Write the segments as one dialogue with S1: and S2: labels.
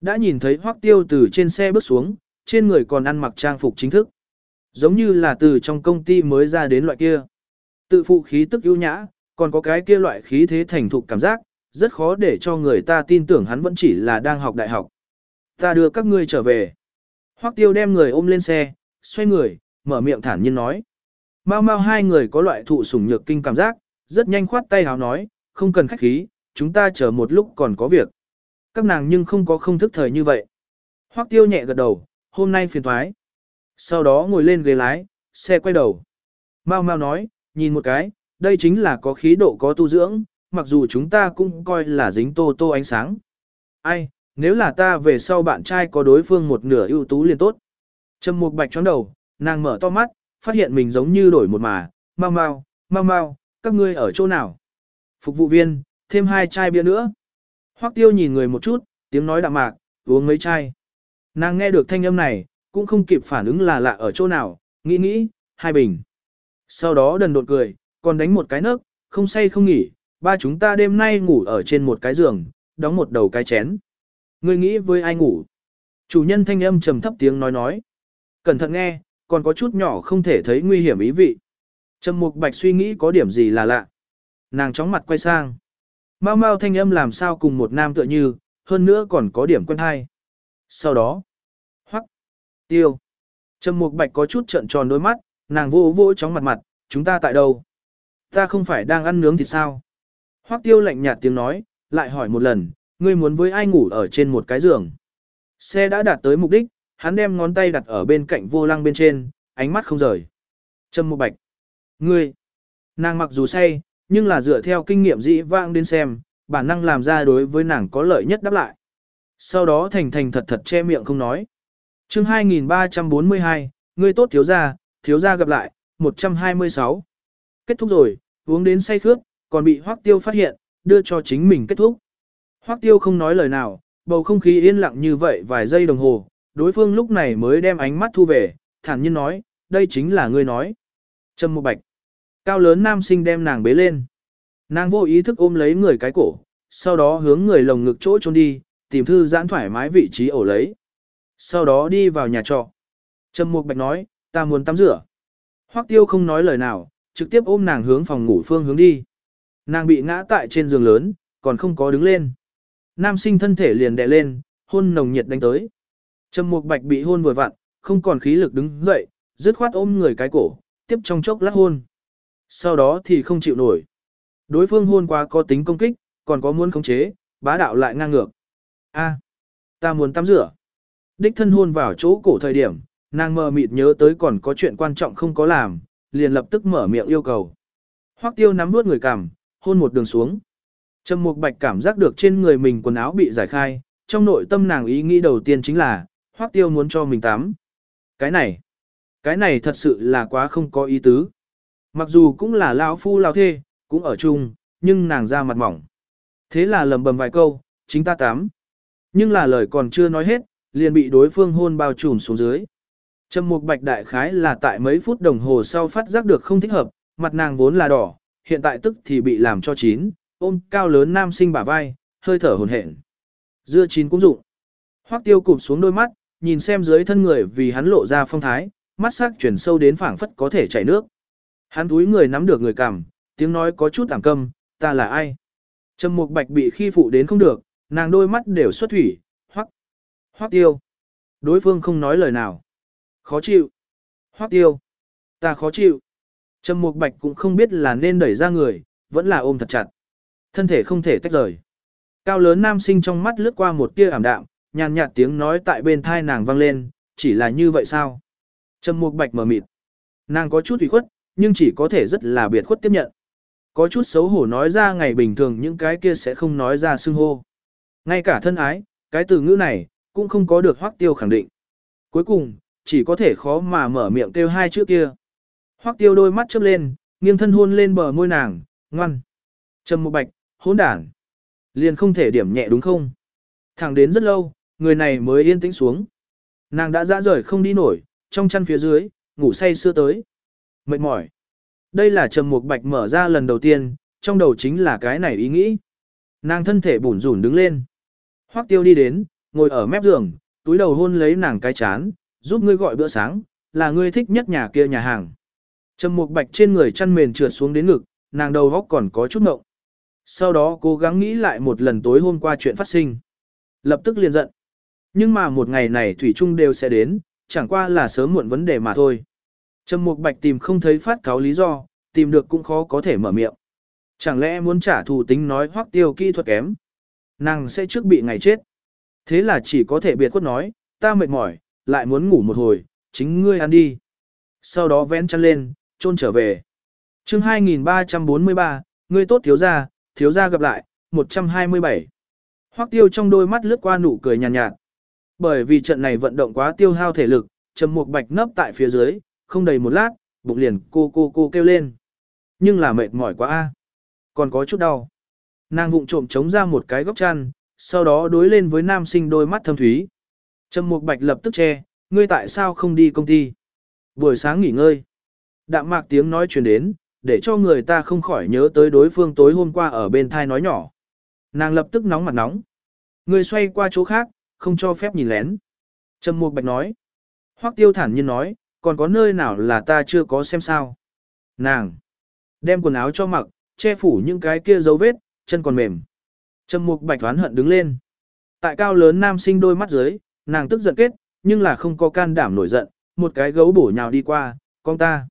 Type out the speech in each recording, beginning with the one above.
S1: Đã nhìn thấy Hoắc Tiêu từ trên xe bước xuống, trên người còn ăn mặc trang phục chính thức. Giống như là từ trong công ty mới ra đến loại kia. Tự phụ khí tức ưu nhã, còn có cái kia loại khí thế thành thục cảm giác, rất khó để cho người ta tin tưởng hắn vẫn chỉ là đang học đại học. Ta đưa các ngươi trở về. Hoắc Tiêu đem người ôm lên xe, xoay người, mở miệng thản nhiên nói. Mau mau hai người có loại thụ sủng nhược kinh cảm giác, rất nhanh khoát tay hào nói, không cần khách khí, chúng ta chờ một lúc còn có việc. Các nàng nhưng không có không thức thời như vậy. Hoắc tiêu nhẹ gật đầu, hôm nay phiền thoái. Sau đó ngồi lên ghế lái, xe quay đầu. Mau mau nói, nhìn một cái, đây chính là có khí độ có tu dưỡng, mặc dù chúng ta cũng coi là dính tô tô ánh sáng. Ai, nếu là ta về sau bạn trai có đối phương một nửa ưu tú liền tốt. Trầm Mục Bạch chóng đầu, nàng mở to mắt, phát hiện mình giống như đổi một mà, mau mau, mau mau, các ngươi ở chỗ nào? Phục vụ viên, thêm hai chai bia nữa. Hoắc tiêu nhìn người một chút, tiếng nói đạm mạc, uống mấy chai. Nàng nghe được thanh âm này, cũng không kịp phản ứng là lạ ở chỗ nào, nghĩ nghĩ, hai bình. Sau đó đần đột cười, còn đánh một cái nấc, không say không nghỉ, ba chúng ta đêm nay ngủ ở trên một cái giường, đóng một đầu cái chén. Ngươi nghĩ với ai ngủ? Chủ nhân thanh âm trầm thấp tiếng nói nói. Cẩn thận nghe, còn có chút nhỏ không thể thấy nguy hiểm ý vị. Trầm Mục Bạch suy nghĩ có điểm gì là lạ. Nàng chóng mặt quay sang. Mau mau thanh âm làm sao cùng một nam tựa như, hơn nữa còn có điểm quen hay. Sau đó, hoắc, tiêu. Trầm Mục Bạch có chút trợn tròn đôi mắt, nàng vô vô chóng mặt mặt, chúng ta tại đâu? Ta không phải đang ăn nướng thì sao? Hoắc tiêu lạnh nhạt tiếng nói, lại hỏi một lần, ngươi muốn với ai ngủ ở trên một cái giường? Xe đã đạt tới mục đích, hắn đem ngón tay đặt ở bên cạnh vô lăng bên trên, ánh mắt không rời. Trầm Mục Bạch, ngươi, nàng mặc dù say, nhưng là dựa theo kinh nghiệm dĩ vãng đến xem, bản năng làm ra đối với nàng có lợi nhất đáp lại. Sau đó thành thành thật thật che miệng không nói. chương 2342, ngươi tốt thiếu gia, thiếu gia gặp lại, 126. Kết thúc rồi, uống đến say khướt, còn bị hoác tiêu phát hiện, đưa cho chính mình kết thúc. Hoác tiêu không nói lời nào, bầu không khí yên lặng như vậy vài giây đồng hồ, đối phương lúc này mới đem ánh mắt thu về, thản nhiên nói, đây chính là ngươi nói. Trâm một bạch. Cao lớn nam sinh đem nàng bế lên. Nàng vô ý thức ôm lấy người cái cổ, sau đó hướng người lồng ngực chỗ trốn đi, tìm thư giãn thoải mái vị trí ổ lấy. Sau đó đi vào nhà trọ. Trầm Mục Bạch nói, ta muốn tắm rửa. Hoắc Tiêu không nói lời nào, trực tiếp ôm nàng hướng phòng ngủ phương hướng đi. Nàng bị ngã tại trên giường lớn, còn không có đứng lên. Nam sinh thân thể liền đè lên, hôn nồng nhiệt đánh tới. Trầm Mục Bạch bị hôn vừa vặn, không còn khí lực đứng dậy, dứt khoát ôm người cái cổ, tiếp trong chốc lát hôn. Sau đó thì không chịu nổi. Đối phương hôn quá có tính công kích, còn có muốn khống chế, bá đạo lại ngang ngược. A, ta muốn tắm rửa. Đích thân hôn vào chỗ cổ thời điểm, nàng mờ mịt nhớ tới còn có chuyện quan trọng không có làm, liền lập tức mở miệng yêu cầu. Hoắc tiêu nắm nuốt người cằm, hôn một đường xuống. Trầm Mục Bạch cảm giác được trên người mình quần áo bị giải khai, trong nội tâm nàng ý nghĩ đầu tiên chính là, Hoắc Tiêu muốn cho mình tắm. Cái này, cái này thật sự là quá không có ý tứ. Mặc dù cũng là lão phu lão thê, cũng ở chung, nhưng nàng ra mặt mỏng. Thế là lầm bầm vài câu, chính ta tám Nhưng là lời còn chưa nói hết, liền bị đối phương hôn bao trùm xuống dưới. Trầm mục bạch đại khái là tại mấy phút đồng hồ sau phát giác được không thích hợp, mặt nàng vốn là đỏ, hiện tại tức thì bị làm cho chín, ôm cao lớn nam sinh bả vai, hơi thở hồn hển. Dưa chín cũng dụng. Hoắc tiêu cụp xuống đôi mắt, nhìn xem dưới thân người vì hắn lộ ra phong thái, mắt sắc chuyển sâu đến phảng phất có thể chảy nước. Hắn túi người nắm được người cằm, tiếng nói có chút ảm câm, ta là ai? Trầm Mục Bạch bị khi phụ đến không được, nàng đôi mắt đều xuất thủy, hoắc, hoắc tiêu. Đối phương không nói lời nào. Khó chịu. Hoắc tiêu. Ta khó chịu. Trầm Mục Bạch cũng không biết là nên đẩy ra người, vẫn là ôm thật chặt. Thân thể không thể tách rời. Cao lớn nam sinh trong mắt lướt qua một tia ảm đạm, nhàn nhạt tiếng nói tại bên thai nàng vang lên, chỉ là như vậy sao? Trầm Mục Bạch mở mịt. Nàng có chút ủy khuất, nhưng chỉ có thể rất là biệt khuất tiếp nhận. Có chút xấu hổ nói ra ngày bình thường những cái kia sẽ không nói ra xưng hô. Ngay cả thân ái, cái từ ngữ này, cũng không có được hoắc tiêu khẳng định. Cuối cùng, chỉ có thể khó mà mở miệng kêu hai chữ kia. Hoắc tiêu đôi mắt chớp lên, nghiêng thân hôn lên bờ môi nàng, ngoan. Trầm một bạch, hỗn đản. Liền không thể điểm nhẹ đúng không? Thẳng đến rất lâu, người này mới yên tĩnh xuống. Nàng đã dã rời không đi nổi, trong chăn phía dưới, ngủ say xưa tới. Mệt mỏi. Đây là Trầm Mục Bạch mở ra lần đầu tiên, trong đầu chính là cái này ý nghĩ. Nàng thân thể bủn rủn đứng lên. Hoắc Tiêu đi đến, ngồi ở mép giường, túi đầu hôn lấy nàng cái chán, giúp ngươi gọi bữa sáng, là ngươi thích nhất nhà kia nhà hàng. Trầm Mục Bạch trên người chăn mền trượt xuống đến ngực, nàng đầu góc còn có chút ngộng. Sau đó cố gắng nghĩ lại một lần tối hôm qua chuyện phát sinh. Lập tức liền giận. Nhưng mà một ngày này Thủy Trung đều sẽ đến, chẳng qua là sớm muộn vấn đề mà thôi. Trầm Mục Bạch tìm không thấy phát cáo lý do, tìm được cũng khó có thể mở miệng. Chẳng lẽ muốn trả thù tính nói hoắc tiêu kỹ thuật kém. Nàng sẽ trước bị ngày chết. Thế là chỉ có thể biệt quất nói, ta mệt mỏi, lại muốn ngủ một hồi, chính ngươi ăn đi. Sau đó vén chăn lên, trôn trở về. chương 2343, ngươi tốt thiếu gia, thiếu gia gặp lại, 127. Hoắc tiêu trong đôi mắt lướt qua nụ cười nhàn nhạt, nhạt. Bởi vì trận này vận động quá tiêu hao thể lực, trầm mục bạch nấp tại phía dưới, không đầy một lát, bụng liền cô cô cô kêu lên. Nhưng là mệt mỏi quá a còn có chút đau. Nàng vụng trộm chống ra một cái góc chăn, sau đó đối lên với nam sinh đôi mắt thâm thúy. Trầm Mục Bạch lập tức che, ngươi tại sao không đi công ty? Buổi sáng nghỉ ngơi. Đạm mạc tiếng nói truyền đến, để cho người ta không khỏi nhớ tới đối phương tối hôm qua ở bên thai nói nhỏ. Nàng lập tức nóng mặt nóng. Ngươi xoay qua chỗ khác, không cho phép nhìn lén. Trầm Mục Bạch nói. Hoắc Tiêu thản nhiên nói, còn có nơi nào là ta chưa có xem sao. Nàng đem quần áo cho mặc, che phủ những cái kia dấu vết, chân còn mềm. Trầm Mục Bạch oán hận đứng lên. Tại cao lớn nam sinh đôi mắt dưới, nàng tức giận kết, nhưng là không có can đảm nổi giận, một cái gấu bổ nhào đi qua, con ta.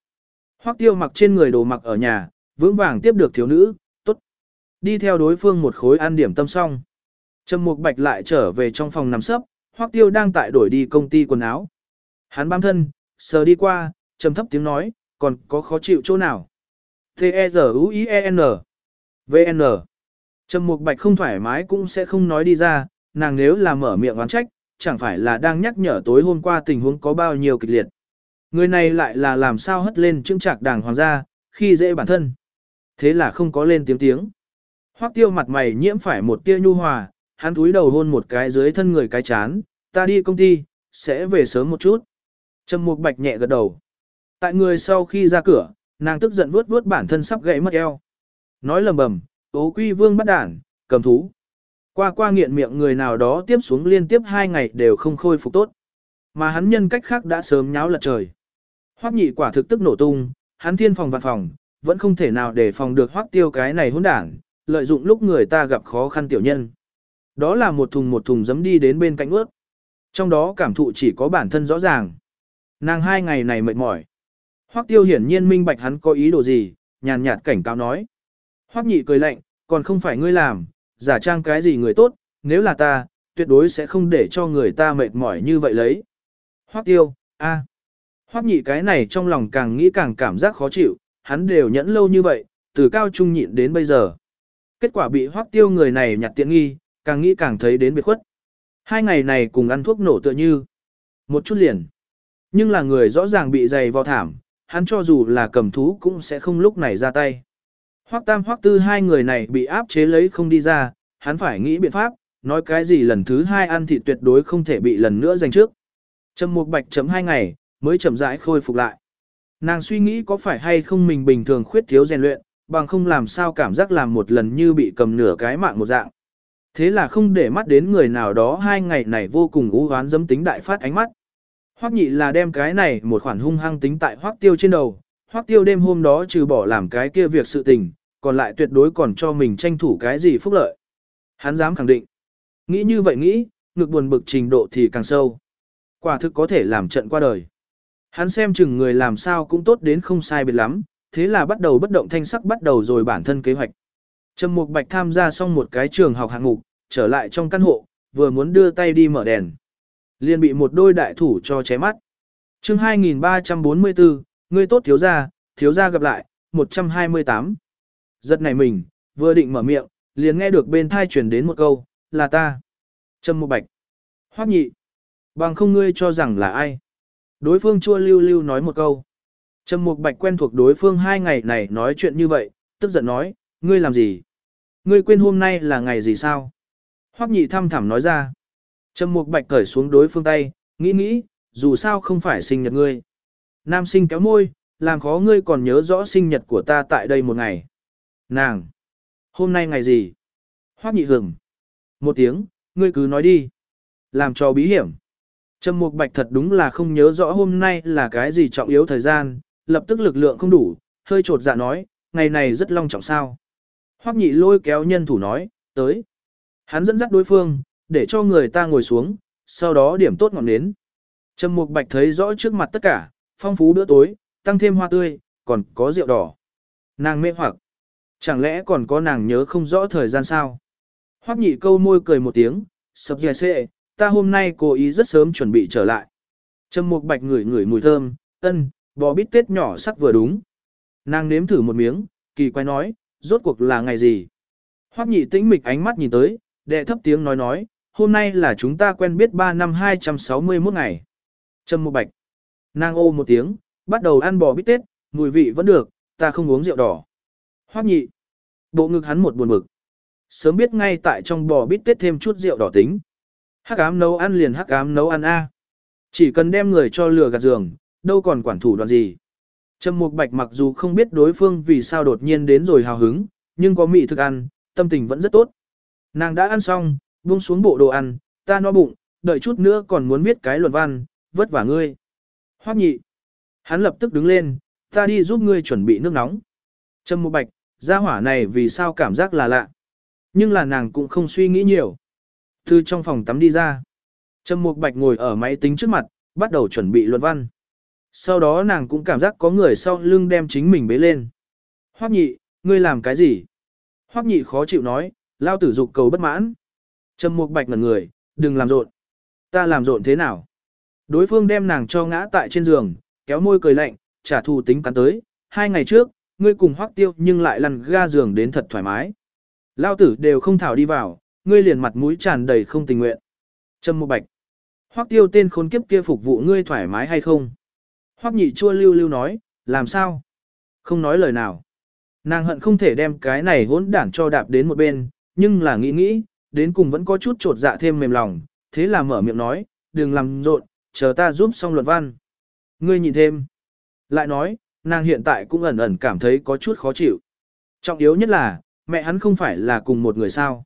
S1: Hoắc Tiêu mặc trên người đồ mặc ở nhà, vững vàng tiếp được thiếu nữ, tốt. Đi theo đối phương một khối ăn điểm tâm xong. Trầm Mục Bạch lại trở về trong phòng nằm sấp, Hoắc Tiêu đang tại đổi đi công ty quần áo. Hắn bám thân, sờ đi qua, trầm thấp tiếng nói, còn có khó chịu chỗ nào? T-E-Z-U-I-E-N. V-N. Trầm Mục Bạch không thoải mái cũng sẽ không nói đi ra, nàng nếu là mở miệng oán trách, chẳng phải là đang nhắc nhở tối hôm qua tình huống có bao nhiêu kịch liệt. Người này lại là làm sao hất lên trưng trạc đàng hoàng gia, khi dễ bản thân. Thế là không có lên tiếng tiếng. Hoắc tiêu mặt mày nhiễm phải một tia nhu hòa, hắn túi đầu hôn một cái dưới thân người cái chán, ta đi công ty, sẽ về sớm một chút. Trầm Mục Bạch nhẹ gật đầu. Tại người sau khi ra cửa, nàng tức giận vuốt vuốt bản thân sắp gãy mất eo. Nói lầm bầm, ố quy vương bắt đản, cầm thú. Qua qua nghiện miệng người nào đó tiếp xuống liên tiếp hai ngày đều không khôi phục tốt. Mà hắn nhân cách khác đã sớm nháo lật trời. Hoắc nhị quả thực tức nổ tung, hắn thiên phòng vạn phòng, vẫn không thể nào để phòng được hoắc tiêu cái này hỗn đản, lợi dụng lúc người ta gặp khó khăn tiểu nhân. Đó là một thùng một thùng dấm đi đến bên cạnh ướt. Trong đó cảm thụ chỉ có bản thân rõ ràng. Nàng hai ngày này mệt mỏi. Hoắc tiêu hiển nhiên minh bạch hắn có ý đồ gì, nhàn nhạt cảnh cáo nói. Hoắc nhị cười lạnh, còn không phải ngươi làm, giả trang cái gì người tốt, nếu là ta, tuyệt đối sẽ không để cho người ta mệt mỏi như vậy lấy. Hoắc tiêu, a, à. Hoắc nhị cái này trong lòng càng nghĩ càng cảm giác khó chịu, hắn đều nhẫn lâu như vậy, từ cao trung nhịn đến bây giờ. Kết quả bị Hoắc tiêu người này nhặt tiện nghi, càng nghĩ càng thấy đến biệt khuất. Hai ngày này cùng ăn thuốc nổ tựa như một chút liền. Nhưng là người rõ ràng bị dày vào thảm, hắn cho dù là cầm thú cũng sẽ không lúc này ra tay. Hoắc Tam Hoắc Tư hai người này bị áp chế lấy không đi ra, hắn phải nghĩ biện pháp, nói cái gì lần thứ hai ăn thịt tuyệt đối không thể bị lần nữa giành trước. Trầm Mục Bạch chấm hai ngày, mới chậm rãi khôi phục lại. Nàng suy nghĩ có phải hay không mình bình thường khuyết thiếu rèn luyện, bằng không làm sao cảm giác làm một lần như bị cầm nửa cái mạng một dạng. Thế là không để mắt đến người nào đó hai ngày này vô cùng ú hoán dâm tính đại phát ánh mắt. Hoắc nhị là đem cái này một khoản hung hăng tính tại Hoắc tiêu trên đầu, Hoắc tiêu đêm hôm đó trừ bỏ làm cái kia việc sự tình, còn lại tuyệt đối còn cho mình tranh thủ cái gì phúc lợi. Hắn dám khẳng định. Nghĩ như vậy nghĩ, ngực buồn bực trình độ thì càng sâu. Quả thực có thể làm trận qua đời. Hắn xem chừng người làm sao cũng tốt đến không sai biệt lắm, thế là bắt đầu bất động thanh sắc bắt đầu rồi bản thân kế hoạch. Trầm Mục Bạch tham gia xong một cái trường học hạng mục, trở lại trong căn hộ, vừa muốn đưa tay đi mở đèn. Liền bị một đôi đại thủ cho ché mắt. chương 2344, người tốt thiếu gia, thiếu gia gặp lại, 128. Giật này mình, vừa định mở miệng, liền nghe được bên thai truyền đến một câu, là ta. Trâm một bạch. Hoắc nhị. Bằng không ngươi cho rằng là ai. Đối phương chua lưu lưu nói một câu. Trâm Mục Bạch quen thuộc đối phương hai ngày này nói chuyện như vậy, tức giận nói, ngươi làm gì? Ngươi quên hôm nay là ngày gì sao? Hoắc nhị thăm thẳm nói ra. Trầm Mục Bạch cởi xuống đối phương tay, nghĩ nghĩ, dù sao không phải sinh nhật ngươi. Nam sinh kéo môi, làm khó ngươi còn nhớ rõ sinh nhật của ta tại đây một ngày. Nàng! Hôm nay ngày gì? Hoắc nhị hưởng. Một tiếng, ngươi cứ nói đi. làm cho bí hiểm. Trầm Mục Bạch thật đúng là không nhớ rõ hôm nay là cái gì trọng yếu thời gian, lập tức lực lượng không đủ, hơi trột dạ nói, ngày này rất long trọng sao. Hoắc nhị lôi kéo nhân thủ nói, tới. Hắn dẫn dắt đối phương, để cho người ta ngồi xuống, sau đó điểm tốt ngọn nến. Trầm Mục Bạch thấy rõ trước mặt tất cả, phong phú bữa tối, tăng thêm hoa tươi, còn có rượu đỏ. Nàng mê hoặc. Chẳng lẽ còn có nàng nhớ không rõ thời gian sao? Hoắc nhị câu môi cười một tiếng, sập dè xệ, ta hôm nay cố ý rất sớm chuẩn bị trở lại. Trầm Mục Bạch ngửi ngửi mùi thơm, ân, bò bít tết nhỏ sắc vừa đúng. Nàng nếm thử một miếng, kỳ quái nói, rốt cuộc là ngày gì? Hoắc nhị tĩnh mịch ánh mắt nhìn tới, đệ thấp tiếng nói nói, hôm nay là chúng ta quen biết 3 năm 261 ngày. Trầm Mục Bạch. Nàng ô một tiếng, bắt đầu ăn bò bít tết, mùi vị vẫn được, ta không uống rượu đỏ. Hoắc nhị. Bộ ngực hắn một buồn bực. Sớm biết ngay tại trong bò bít tết thêm chút rượu đỏ tính. Hắc ám nấu ăn liền hắc ám nấu ăn a. Chỉ cần đem người cho lừa gạt giường, đâu còn quản thủ đoạn gì. Trầm Mục Bạch mặc dù không biết đối phương vì sao đột nhiên đến rồi hào hứng, nhưng có mị thức ăn, tâm tình vẫn rất tốt. Nàng đã ăn xong, buông xuống bộ đồ ăn, ta no bụng, đợi chút nữa còn muốn viết cái luận văn, vất vả ngươi. Hoắc nhị. Hắn lập tức đứng lên, ta đi giúp ngươi chuẩn bị nước nóng. Trầm Mục Bạch, gia hỏa này vì sao cảm giác là lạ. Nhưng là nàng cũng không suy nghĩ nhiều. Từ trong phòng tắm đi ra. Trầm Mục Bạch ngồi ở máy tính trước mặt, bắt đầu chuẩn bị luận văn. Sau đó nàng cũng cảm giác có người sau lưng đem chính mình bế lên. Hoắc nhị, ngươi làm cái gì? Hoắc nhị khó chịu nói, lao tử dục cầu bất mãn. Trầm Mục Bạch ngẩn người, đừng làm rộn. Ta làm rộn thế nào? Đối phương đem nàng cho ngã tại trên giường, kéo môi cười lạnh, trả thù tính cắn tới. Hai ngày trước, ngươi cùng Hoắc tiêu nhưng lại lăn ga giường đến thật thoải mái. Lao tử đều không thảo đi vào, ngươi liền mặt mũi tràn đầy không tình nguyện. Trầm Mục Bạch. Hoắc tiêu tên khốn kiếp kia phục vụ ngươi thoải mái hay không? Hoắc nhị chua lưu lưu nói, làm sao? Không nói lời nào. Nàng hận không thể đem cái này hỗn đản cho đạp đến một bên, nhưng là nghĩ nghĩ, đến cùng vẫn có chút trột dạ thêm mềm lòng, thế là mở miệng nói, đừng làm rộn, chờ ta giúp xong luận văn. Ngươi nhìn thêm. Lại nói, nàng hiện tại cũng ẩn ẩn cảm thấy có chút khó chịu. Trọng yếu nhất là, mẹ hắn không phải là cùng một người sao.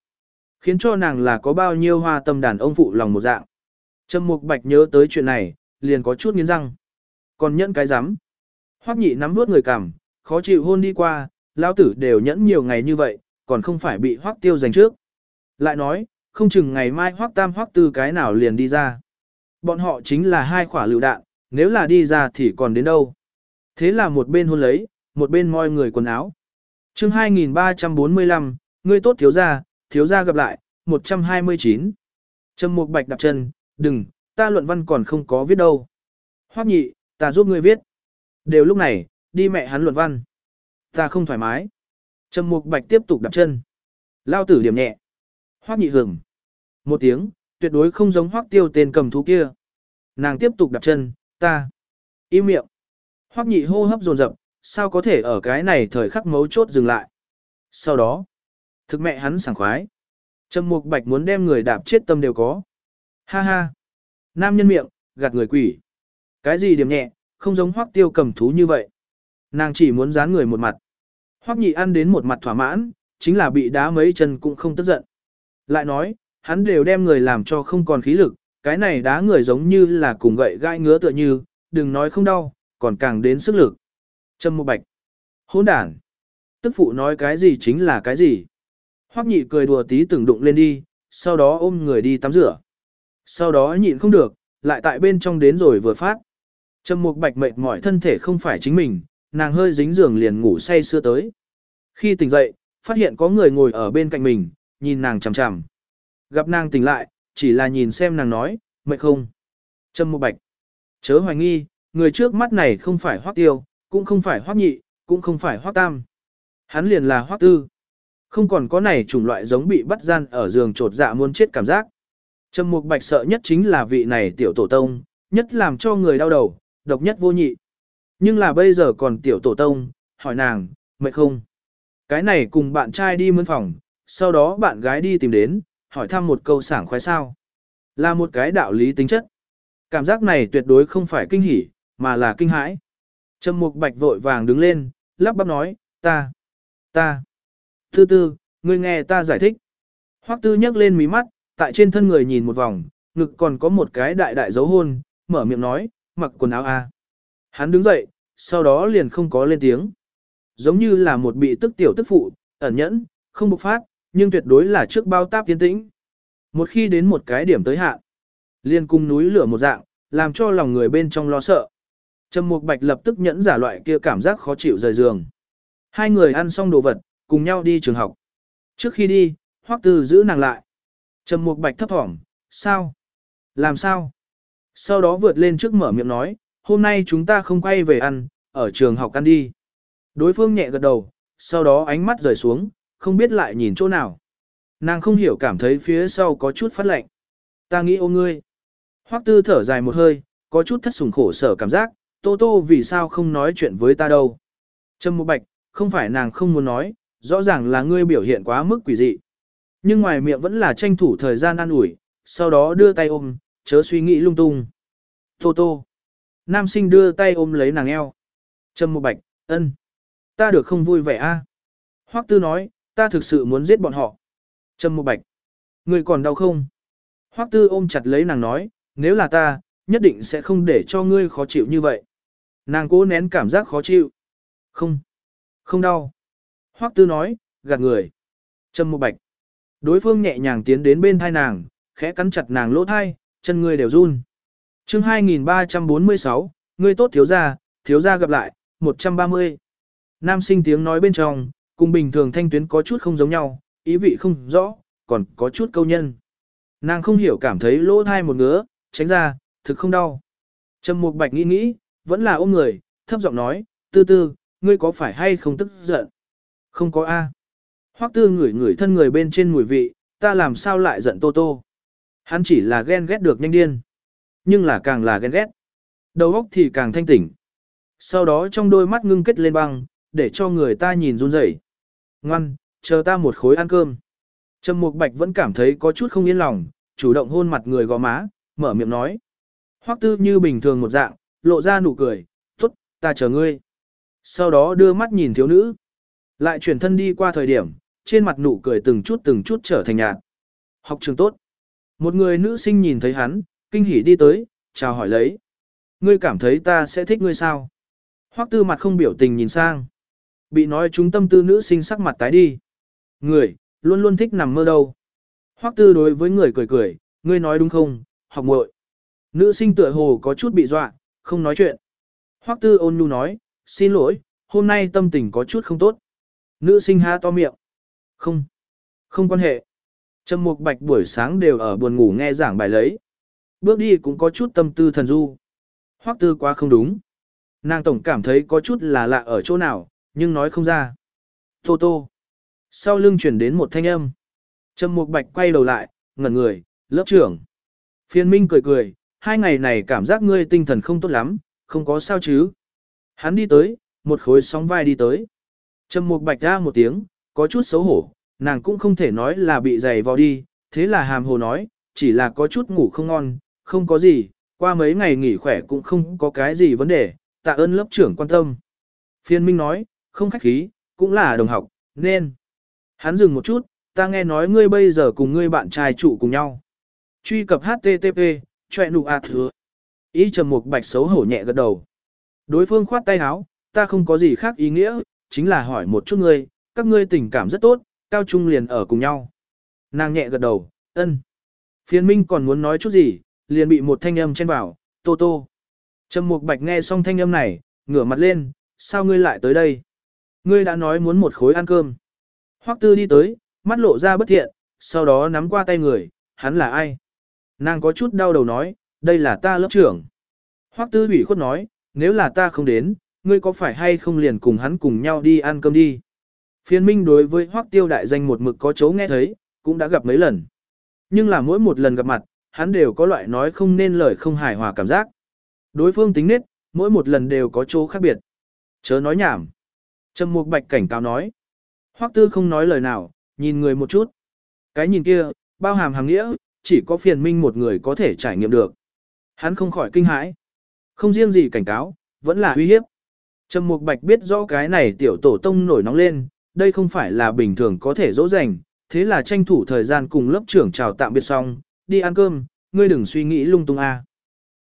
S1: Khiến cho nàng là có bao nhiêu hoa tâm đàn ông phụ lòng một dạng. Trầm Mục Bạch nhớ tới chuyện này, liền có chút nghiến răng. Còn nhẫn cái rắm Hoắc nhị nắm vuốt người cằm, khó chịu hôn đi qua, lão tử đều nhẫn nhiều ngày như vậy, còn không phải bị Hoắc tiêu giành trước. Lại nói, không chừng ngày mai hoác tam hoác tư cái nào liền đi ra. Bọn họ chính là hai quả lựu đạn, nếu là đi ra thì còn đến đâu. Thế là một bên hôn lấy, một bên moi người quần áo. chương 2345, ngươi tốt thiếu gia, thiếu gia gặp lại, 129. Trầm Mục Bạch đạp chân, đừng, ta luận văn còn không có viết đâu. Hoắc nhị, ta giúp ngươi viết. Đều lúc này, đi mẹ hắn luận văn. Ta không thoải mái. Trầm Mục Bạch tiếp tục đạp chân. Lao tử điểm nhẹ. Hoắc nhị hưởng. Một tiếng, tuyệt đối không giống Hoắc tiêu tên cầm thú kia. Nàng tiếp tục đạp chân, ta. Im miệng. Hoắc nhị hô hấp dồn dập, sao có thể ở cái này thời khắc mấu chốt dừng lại. Sau đó, thực mẹ hắn sảng khoái. Trầm Mục Bạch muốn đem người đạp chết tâm đều có. Ha ha. Nam nhân miệng, gạt người quỷ. Cái gì điểm nhẹ, không giống Hoắc tiêu cầm thú như vậy. Nàng chỉ muốn dán người một mặt. Hoắc nhị ăn đến một mặt thỏa mãn, chính là bị đá mấy chân cũng không tức giận. Lại nói, hắn đều đem người làm cho không còn khí lực, cái này đá người giống như là cùng gậy gai ngứa tựa như, đừng nói không đau, còn càng đến sức lực. Trâm Mộ bạch. Hỗn đản. Tức phụ nói cái gì chính là cái gì. Hoắc nhị cười đùa tí từng đụng lên đi, sau đó ôm người đi tắm rửa. Sau đó nhịn không được, lại tại bên trong đến rồi vừa phát. Trâm Mục Bạch mệt mỏi thân thể không phải chính mình, nàng hơi dính giường liền ngủ say sưa tới. Khi tỉnh dậy, phát hiện có người ngồi ở bên cạnh mình, nhìn nàng chằm chằm. Gặp nàng tỉnh lại, chỉ là nhìn xem nàng nói, mệt không? Trâm Mục Bạch. Chớ hoài nghi, người trước mắt này không phải Hoắc Tiêu, cũng không phải Hoắc Nhị, cũng không phải Hoắc Tam. Hắn liền là Hoắc Tư. Không còn có này chủng loại giống bị bắt gian ở giường trột dạ muốn chết cảm giác. Trâm Mục Bạch sợ nhất chính là vị này tiểu tổ tông, nhất làm cho người đau đầu, độc nhất vô nhị. Nhưng là bây giờ còn tiểu tổ tông, hỏi nàng, mệt không? Cái này cùng bạn trai đi mướn phòng, sau đó bạn gái đi tìm đến, hỏi thăm một câu sảng khoái sao. Là một cái đạo lý tính chất. Cảm giác này tuyệt đối không phải kinh hỉ, mà là kinh hãi. Trầm Mục Bạch vội vàng đứng lên, lắp bắp nói, ta, ta. Tư tư, ngươi nghe ta giải thích. Hoắc tư nhấc lên mí mắt, tại trên thân người nhìn một vòng, ngực còn có một cái đại đại dấu hôn, mở miệng nói, mặc quần áo a. Hắn đứng dậy, sau đó liền không có lên tiếng. Giống như là một bị tức tiểu tức phụ, ẩn nhẫn, không bộc phát, nhưng tuyệt đối là trước bao táp tiến tĩnh. Một khi đến một cái điểm tới hạn, liền cùng núi lửa một dạng, làm cho lòng người bên trong lo sợ. Trầm Mục Bạch lập tức nhẫn giả loại kia cảm giác khó chịu rời giường. Hai người ăn xong đồ vật, cùng nhau đi trường học. Trước khi đi, Hoắc Từ giữ nàng lại. Trầm Mục Bạch thấp thỏm, sao? Làm sao? Sau đó vượt lên trước mở miệng nói, hôm nay chúng ta không quay về ăn, ở trường học ăn đi. Đối phương nhẹ gật đầu, sau đó ánh mắt rời xuống, không biết lại nhìn chỗ nào. Nàng không hiểu cảm thấy phía sau có chút phát lạnh. Ta nghĩ ôm ngươi. Hoắc tư thở dài một hơi, có chút thất sủng khổ sở cảm giác, Tô Tô vì sao không nói chuyện với ta đâu. Trâm Mộ Bạch, không phải nàng không muốn nói, rõ ràng là ngươi biểu hiện quá mức quỷ dị. Nhưng ngoài miệng vẫn là tranh thủ thời gian ăn ủi, sau đó đưa tay ôm, chớ suy nghĩ lung tung. Tô Tô. Nam sinh đưa tay ôm lấy nàng eo. Trâm Mộ Bạch, ân. Ta được không vui vẻ a? À? Hoắc Tư nói, ta thực sự muốn giết bọn họ. Trâm Mộ Bạch, ngươi còn đau không? Hoắc Tư ôm chặt lấy nàng nói, nếu là ta, nhất định sẽ không để cho ngươi khó chịu như vậy. Nàng cố nén cảm giác khó chịu. Không, không đau. Hoắc Tư nói, gạt người. Trâm Mộ Bạch. Đối phương nhẹ nhàng tiến đến bên thai nàng, khẽ cắn chặt nàng lỗ thai, chân ngươi đều run. Chương 2346, ngươi tốt thiếu gia, thiếu gia gặp lại, 130. Nam sinh tiếng nói bên trong, cùng bình thường thanh tuyến có chút không giống nhau, ý vị không rõ, còn có chút câu nhân. Nàng không hiểu cảm thấy lỗ thai một ngứa, tránh ra, thực không đau. Trầm Mục Bạch nghĩ nghĩ, vẫn là ôm người, thấp giọng nói, tư tư, ngươi có phải hay không tức giận? Không có A. Hoắc tư ngửi ngửi thân người bên trên mùi vị, ta làm sao lại giận Tô Tô? Hắn chỉ là ghen ghét được nhanh điên. Nhưng là càng là ghen ghét. Đầu óc thì càng thanh tỉnh. Sau đó trong đôi mắt ngưng kết lên băng, để cho người ta nhìn run rẩy. Ngoan, chờ ta một khối ăn cơm. Trầm Mục Bạch vẫn cảm thấy có chút không yên lòng, chủ động hôn mặt người gò má, mở miệng nói. Hoắc tư như bình thường một dạng, lộ ra nụ cười, tốt, ta chờ ngươi. Sau đó đưa mắt nhìn thiếu nữ. Lại chuyển thân đi qua thời điểm, trên mặt nụ cười từng chút từng chút trở thành nhạt. Học trường tốt. Một người nữ sinh nhìn thấy hắn, kinh hỉ đi tới, chào hỏi lấy. Ngươi cảm thấy ta sẽ thích ngươi sao? Hoắc tư mặt không biểu tình nhìn sang. Bị nói chúng tâm tư nữ sinh sắc mặt tái đi. Người, luôn luôn thích nằm mơ đâu. Hoắc tư đối với người cười cười, ngươi nói đúng không, học muội. Nữ sinh tựa hồ có chút bị dọa, không nói chuyện. Hoắc tư ôn nhu nói, xin lỗi, hôm nay tâm tình có chút không tốt. Nữ sinh há to miệng. Không, không quan hệ. Trầm Mục Bạch buổi sáng đều ở buồn ngủ nghe giảng bài lấy. Bước đi cũng có chút tâm tư thần du. Hoắc tư quá không đúng. Nàng tổng cảm thấy có chút là lạ ở chỗ nào, nhưng nói không ra. Tô tô. Sau lưng chuyển đến một thanh âm. Trầm Mục Bạch quay đầu lại, ngẩn người, lớp trưởng. Phiên Minh cười cười, hai ngày này cảm giác ngươi tinh thần không tốt lắm, không có sao chứ. Hắn đi tới, một khối sóng vai đi tới. Trầm Mục Bạch ra một tiếng, có chút xấu hổ, nàng cũng không thể nói là bị giày vào đi, thế là hàm hồ nói, chỉ là có chút ngủ không ngon, không có gì, qua mấy ngày nghỉ khỏe cũng không có cái gì vấn đề, tạ ơn lớp trưởng quan tâm. Phiên Minh nói, không khách khí, cũng là đồng học, nên. Hắn dừng một chút, ta nghe nói ngươi bây giờ cùng ngươi bạn trai trụ cùng nhau. Truy cập HTTP, chọe nụ ạt hứa. Ý trầm mục bạch xấu hổ nhẹ gật đầu. Đối phương khoát tay áo, ta không có gì khác ý nghĩa, chính là hỏi một chút ngươi, các ngươi tình cảm rất tốt, cao trung liền ở cùng nhau. Nàng nhẹ gật đầu, ân. Phiên Minh còn muốn nói chút gì, liền bị một thanh âm chen vào, tô tô. Trầm mục bạch nghe xong thanh âm này, ngửa mặt lên, sao ngươi lại tới đây? Ngươi đã nói muốn một khối ăn cơm. Hoắc tư đi tới, mắt lộ ra bất thiện, sau đó nắm qua tay người, hắn là ai? Nàng có chút đau đầu nói, đây là ta lớp trưởng. Hoắc tư ủy khuất nói, nếu là ta không đến, ngươi có phải hay không liền cùng hắn cùng nhau đi ăn cơm đi? Phiên minh đối với Hoắc tiêu đại danh một mực có chấu nghe thấy, cũng đã gặp mấy lần. Nhưng là mỗi một lần gặp mặt, hắn đều có loại nói không nên lời không hài hòa cảm giác. Đối phương tính nết, mỗi một lần đều có chỗ khác biệt. Chớ nói nhảm. Trầm Mục Bạch cảnh cáo nói. Hoắc Tư không nói lời nào, nhìn người một chút. Cái nhìn kia, bao hàm hàng nghĩa, chỉ có phiền minh một người có thể trải nghiệm được. Hắn không khỏi kinh hãi. Không riêng gì cảnh cáo, vẫn là uy hiếp. Trầm Mục Bạch biết rõ cái này tiểu tổ tông nổi nóng lên, đây không phải là bình thường có thể dỗ dành, thế là tranh thủ thời gian cùng lớp trưởng chào tạm biệt xong, đi ăn cơm, ngươi đừng suy nghĩ lung tung a.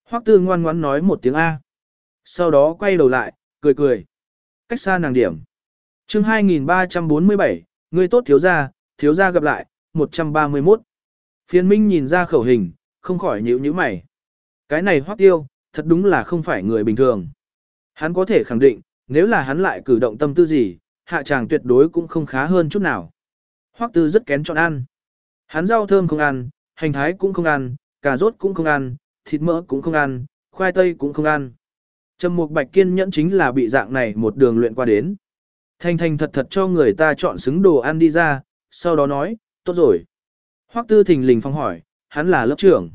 S1: Hoắc Tư ngoan ngoãn nói một tiếng a. Sau đó quay đầu lại, cười cười. Cách xa nàng điểm. Chương 2347, người tốt thiếu gia, thiếu gia gặp lại, 131. Phiên Minh nhìn ra khẩu hình, không khỏi nhíu nhíu mày. Cái này Hoắc Tiêu, thật đúng là không phải người bình thường. Hắn có thể khẳng định, nếu là hắn lại cử động tâm tư gì, hạ chàng tuyệt đối cũng không khá hơn chút nào. Hoắc Tư rất kén chọn ăn. Hắn rau thơm không ăn, hành thái cũng không ăn, cà rốt cũng không ăn, thịt mỡ cũng không ăn, khoai tây cũng không ăn. Trầm Mục Bạch kiên nhẫn chính là bị dạng này một đường luyện qua đến. Thanh thanh thật thật cho người ta chọn xứng đồ ăn đi ra, sau đó nói, tốt rồi. Hoắc Tư thình lình phong hỏi, hắn là lớp trưởng.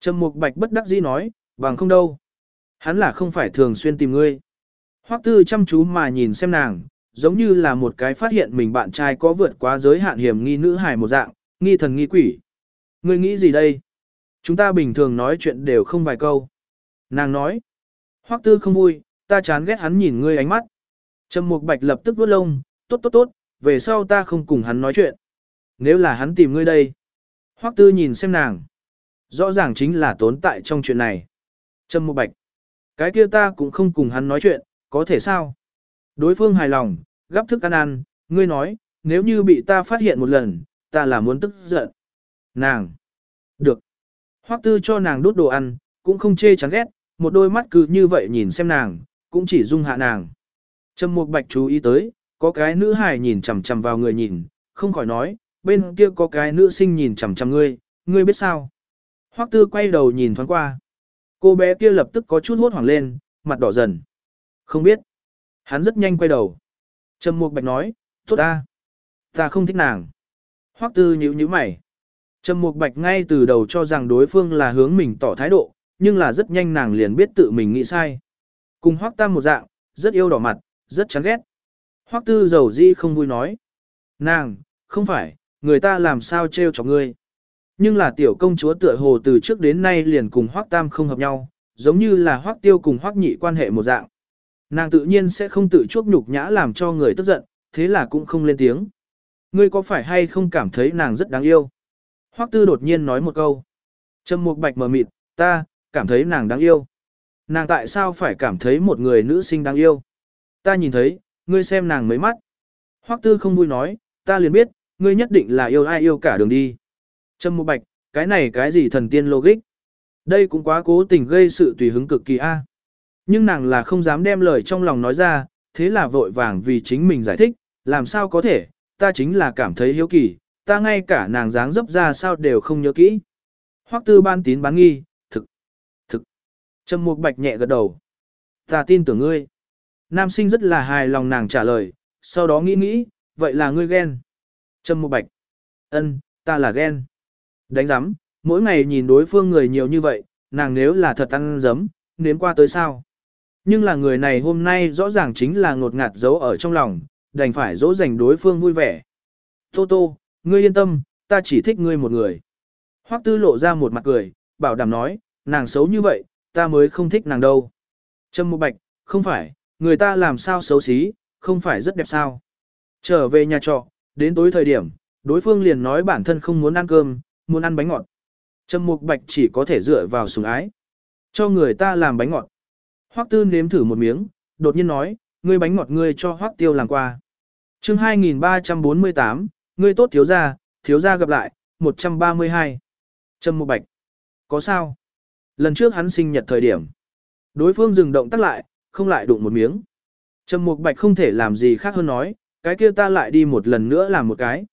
S1: Trầm Mục Bạch bất đắc dĩ nói, bằng không đâu. Hắn là không phải thường xuyên tìm ngươi. Hoắc Tư chăm chú mà nhìn xem nàng, giống như là một cái phát hiện mình bạn trai có vượt quá giới hạn hiểm nghi nữ hài một dạng, nghi thần nghi quỷ. Ngươi nghĩ gì đây? Chúng ta bình thường nói chuyện đều không vài câu. Nàng nói. Hoắc Tư không vui, ta chán ghét hắn nhìn ngươi ánh mắt. Trầm Mục Bạch lập tức vuốt lông, tốt tốt tốt, về sau ta không cùng hắn nói chuyện. Nếu là hắn tìm ngươi đây. Hoắc Tư nhìn xem nàng. Rõ ràng chính là tốn tại trong chuyện này. Trầm Mục Bạch. Cái kia ta cũng không cùng hắn nói chuyện, có thể sao? Đối phương hài lòng, gắp thức ăn ăn, ngươi nói, nếu như bị ta phát hiện một lần, ta là muốn tức giận. Nàng. Được. Hoắc Tư cho nàng đút đồ ăn, cũng không chê chán ghét, một đôi mắt cứ như vậy nhìn xem nàng, cũng chỉ dung hạ nàng. Trầm Mục Bạch chú ý tới, có cái nữ hài nhìn chằm chằm vào người nhìn, không khỏi nói, bên kia có cái nữ sinh nhìn chằm chằm ngươi, ngươi biết sao? Hoắc Tư quay đầu nhìn thoáng qua. Cô bé kia lập tức có chút hốt hoảng lên, mặt đỏ dần. Không biết. Hắn rất nhanh quay đầu. Trầm Mục Bạch nói, tốt ta. Ta không thích nàng. Hoắc Tư nhíu nhíu mày. Trầm Mục Bạch ngay từ đầu cho rằng đối phương là hướng mình tỏ thái độ, nhưng là rất nhanh nàng liền biết tự mình nghĩ sai. Cùng Hoắc Tam một dạng, rất yêu đỏ mặt, rất chán ghét. Hoắc Tư dầu di không vui nói. Nàng, không phải, người ta làm sao trêu cho ngươi. Nhưng là tiểu công chúa tựa hồ từ trước đến nay liền cùng Hoắc Tam không hợp nhau, giống như là Hoắc Tiêu cùng Hoắc Nhị quan hệ một dạng. Nàng tự nhiên sẽ không tự chuốc nhục nhã làm cho người tức giận, thế là cũng không lên tiếng. Ngươi có phải hay không cảm thấy nàng rất đáng yêu? Hoắc Tư đột nhiên nói một câu. Trầm Mục Bạch mở mịt, ta, cảm thấy nàng đáng yêu. Nàng tại sao phải cảm thấy một người nữ sinh đáng yêu? Ta nhìn thấy, ngươi xem nàng mấy mắt. Hoắc Tư không vui nói, ta liền biết, ngươi nhất định là yêu ai yêu cả đường đi. Trầm Mộ Bạch, cái này cái gì thần tiên logic? Đây cũng quá cố tình gây sự tùy hứng cực kỳ a. Nhưng nàng là không dám đem lời trong lòng nói ra, thế là vội vàng vì chính mình giải thích, làm sao có thể, ta chính là cảm thấy hiếu kỳ, ta ngay cả nàng dáng dấp ra sao đều không nhớ kỹ. Hoắc tư ban tín bán nghi. Trầm mục bạch nhẹ gật đầu. Ta tin tưởng ngươi. Nam sinh rất là hài lòng nàng trả lời, sau đó nghĩ nghĩ, vậy là ngươi ghen. Trầm mục bạch. ân, ta là ghen. Đánh giám, mỗi ngày nhìn đối phương người nhiều như vậy, nàng nếu là thật ăn giấm, nếm qua tới sao. Nhưng là người này hôm nay rõ ràng chính là ngột ngạt giấu ở trong lòng, đành phải dỗ dành đối phương vui vẻ. Tô Tô, ngươi yên tâm, ta chỉ thích ngươi một người. Hoắc Tư lộ ra một mặt cười, bảo đảm nói, nàng xấu như vậy, ta mới không thích nàng đâu. Trâm Mộ Bạch, không phải, người ta làm sao xấu xí, không phải rất đẹp sao. Trở về nhà trọ, đến tối thời điểm, đối phương liền nói bản thân không muốn ăn cơm, muốn ăn bánh ngọt. Trâm Mục Bạch chỉ có thể dựa vào sủng ái. Cho người ta làm bánh ngọt. Hoắc Tư nếm thử một miếng, đột nhiên nói, ngươi bánh ngọt ngươi cho Hoắc Tiêu làm qua. Chương 2348, ngươi tốt thiếu gia, thiếu gia gặp lại, 132. Trâm Mục Bạch. Có sao? Lần trước hắn sinh nhật thời điểm, đối phương dừng động tác lại, không lại đụng một miếng. Trầm Mục Bạch không thể làm gì khác hơn nói, cái kia ta lại đi một lần nữa làm một cái.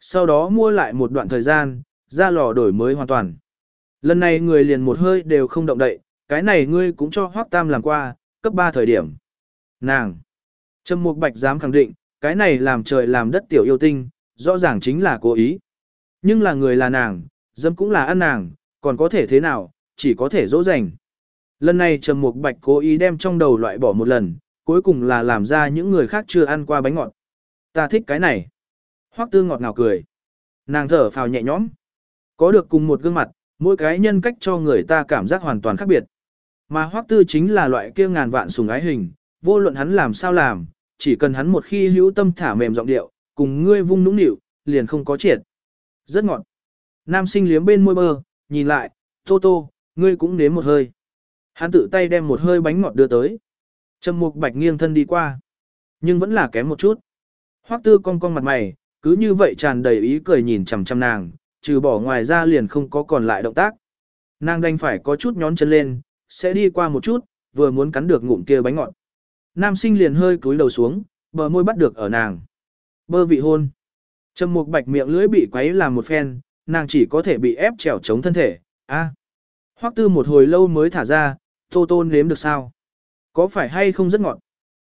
S1: Sau đó mua lại một đoạn thời gian, ra lò đổi mới hoàn toàn. Lần này người liền một hơi đều không động đậy, cái này ngươi cũng cho Hoắc Tam làm qua, cấp 3 thời điểm. Nàng. Trầm Mục Bạch dám khẳng định, cái này làm trời làm đất tiểu yêu tinh, rõ ràng chính là cố ý. Nhưng là người là nàng, dâm cũng là ăn nàng, còn có thể thế nào, chỉ có thể dỗ dành. Lần này Trầm Mục Bạch cố ý đem trong đầu loại bỏ một lần, cuối cùng là làm ra những người khác chưa ăn qua bánh ngọt. Ta thích cái này. Hoắc Tư ngọt ngào cười. Nàng thở phào nhẹ nhõm. Có được cùng một gương mặt, mỗi cái nhân cách cho người ta cảm giác hoàn toàn khác biệt. Mà Hoắc Tư chính là loại kia ngàn vạn sùng ái hình, vô luận hắn làm sao làm, chỉ cần hắn một khi hữu tâm thả mềm giọng điệu, cùng ngươi vung nũng nịu, liền không có triệt. Rất ngọt. Nam sinh liếm bên môi bơ, nhìn lại, Tô tô, ngươi cũng nếm một hơi. Hắn tự tay đem một hơi bánh ngọt đưa tới. Trầm mục bạch nghiêng thân đi qua. Nhưng vẫn là kém một chút. Hoắc tư cong cong mặt mày, cứ như vậy tràn đầy ý cười nhìn chằm chằm nàng, trừ bỏ ngoài ra liền không có còn lại động tác. Nàng đành phải có chút nhón chân lên, sẽ đi qua một chút, vừa muốn cắn được ngụm kia bánh ngọt. Nam sinh liền hơi cúi đầu xuống, bờ môi bắt được ở nàng. Bơ vị hôn. Trầm mục bạch miệng lưỡi bị quấy làm một phen, nàng chỉ có thể bị ép trèo chống thân thể. a Hoắc tư một hồi lâu mới thả ra, tô tôn nếm được sao? Có phải hay không rất ngọt?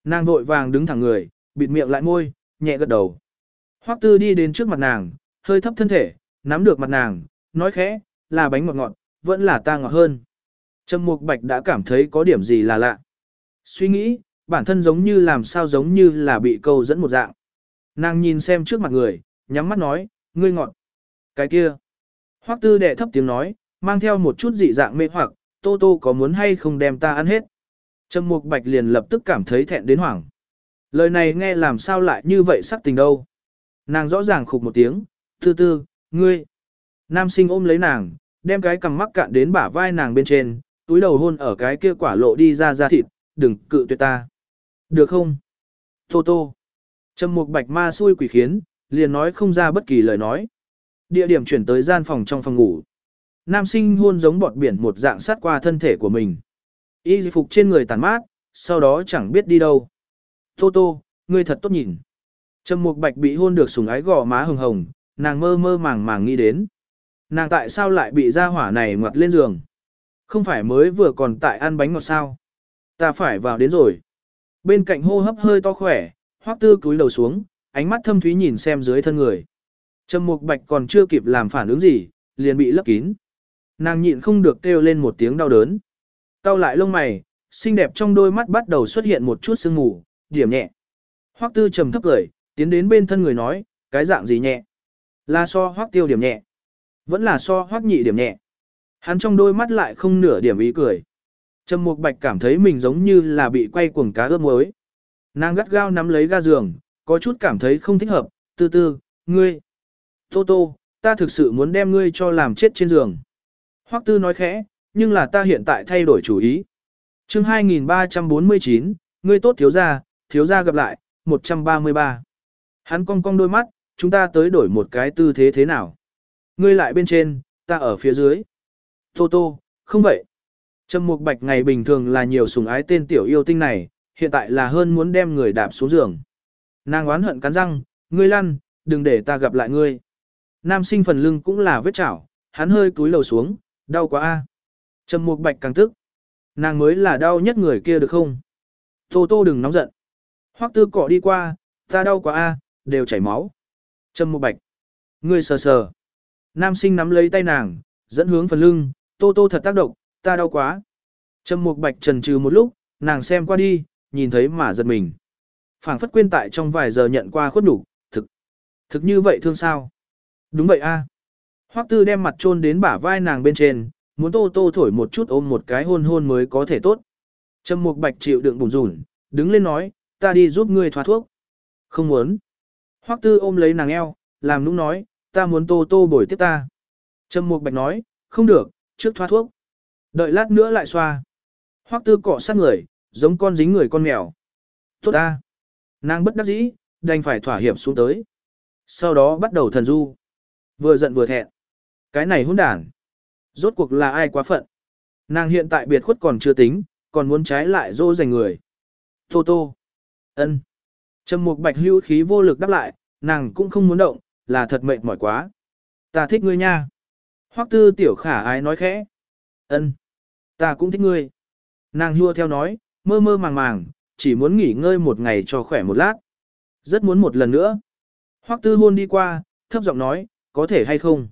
S1: Nàng vội vàng đứng thẳng người, bịt miệng lại môi, nhẹ gật đầu. Hoắc tư đi đến trước mặt nàng, hơi thấp thân thể, nắm được mặt nàng, nói khẽ, là bánh ngọt ngọt, vẫn là ta ngọt hơn. Trầm Mục Bạch đã cảm thấy có điểm gì là lạ. Suy nghĩ, bản thân giống như làm sao giống như là bị câu dẫn một dạng. Nàng nhìn xem trước mặt người, nhắm mắt nói, ngươi ngọt. Cái kia. Hoắc tư đệ thấp tiếng nói, mang theo một chút dị dạng mê hoặc, Tô Tô có muốn hay không đem ta ăn hết. Trầm Mục Bạch liền lập tức cảm thấy thẹn đến hoảng. Lời này nghe làm sao lại như vậy sắc tình đâu. Nàng rõ ràng khục một tiếng, tư tư, ngươi. Nam sinh ôm lấy nàng, đem cái cằm mắc cạn đến bả vai nàng bên trên, túi đầu hôn ở cái kia quả lộ đi ra ra thịt, đừng cự tuyệt ta. Được không? Tô tô. Trầm mục bạch ma xui quỷ khiến, liền nói không ra bất kỳ lời nói. Địa điểm chuyển tới gian phòng trong phòng ngủ. Nam sinh hôn giống bọt biển một dạng sát qua thân thể của mình. Y phục trên người tàn mát, sau đó chẳng biết đi đâu. Tô tô, ngươi thật tốt nhìn. Trầm mục bạch bị hôn được sùng ái gò má hồng hồng, nàng mơ mơ màng màng nghĩ đến. Nàng tại sao lại bị ra hỏa này ngoặt lên giường? Không phải mới vừa còn tại ăn bánh ngọt sao? Ta phải vào đến rồi. Bên cạnh hô hấp hơi to khỏe, hoắc tư cúi đầu xuống, ánh mắt thâm thúy nhìn xem dưới thân người. Trầm mục bạch còn chưa kịp làm phản ứng gì, liền bị lấp kín. Nàng nhịn không được kêu lên một tiếng đau đớn. cao lại lông mày, xinh đẹp trong đôi mắt bắt đầu xuất hiện một chút sương mù, điểm nhẹ. Hoắc tư trầm thấp cười, tiến đến bên thân người nói, cái dạng gì nhẹ? Là so hoắc tiêu điểm nhẹ. Vẫn là so hoắc nhị điểm nhẹ. Hắn trong đôi mắt lại không nửa điểm ý cười. Trầm Mục Bạch cảm thấy mình giống như là bị quay cuồng cá ướp muối. Nàng gắt gao nắm lấy ga giường, có chút cảm thấy không thích hợp, từ từ, ngươi. Tô tô, ta thực sự muốn đem ngươi cho làm chết trên giường. Hoắc tư nói khẽ, nhưng là ta hiện tại thay đổi chủ ý. chương 2349, ngươi tốt thiếu gia, thiếu gia gặp lại, 133. Hắn cong cong đôi mắt, chúng ta tới đổi một cái tư thế thế nào? Ngươi lại bên trên, ta ở phía dưới. Tô tô, không vậy. Trầm Mục Bạch ngày bình thường là nhiều sủng ái tên tiểu yêu tinh này, hiện tại là hơn muốn đem người đạp xuống giường. Nàng oán hận cắn răng, ngươi lăn, đừng để ta gặp lại ngươi. Nam sinh phần lưng cũng là vết chảo, hắn hơi cúi đầu xuống, đau quá a. Trầm Mục Bạch càng tức. Nàng mới là đau nhất người kia được không? Tô Tô đừng nóng giận. Hoắc Tư cọ đi qua, ta đau quá a, đều chảy máu. Trầm Mục Bạch. Ngươi sờ sờ. Nam sinh nắm lấy tay nàng, dẫn hướng phần lưng, Tô Tô thật tác động, ta đau quá. Trầm Mục Bạch trần trừ một lúc, nàng xem qua đi, nhìn thấy mà giật mình. Phảng phất quên tại trong vài giờ nhận qua khuất đủ, thực. Thực như vậy thương sao? Đúng vậy a. Hoắc Tư đem mặt chôn đến bả vai nàng bên trên, muốn Tô Tô thổi một chút ôm một cái hôn hôn mới có thể tốt. Trầm Mục Bạch chịu đựng bùn rủn, đứng lên nói, ta đi giúp ngươi thoa thuốc. Không muốn. Hoắc Tư ôm lấy nàng eo, làm nũng nói, ta muốn Tô Tô bồi tiếp ta. Trầm Mục Bạch nói, không được, trước thoa thuốc. Đợi lát nữa lại xoa. Hoắc Tư cọ sát người, giống con dính người con mèo. Tốt ta. Nàng bất đắc dĩ, đành phải thỏa hiệp xuống tới. Sau đó bắt đầu thần du. Vừa giận vừa thẹn. Cái này hỗn đản. Rốt cuộc là ai quá phận. Nàng hiện tại biệt khuất còn chưa tính, còn muốn trái lại dỗ dành người. Tô tô. ân. Trầm mục bạch hưu khí vô lực đáp lại, nàng cũng không muốn động, là thật mệt mỏi quá. Ta thích ngươi nha. Hoắc tư tiểu khả ái nói khẽ. ân. Ta cũng thích ngươi. Nàng hua theo nói, mơ mơ màng màng, chỉ muốn nghỉ ngơi một ngày cho khỏe một lát. Rất muốn một lần nữa. Hoắc tư hôn đi qua, thấp giọng nói, có thể hay không?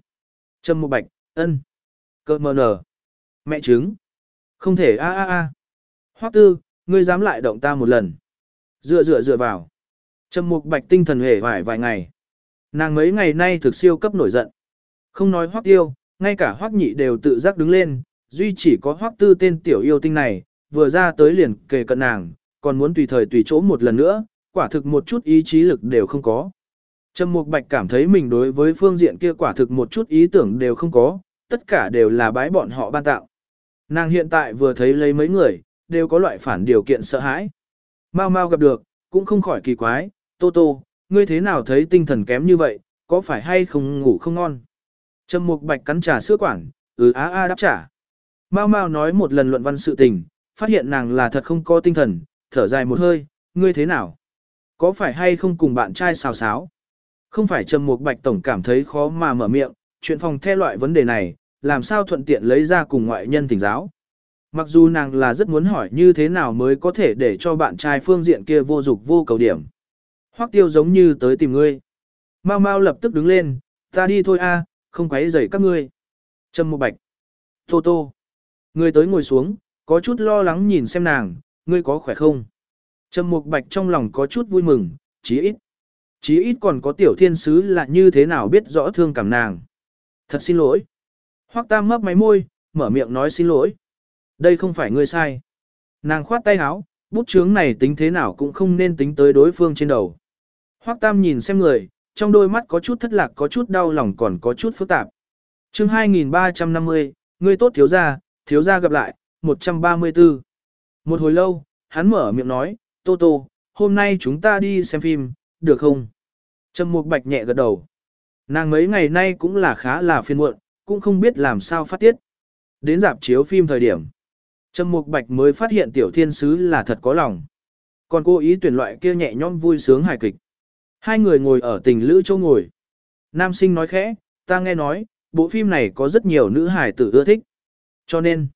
S1: Trâm một bạch, ân. Cơ mờ nở. Mẹ trứng. Không thể a a a. Hoắc tư, ngươi dám lại động ta một lần. Dựa dựa dựa vào. Trâm mục bạch tinh thần hề vài vài ngày. Nàng mấy ngày nay thực siêu cấp nổi giận. Không nói hoắc tiêu, ngay cả hoắc nhị đều tự giác đứng lên, duy chỉ có hoắc tư tên tiểu yêu tinh này, vừa ra tới liền kề cận nàng, còn muốn tùy thời tùy chỗ một lần nữa, quả thực một chút ý chí lực đều không có. Trầm Mục Bạch cảm thấy mình đối với phương diện kia quả thực một chút ý tưởng đều không có, tất cả đều là bái bọn họ ban tạo. Nàng hiện tại vừa thấy lấy mấy người, đều có loại phản điều kiện sợ hãi. Mau mau gặp được, cũng không khỏi kỳ quái, Tô Tô, ngươi thế nào thấy tinh thần kém như vậy, có phải hay không ngủ không ngon? Trầm Mục Bạch cắn trà sữa quản, ừ á a đáp trả. Mau mau nói một lần luận văn sự tình, phát hiện nàng là thật không có tinh thần, thở dài một hơi, ngươi thế nào? Có phải hay không cùng bạn trai xào xáo? Không phải Trầm Mục Bạch tổng cảm thấy khó mà mở miệng, chuyện phòng the loại vấn đề này, làm sao thuận tiện lấy ra cùng ngoại nhân thỉnh giáo. Mặc dù nàng là rất muốn hỏi như thế nào mới có thể để cho bạn trai phương diện kia vô dục vô cầu điểm. Hoắc tiêu giống như tới tìm ngươi. Mau mau lập tức đứng lên, ta đi thôi a, không quấy rầy các ngươi. Trầm Mục Bạch. Tô Tô. ngươi tới ngồi xuống, có chút lo lắng nhìn xem nàng, ngươi có khỏe không? Trầm Mục Bạch trong lòng có chút vui mừng, chí ít. Chí ít còn có tiểu thiên sứ là như thế nào biết rõ thương cảm nàng. Thật xin lỗi. Hoắc Tam mấp máy môi, mở miệng nói xin lỗi. Đây không phải ngươi sai. Nàng khoát tay áo, bút chướng này tính thế nào cũng không nên tính tới đối phương trên đầu. Hoắc Tam nhìn xem người, trong đôi mắt có chút thất lạc có chút đau lòng còn có chút phức tạp. chương 2350, ngươi tốt thiếu gia, thiếu gia gặp lại, 134. Một hồi lâu, hắn mở miệng nói, Tô Tô, hôm nay chúng ta đi xem phim, được không? Trầm Mục Bạch nhẹ gật đầu. Nàng mấy ngày nay cũng là khá là phiền muộn, cũng không biết làm sao phát tiết. Đến dạp chiếu phim thời điểm, Trầm Mục Bạch mới phát hiện tiểu thiên sứ là thật có lòng. Còn cô ý tuyển loại kia nhẹ nhõm vui sướng hài kịch. Hai người ngồi ở tình lữ châu ngồi. Nam sinh nói khẽ, ta nghe nói, bộ phim này có rất nhiều nữ hài tử ưa thích. Cho nên,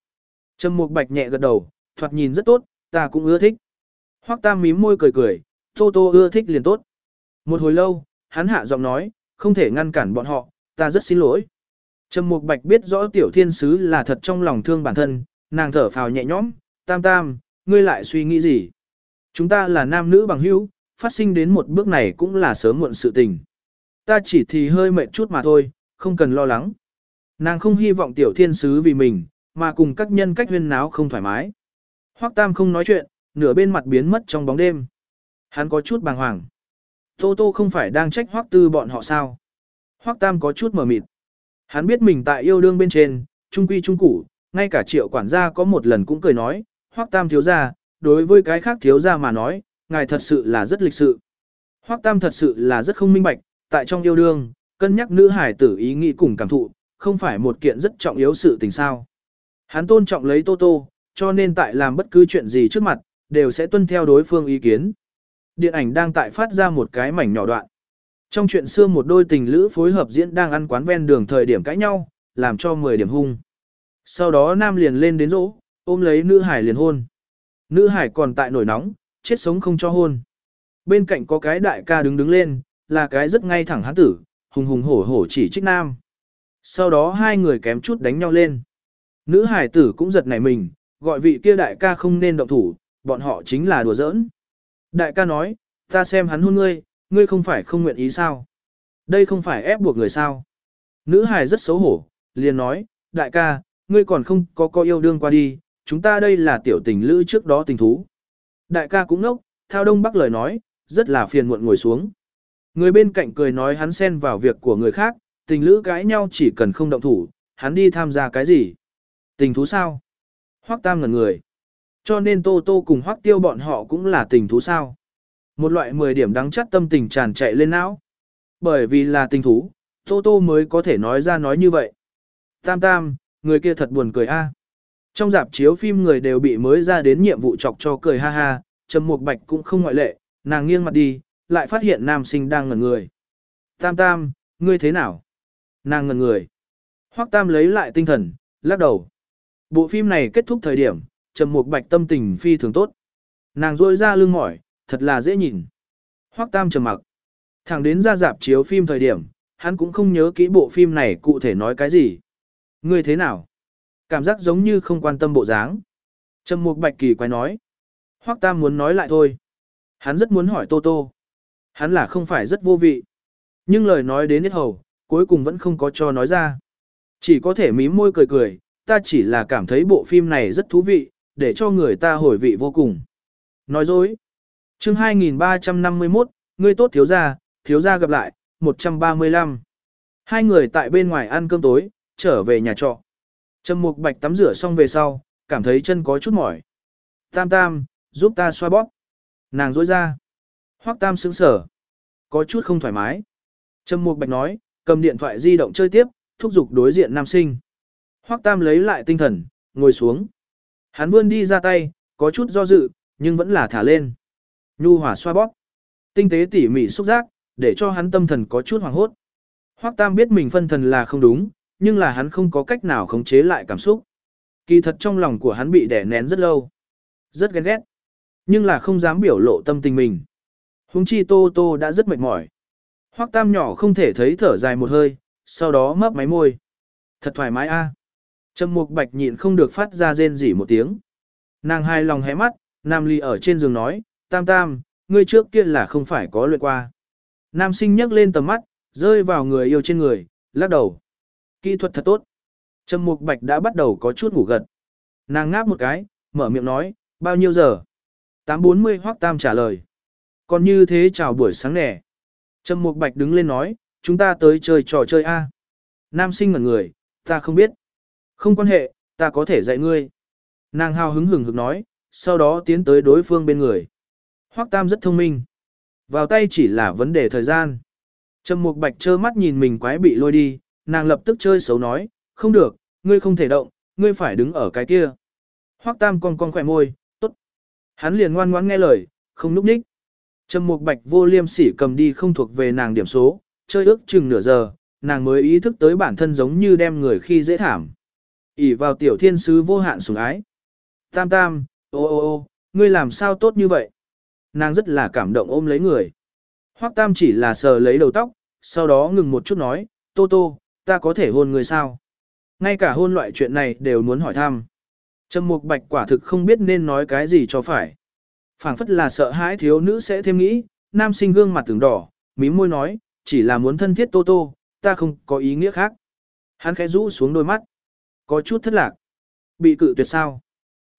S1: Trầm Mục Bạch nhẹ gật đầu, thoạt nhìn rất tốt, ta cũng ưa thích. Hoắc Tam mím môi cười cười, Tô Tô ưa thích liền tốt. Một hồi lâu, hắn hạ giọng nói, không thể ngăn cản bọn họ, ta rất xin lỗi. Trầm Mục Bạch biết rõ tiểu thiên sứ là thật trong lòng thương bản thân, nàng thở phào nhẹ nhõm, tam tam, ngươi lại suy nghĩ gì? Chúng ta là nam nữ bằng hữu, phát sinh đến một bước này cũng là sớm muộn sự tình. Ta chỉ thì hơi mệt chút mà thôi, không cần lo lắng. Nàng không hy vọng tiểu thiên sứ vì mình, mà cùng các nhân cách huyên náo không thoải mái. Hoắc Tam không nói chuyện, nửa bên mặt biến mất trong bóng đêm. Hắn có chút bàng hoàng. Tô Tô không phải đang trách Hoắc Tư bọn họ sao? Hoắc Tam có chút mờ mịt. Hắn biết mình tại yêu đương bên trên, trung quy trung củ, ngay cả triệu quản gia có một lần cũng cười nói, Hoắc Tam thiếu gia, đối với cái khác thiếu gia mà nói, ngài thật sự là rất lịch sự. Hoắc Tam thật sự là rất không minh bạch, tại trong yêu đương, cân nhắc nữ hải tử ý nghĩ cùng cảm thụ, không phải một kiện rất trọng yếu sự tình sao. Hắn tôn trọng lấy Tô Tô, cho nên tại làm bất cứ chuyện gì trước mặt, đều sẽ tuân theo đối phương ý kiến. Điện ảnh đang tại phát ra một cái mảnh nhỏ đoạn. Trong chuyện xưa một đôi tình lữ phối hợp diễn đang ăn quán ven đường thời điểm cãi nhau, làm cho 10 điểm hung. Sau đó nam liền lên đến rỗ, ôm lấy nữ hải liền hôn. Nữ hải còn tại nổi nóng, chết sống không cho hôn. Bên cạnh có cái đại ca đứng đứng lên, là cái rất ngay thẳng hán tử, hùng hùng hổ hổ chỉ trích nam. Sau đó hai người kém chút đánh nhau lên. Nữ hải tử cũng giật nảy mình, gọi vị kia đại ca không nên động thủ, bọn họ chính là đùa giỡn. Đại ca nói, ta xem hắn hôn ngươi, ngươi không phải không nguyện ý sao? Đây không phải ép buộc người sao? Nữ hài rất xấu hổ, liền nói, đại ca, ngươi còn không có coi yêu đương qua đi, chúng ta đây là tiểu tình lữ trước đó tình thú. Đại ca cũng nốc, theo đông bắc lời nói, rất là phiền muộn ngồi xuống. Người bên cạnh cười nói hắn xen vào việc của người khác, tình lữ cãi nhau chỉ cần không động thủ, hắn đi tham gia cái gì? Tình thú sao? Hoắc Tam ngẩn người. Cho nên Tô Tô cùng Hoắc Tiêu bọn họ cũng là tình thú sao? Một loại 10 điểm đắng chắt tâm tình tràn chạy lên não. Bởi vì là tình thú, Tô Tô mới có thể nói ra nói như vậy. Tam Tam, người kia thật buồn cười a. Trong dạp chiếu phim người đều bị mới ra đến nhiệm vụ chọc cho cười ha ha, Trầm Mục Bạch cũng không ngoại lệ, nàng nghiêng mặt đi, lại phát hiện nam sinh đang ngẩn người. Tam Tam, ngươi thế nào? Nàng ngẩn người. Hoắc Tam lấy lại tinh thần, lắc đầu. Bộ phim này kết thúc thời điểm, Trầm Mục Bạch tâm tình phi thường tốt. Nàng rôi ra lưng mỏi, thật là dễ nhìn. Hoắc Tam trầm mặc. Thẳng đến ra dạp chiếu phim thời điểm, hắn cũng không nhớ kỹ bộ phim này cụ thể nói cái gì. Ngươi thế nào? Cảm giác giống như không quan tâm bộ dáng. Trầm Mục Bạch kỳ quái nói. Hoắc Tam muốn nói lại thôi. Hắn rất muốn hỏi Tô Tô. Hắn là không phải rất vô vị. Nhưng lời nói đến hết hầu, cuối cùng vẫn không có cho nói ra. Chỉ có thể mím môi cười cười, ta chỉ là cảm thấy bộ phim này rất thú vị, để cho người ta hồi vị vô cùng. Nói dối. chương 2351, ngươi tốt thiếu gia, thiếu gia gặp lại, 135. Hai người tại bên ngoài ăn cơm tối, trở về nhà trọ. Trầm Mục Bạch tắm rửa xong về sau, cảm thấy chân có chút mỏi. Tam Tam, giúp ta xoa bóp. Nàng dối ra. Hoắc Tam sững sở. Có chút không thoải mái. Trầm Mục Bạch nói, cầm điện thoại di động chơi tiếp, thúc giục đối diện nam sinh. Hoắc Tam lấy lại tinh thần, ngồi xuống. Hắn vươn đi ra tay, có chút do dự, nhưng vẫn là thả lên. Nhu hỏa xoa bóp. Tinh tế tỉ mỉ xúc giác, để cho hắn tâm thần có chút hoảng hốt. Hoắc Tam biết mình phân thần là không đúng, nhưng là hắn không có cách nào khống chế lại cảm xúc. Kỳ thật trong lòng của hắn bị đè nén rất lâu. Rất ghen ghét. Nhưng là không dám biểu lộ tâm tình mình. Húng chi Tô Tô đã rất mệt mỏi. Hoắc Tam nhỏ không thể thấy thở dài một hơi, sau đó mấp máy môi. Thật thoải mái a. Trầm Mục Bạch nhịn không được phát ra rên rỉ một tiếng. Nàng hai lòng hé mắt, Nam Ly ở trên giường nói, Tam Tam, ngươi trước kia là không phải có luyện qua. Nam sinh nhấc lên tầm mắt, rơi vào người yêu trên người, lắc đầu. Kỹ thuật thật tốt. Trầm Mục Bạch đã bắt đầu có chút ngủ gật. Nàng ngáp một cái, mở miệng nói, bao nhiêu giờ? 8.40 Hoắc Tam trả lời. Còn như thế chào buổi sáng nè. Trầm Mục Bạch đứng lên nói, chúng ta tới chơi trò chơi A. Nam sinh ngẩn người, ta không biết. Không quan hệ, ta có thể dạy ngươi. Nàng hào hứng hừng hực nói, sau đó tiến tới đối phương bên người. Hoắc Tam rất thông minh. Vào tay chỉ là vấn đề thời gian. Trầm Mục Bạch trơ mắt nhìn mình quái bị lôi đi, nàng lập tức chơi xấu nói, không được, ngươi không thể động, ngươi phải đứng ở cái kia. Hoắc Tam cong cong khỏe môi, tốt. Hắn liền ngoan ngoãn nghe lời, không núp ních. Trầm Mục Bạch vô liêm sỉ cầm đi không thuộc về nàng điểm số, chơi ước chừng nửa giờ, nàng mới ý thức tới bản thân giống như đem người khi dễ thảm ỉ vào tiểu thiên sứ vô hạn sủng ái. Tam Tam, ô ô ô, ngươi làm sao tốt như vậy? Nàng rất là cảm động ôm lấy người. Hoắc Tam chỉ là sờ lấy đầu tóc, sau đó ngừng một chút nói, Tô Tô, ta có thể hôn người sao? Ngay cả hôn loại chuyện này đều muốn hỏi thăm. Trầm Mục Bạch quả thực không biết nên nói cái gì cho phải. phảng phất là sợ hãi thiếu nữ sẽ thêm nghĩ, nam sinh gương mặt tưởng đỏ, mí môi nói, chỉ là muốn thân thiết Tô Tô, ta không có ý nghĩa khác. Hắn khẽ rũ xuống đôi mắt. Có chút thất lạc. Bị cự tuyệt sao?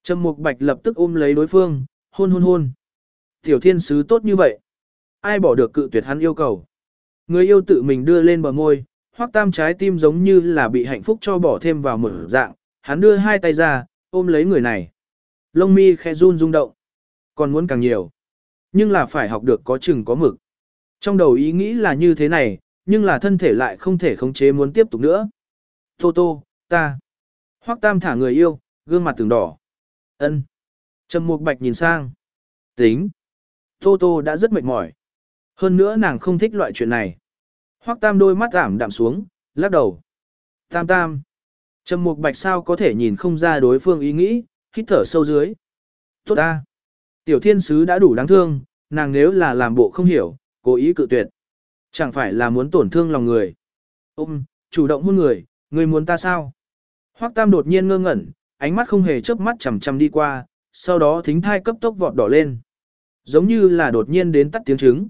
S1: Trầm Mục Bạch lập tức ôm lấy đối phương, hôn hôn hôn. Tiểu thiên sứ tốt như vậy. Ai bỏ được cự tuyệt hắn yêu cầu. Người yêu tự mình đưa lên bờ môi, hoắc tam trái tim giống như là bị hạnh phúc cho bỏ thêm vào một dạng, hắn đưa hai tay ra, ôm lấy người này. Lông mi khẽ run rung động. Còn muốn càng nhiều. Nhưng là phải học được có chừng có mực. Trong đầu ý nghĩ là như thế này, nhưng là thân thể lại không thể khống chế muốn tiếp tục nữa. Tô tô, ta. Hoắc tam thả người yêu, gương mặt từng đỏ. ân Trầm mục bạch nhìn sang. Tính. Tô tô đã rất mệt mỏi. Hơn nữa nàng không thích loại chuyện này. Hoắc Tam đôi mắt ảm đạm xuống, lắc đầu. Tam Tam. Trầm Mục Bạch sao có thể nhìn không ra đối phương ý nghĩ, hít thở sâu dưới. Tốt ta. Tiểu thiên sứ đã đủ đáng thương, nàng nếu là làm bộ không hiểu, cố ý cự tuyệt. Chẳng phải là muốn tổn thương lòng người. Ôm, chủ động hôn người, người muốn ta sao? Hoắc Tam đột nhiên ngơ ngẩn, ánh mắt không hề chớp mắt chằm chằm đi qua, sau đó thính thai cấp tốc vọt đỏ lên. Giống như là đột nhiên đến tắt tiếng trứng.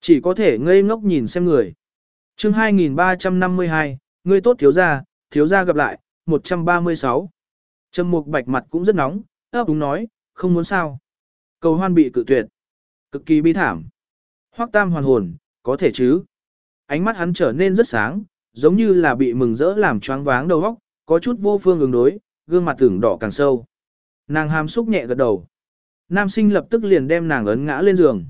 S1: Chỉ có thể ngây ngốc nhìn xem người. chương 2352, ngươi tốt thiếu gia, thiếu gia gặp lại, 136. Trầm mục bạch mặt cũng rất nóng, ấp đúng nói, không muốn sao. Cầu hoan bị cự tuyệt. Cực kỳ bi thảm. Hoắc tam hoàn hồn, có thể chứ. Ánh mắt hắn trở nên rất sáng, giống như là bị mừng rỡ làm choáng váng đầu óc, có chút vô phương ứng đối, gương mặt tưởng đỏ càng sâu. Nàng hàm xúc nhẹ gật đầu. Nam sinh lập tức liền đem nàng ấn ngã lên giường.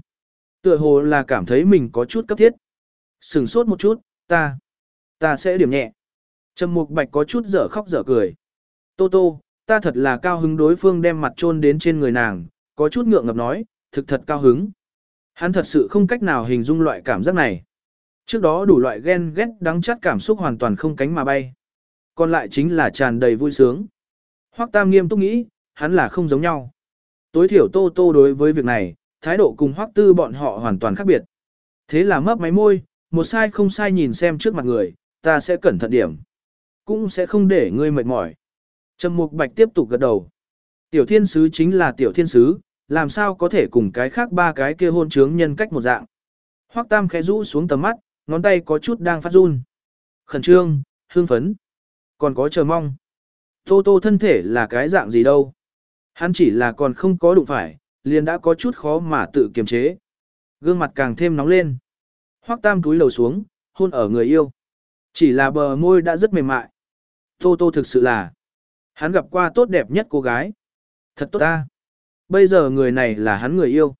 S1: Tựa hồ là cảm thấy mình có chút cấp thiết. Sừng sốt một chút, ta, ta sẽ điểm nhẹ. Trầm mục bạch có chút dở khóc dở cười. Tô tô, ta thật là cao hứng đối phương đem mặt trôn đến trên người nàng, có chút ngượng ngập nói, thực thật cao hứng. Hắn thật sự không cách nào hình dung loại cảm giác này. Trước đó đủ loại ghen ghét đắng chát cảm xúc hoàn toàn không cánh mà bay. Còn lại chính là tràn đầy vui sướng. Hoắc Tam nghiêm túc nghĩ, hắn là không giống nhau. Tối thiểu Tô Tô đối với việc này, thái độ cùng hoắc tư bọn họ hoàn toàn khác biệt. Thế là mấp máy môi, một sai không sai nhìn xem trước mặt người, ta sẽ cẩn thận điểm. Cũng sẽ không để ngươi mệt mỏi. Trầm mục bạch tiếp tục gật đầu. Tiểu thiên sứ chính là tiểu thiên sứ, làm sao có thể cùng cái khác ba cái kia hôn trướng nhân cách một dạng. Hoắc tam khẽ rũ xuống tầm mắt, ngón tay có chút đang phát run. Khẩn trương, hương phấn, còn có chờ mong. Tô tô thân thể là cái dạng gì đâu. Hắn chỉ là còn không có đụng phải, liền đã có chút khó mà tự kiềm chế. Gương mặt càng thêm nóng lên. Hoắc Tam túi lầu xuống, hôn ở người yêu. Chỉ là bờ môi đã rất mềm mại. Tô Tô thực sự là, hắn gặp qua tốt đẹp nhất cô gái. Thật tốt ta. Bây giờ người này là hắn người yêu.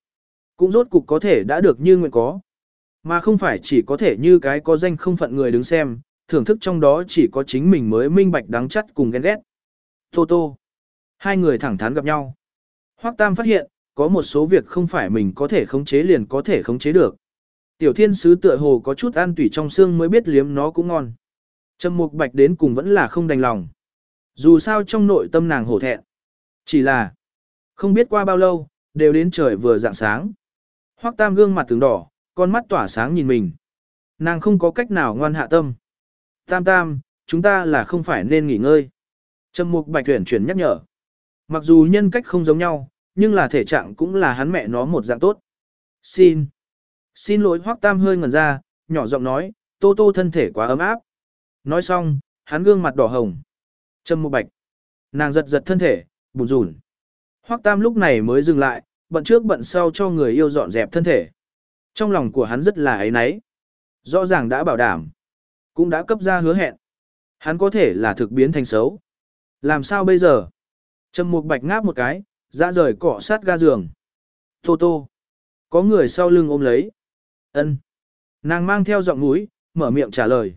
S1: Cũng rốt cục có thể đã được như nguyện có. Mà không phải chỉ có thể như cái có danh không phận người đứng xem, thưởng thức trong đó chỉ có chính mình mới minh bạch đáng chắt cùng ghen ghét. Tô Tô. Hai người thẳng thắn gặp nhau. Hoắc Tam phát hiện, có một số việc không phải mình có thể khống chế liền có thể khống chế được. Tiểu thiên sứ tựa hồ có chút ăn tủy trong xương mới biết liếm nó cũng ngon. Trầm mục bạch đến cùng vẫn là không đành lòng. Dù sao trong nội tâm nàng hổ thẹn. Chỉ là, không biết qua bao lâu, đều đến trời vừa dạng sáng. Hoắc tam gương mặt tướng đỏ, con mắt tỏa sáng nhìn mình. Nàng không có cách nào ngoan hạ tâm. Tam tam, chúng ta là không phải nên nghỉ ngơi. Trầm mục bạch tuyển chuyển nhắc nhở. Mặc dù nhân cách không giống nhau, nhưng là thể trạng cũng là hắn mẹ nó một dạng tốt. Xin. Xin lỗi Hoắc Tam hơi ngẩn ra, nhỏ giọng nói, Tô Tô thân thể quá ấm áp. Nói xong, hắn gương mặt đỏ hồng. Trầm mục bạch. Nàng giật giật thân thể, bùn rùn. Hoắc Tam lúc này mới dừng lại, bận trước bận sau cho người yêu dọn dẹp thân thể. Trong lòng của hắn rất là ấy náy. Rõ ràng đã bảo đảm. Cũng đã cấp ra hứa hẹn. Hắn có thể là thực biến thành xấu. Làm sao bây giờ? Trầm Mục Bạch ngáp một cái, ra rời cọ sát ga giường. Tô tô. Có người sau lưng ôm lấy. ân Nàng mang theo giọng mũi, mở miệng trả lời.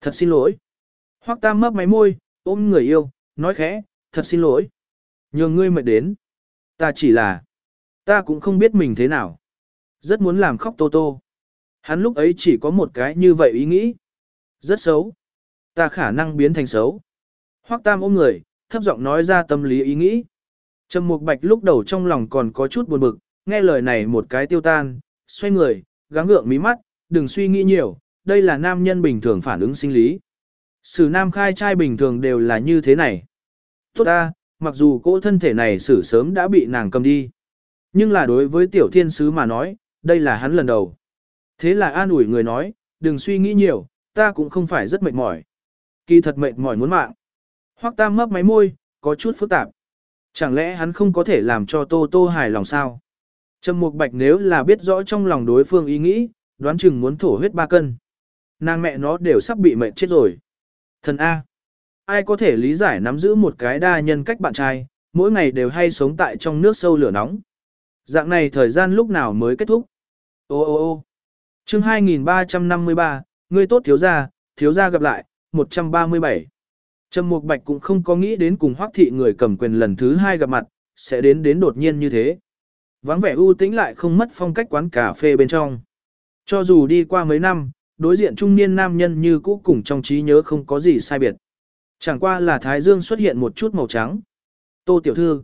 S1: Thật xin lỗi. Hoắc Tam mấp máy môi, ôm người yêu, nói khẽ, thật xin lỗi. Nhường ngươi mệt đến. Ta chỉ là, ta cũng không biết mình thế nào. Rất muốn làm khóc Tô Tô. Hắn lúc ấy chỉ có một cái như vậy ý nghĩ. Rất xấu. Ta khả năng biến thành xấu. Hoắc Tam ôm người, thấp giọng nói ra tâm lý ý nghĩ. Trầm Mục Bạch lúc đầu trong lòng còn có chút buồn bực, nghe lời này một cái tiêu tan, xoay người, gắng gượng mí mắt, đừng suy nghĩ nhiều, đây là nam nhân bình thường phản ứng sinh lý. Sử nam khai trai bình thường đều là như thế này. Tốt ta, mặc dù cỗ thân thể này xử sớm đã bị nàng cầm đi. Nhưng là đối với tiểu thiên sứ mà nói, đây là hắn lần đầu. Thế là an ủi người nói, đừng suy nghĩ nhiều, ta cũng không phải rất mệt mỏi. Kỳ thật mệt mỏi muốn mạng. Hoắc Tam mấp máy môi, có chút phức tạp. Chẳng lẽ hắn không có thể làm cho Tô Tô hài lòng sao? Trầm Mục Bạch nếu là biết rõ trong lòng đối phương ý nghĩ, đoán chừng muốn thổ huyết ba cân. Nàng mẹ nó đều sắp bị mệt chết rồi. Thần A. Ai có thể lý giải nắm giữ một cái đa nhân cách bạn trai, mỗi ngày đều hay sống tại trong nước sâu lửa nóng. Dạng này thời gian lúc nào mới kết thúc? Ô ô ô chương 2353, Ngươi tốt thiếu gia, thiếu gia gặp lại, 137. Trầm Mục Bạch cũng không có nghĩ đến cùng Hoắc thị người cầm quyền lần thứ hai gặp mặt, sẽ đến đến đột nhiên như thế. Vắng vẻ ưu tĩnh lại không mất phong cách quán cà phê bên trong. Cho dù đi qua mấy năm, đối diện trung niên nam nhân như cũ cùng trong trí nhớ không có gì sai biệt. Chẳng qua là Thái Dương xuất hiện một chút màu trắng. Tô tiểu thư.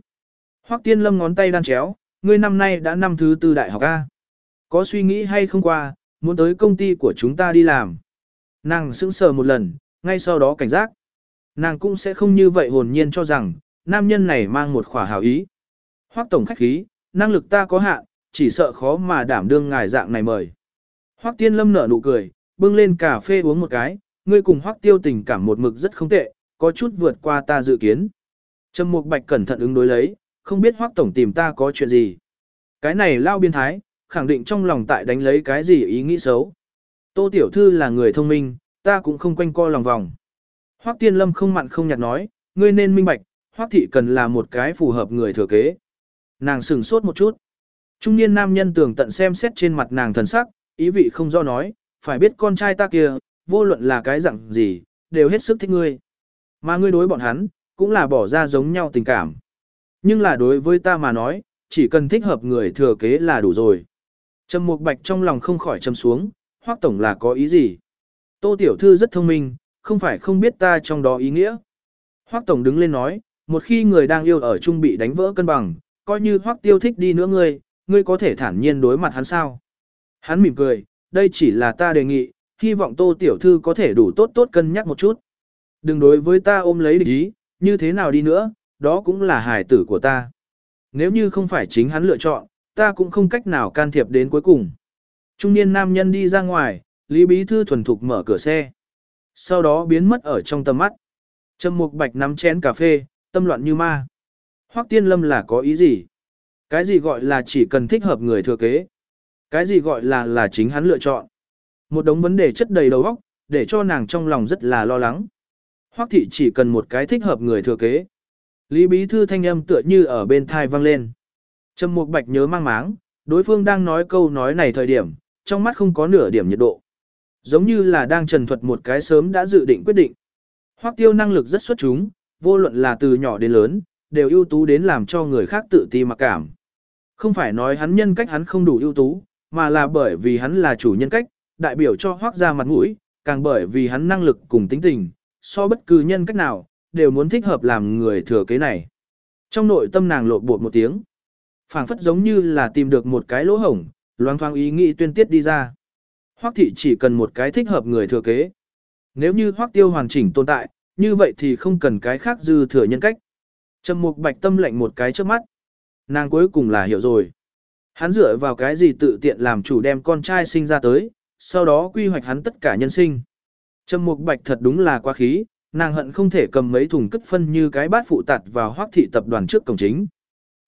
S1: Hoắc Tiên Lâm ngón tay đan chéo, ngươi năm nay đã năm thứ tư đại học A. Có suy nghĩ hay không qua, muốn tới công ty của chúng ta đi làm. Nàng sững sờ một lần, ngay sau đó cảnh giác. Nàng cũng sẽ không như vậy hồn nhiên cho rằng, nam nhân này mang một khỏa hảo ý. Hoắc tổng khách khí, năng lực ta có hạn, chỉ sợ khó mà đảm đương ngài dạng này mời. Hoắc Tiên Lâm nở nụ cười, bưng lên cà phê uống một cái, ngươi cùng Hoắc Tiêu tình cảm một mực rất không tệ, có chút vượt qua ta dự kiến. Trầm Mục Bạch cẩn thận ứng đối lấy, không biết Hoắc tổng tìm ta có chuyện gì. Cái này lao biên thái, khẳng định trong lòng tại đánh lấy cái gì ý nghĩ xấu. Tô tiểu thư là người thông minh, ta cũng không quanh co lòng vòng. Hoắc Tiên Lâm không mặn không nhạt nói, ngươi nên minh bạch, Hoắc thị cần là một cái phù hợp người thừa kế. Nàng sừng sốt một chút. Trung niên nam nhân tưởng tận xem xét trên mặt nàng thần sắc, ý vị không do nói, phải biết con trai ta kia, vô luận là cái dạng gì, đều hết sức thích ngươi. Mà ngươi đối bọn hắn, cũng là bỏ ra giống nhau tình cảm. Nhưng là đối với ta mà nói, chỉ cần thích hợp người thừa kế là đủ rồi. Trầm Mục Bạch trong lòng không khỏi trầm xuống, Hoắc tổng là có ý gì? Tô tiểu thư rất thông minh, không phải không biết ta trong đó ý nghĩa. Hoắc tổng đứng lên nói, một khi người đang yêu ở trung bị đánh vỡ cân bằng, coi như Hoắc tiêu thích đi nữa ngươi, ngươi có thể thản nhiên đối mặt hắn sao? Hắn mỉm cười, đây chỉ là ta đề nghị, hy vọng Tô tiểu thư có thể đủ tốt tốt cân nhắc một chút. Đừng đối với ta ôm lấy địch ý, như thế nào đi nữa, đó cũng là hài tử của ta. Nếu như không phải chính hắn lựa chọn, ta cũng không cách nào can thiệp đến cuối cùng. Trung niên nam nhân đi ra ngoài, Lý Bí Thư thuần thục mở cửa xe. Sau đó biến mất ở trong tầm mắt. Trầm Mục Bạch nắm chén cà phê, tâm loạn như ma. Hoắc Tiên Lâm là có ý gì? Cái gì gọi là chỉ cần thích hợp người thừa kế? Cái gì gọi là là chính hắn lựa chọn? Một đống vấn đề chất đầy đầu óc, để cho nàng trong lòng rất là lo lắng. Hoắc thị chỉ cần một cái thích hợp người thừa kế. Lý Bí Thư thanh âm tựa như ở bên thai vang lên. Trầm Mục Bạch nhớ mang máng, đối phương đang nói câu nói này thời điểm, trong mắt không có nửa điểm nhiệt độ. Giống như là đang trần thuật một cái sớm đã dự định quyết định. Hoắc tiêu năng lực rất xuất chúng, vô luận là từ nhỏ đến lớn, đều ưu tú đến làm cho người khác tự ti mặc cảm. Không phải nói hắn nhân cách hắn không đủ ưu tú, mà là bởi vì hắn là chủ nhân cách, đại biểu cho Hoắc gia mặt mũi, càng bởi vì hắn năng lực cùng tính tình, so bất cứ nhân cách nào, đều muốn thích hợp làm người thừa kế này. Trong nội tâm nàng lộn bột một tiếng, phảng phất giống như là tìm được một cái lỗ hổng, loang thoáng ý nghĩ tuyên tiết đi ra. Hoắc thị chỉ cần một cái thích hợp người thừa kế. Nếu như Hoắc tiêu hoàn chỉnh tồn tại, như vậy thì không cần cái khác dư thừa nhân cách. Trầm Mục Bạch tâm lạnh một cái trước mắt. Nàng cuối cùng là hiểu rồi. Hắn dựa vào cái gì tự tiện làm chủ đem con trai sinh ra tới, sau đó quy hoạch hắn tất cả nhân sinh. Trầm Mục Bạch thật đúng là quá khí, nàng hận không thể cầm mấy thùng cất phân như cái bát phụ tạt vào Hoắc thị tập đoàn trước cổng chính.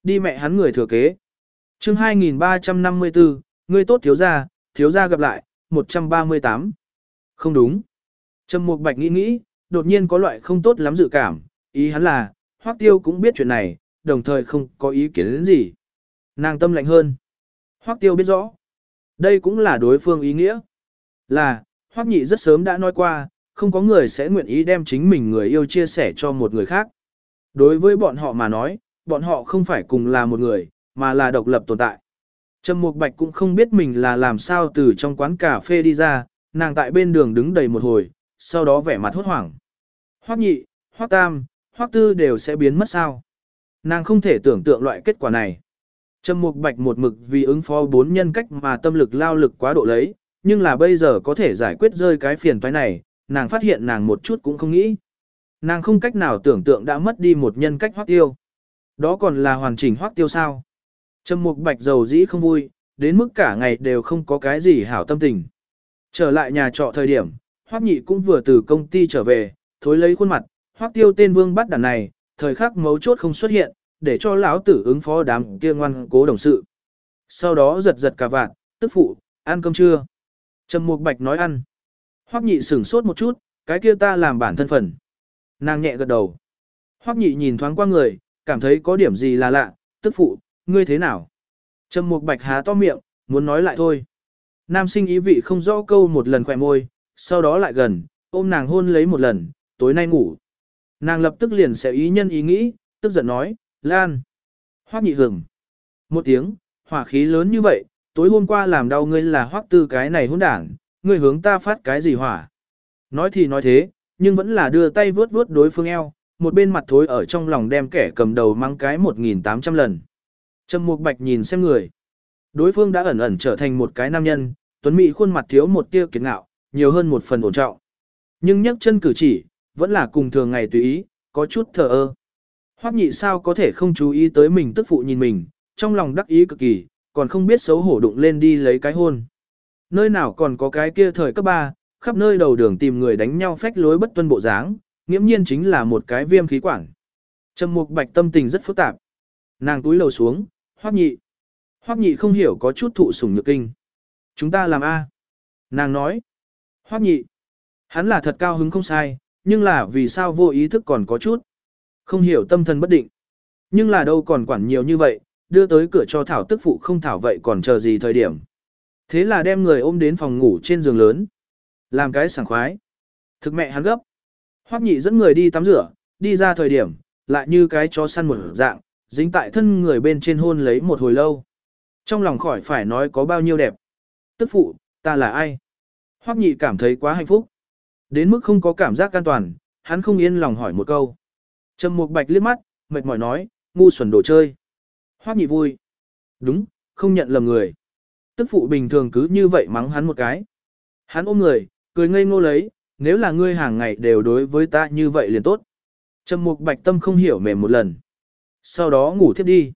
S1: Đi mẹ hắn người thừa kế. chương 2354, ngươi tốt thiếu gia, thiếu gia gặp lại, 138. Không đúng. Trầm Mục Bạch nghĩ nghĩ, đột nhiên có loại không tốt lắm dự cảm, ý hắn là, Hoắc Tiêu cũng biết chuyện này, đồng thời không có ý kiến đến gì. Nàng tâm lạnh hơn. Hoắc Tiêu biết rõ. Đây cũng là đối phương ý nghĩa. Là, Hoắc Nhị rất sớm đã nói qua, không có người sẽ nguyện ý đem chính mình người yêu chia sẻ cho một người khác. Đối với bọn họ mà nói, bọn họ không phải cùng là một người, mà là độc lập tồn tại. Trầm Mục Bạch cũng không biết mình là làm sao từ trong quán cà phê đi ra, nàng tại bên đường đứng đầy một hồi, sau đó vẻ mặt hốt hoảng. Hoắc nhị, Hoắc tam, Hoắc tư đều sẽ biến mất sao? Nàng không thể tưởng tượng loại kết quả này. Trầm Mục Bạch một mực vì ứng phó bốn nhân cách mà tâm lực lao lực quá độ lấy, nhưng là bây giờ có thể giải quyết rơi cái phiền toái này, nàng phát hiện nàng một chút cũng không nghĩ. Nàng không cách nào tưởng tượng đã mất đi một nhân cách Hoắc tiêu. Đó còn là hoàn chỉnh Hoắc tiêu sao? Trầm Mục Bạch dầu dĩ không vui, đến mức cả ngày đều không có cái gì hảo tâm tình. Trở lại nhà trọ thời điểm, Hoắc Nhị cũng vừa từ công ty trở về, thối lấy khuôn mặt, Hoắc Tiêu tên vương bắt đàn này, thời khắc mấu chốt không xuất hiện, để cho lão tử ứng phó đám kia ngoan cố đồng sự. Sau đó giật giật cả vạn, tức phụ, ăn cơm trưa. Trầm Mục Bạch nói ăn. Hoắc Nhị sửng sốt một chút, cái kia ta làm bản thân phần. Nàng nhẹ gật đầu. Hoắc Nhị nhìn thoáng qua người, cảm thấy có điểm gì là lạ, tức phụ, ngươi thế nào? Trầm Mục Bạch há to miệng, muốn nói lại thôi. Nam sinh ý vị không rõ câu một lần khỏe môi, sau đó lại gần, ôm nàng hôn lấy một lần, tối nay ngủ. Nàng lập tức liền sẽ ý nhân ý nghĩ, tức giận nói, Lan. Hoác nhị hưởng. Một tiếng, hỏa khí lớn như vậy, tối hôm qua làm đau ngươi là hoác tư cái này hôn đảng, ngươi hướng ta phát cái gì hỏa. Nói thì nói thế, nhưng vẫn là đưa tay vướt vướt đối phương eo, một bên mặt thối ở trong lòng đem kẻ cầm đầu mang cái 1.800 lần. Trầm Mục Bạch nhìn xem người. Đối phương đã ẩn ẩn trở thành một cái nam nhân, tuấn mỹ khuôn mặt thiếu một tia kiệt ngạo, nhiều hơn một phần ổn trọng. Nhưng nhấc chân cử chỉ, vẫn là cùng thường ngày tùy ý, có chút thờ ơ. Hoắc nhị sao có thể không chú ý tới mình tức phụ nhìn mình, trong lòng đắc ý cực kỳ, còn không biết xấu hổ đụng lên đi lấy cái hôn. Nơi nào còn có cái kia thời cấp ba, khắp nơi đầu đường tìm người đánh nhau phách lối bất tuân bộ dáng, nghiễm nhiên chính là một cái viêm khí quản. Trầm mục bạch tâm tình rất phức tạp. Nàng túi lầu xuống, Hoắc nhị. Hoắc nhị không hiểu có chút thụ sủng nhược kinh. Chúng ta làm A. Nàng nói. Hoắc nhị. Hắn là thật cao hứng không sai, nhưng là vì sao vô ý thức còn có chút. Không hiểu tâm thần bất định. Nhưng là đâu còn quản nhiều như vậy, đưa tới cửa cho Thảo tức phụ không Thảo vậy còn chờ gì thời điểm. Thế là đem người ôm đến phòng ngủ trên giường lớn. Làm cái sảng khoái. Thực mẹ hắn gấp. Hoắc nhị dẫn người đi tắm rửa, đi ra thời điểm, lại như cái chó săn một dạng, dính tại thân người bên trên hôn lấy một hồi lâu. Trong lòng khỏi phải nói có bao nhiêu đẹp. Tức phụ, ta là ai? Hoắc nhị cảm thấy quá hạnh phúc. Đến mức không có cảm giác an toàn, hắn không yên lòng hỏi một câu. Trầm Mục Bạch liếc mắt, mệt mỏi nói, ngu xuẩn đồ chơi. Hoắc nhị vui. Đúng, không nhận lầm người. Tức phụ bình thường cứ như vậy mắng hắn một cái. Hắn ôm người, cười ngây ngô lấy, nếu là ngươi hàng ngày đều đối với ta như vậy liền tốt. Trầm Mục Bạch tâm không hiểu mềm một lần. Sau đó ngủ thiếp đi.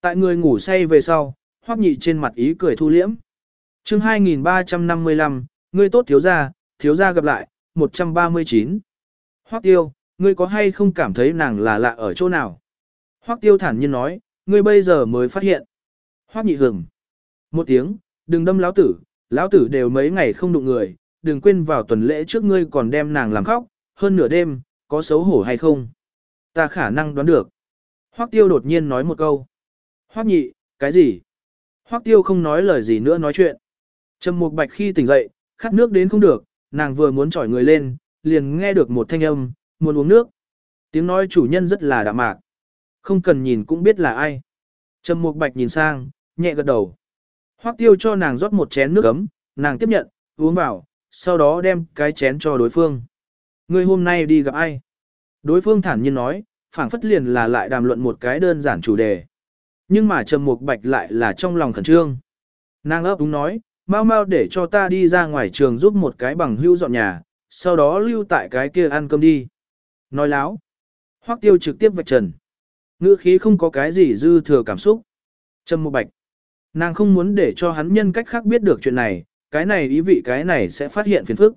S1: Tại người ngủ say về sau, Hoắc nhị trên mặt ý cười thu liễm. Chương 2355, ngươi tốt thiếu gia, thiếu gia gặp lại, 139. Hoắc tiêu, ngươi có hay không cảm thấy nàng là lạ ở chỗ nào? Hoắc tiêu thản nhiên nói, ngươi bây giờ mới phát hiện. Hoắc nhị hừng. Một tiếng, đừng đâm lão tử, lão tử đều mấy ngày không đụng người, đừng quên vào tuần lễ trước ngươi còn đem nàng làm khóc, hơn nửa đêm, có xấu hổ hay không? Ta khả năng đoán được. Hoắc tiêu đột nhiên nói một câu. Hoắc nhị, cái gì? Hoắc tiêu không nói lời gì nữa nói chuyện. Trầm Mục Bạch khi tỉnh dậy, khát nước đến không được, nàng vừa muốn trỏi người lên, liền nghe được một thanh âm, muốn uống nước. Tiếng nói chủ nhân rất là đạm mạc. Không cần nhìn cũng biết là ai. Trầm Mục Bạch nhìn sang, nhẹ gật đầu. Hoắc Tiêu cho nàng rót một chén nước ấm, nàng tiếp nhận, uống vào, sau đó đem cái chén cho đối phương. Ngươi hôm nay đi gặp ai? Đối phương thản nhiên nói, phảng phất liền là lại đàm luận một cái đơn giản chủ đề. Nhưng mà Trầm Mục Bạch lại là trong lòng khẩn trương. Nàng ấp đúng nói, mau mau để cho ta đi ra ngoài trường giúp một cái bằng hưu dọn nhà, sau đó lưu tại cái kia ăn cơm đi. Nói láo. Hoắc tiêu trực tiếp vạch trần. Ngữ khí không có cái gì dư thừa cảm xúc. Trầm Mục Bạch. Nàng không muốn để cho hắn nhân cách khác biết được chuyện này, cái này ý vị cái này sẽ phát hiện phiền phức.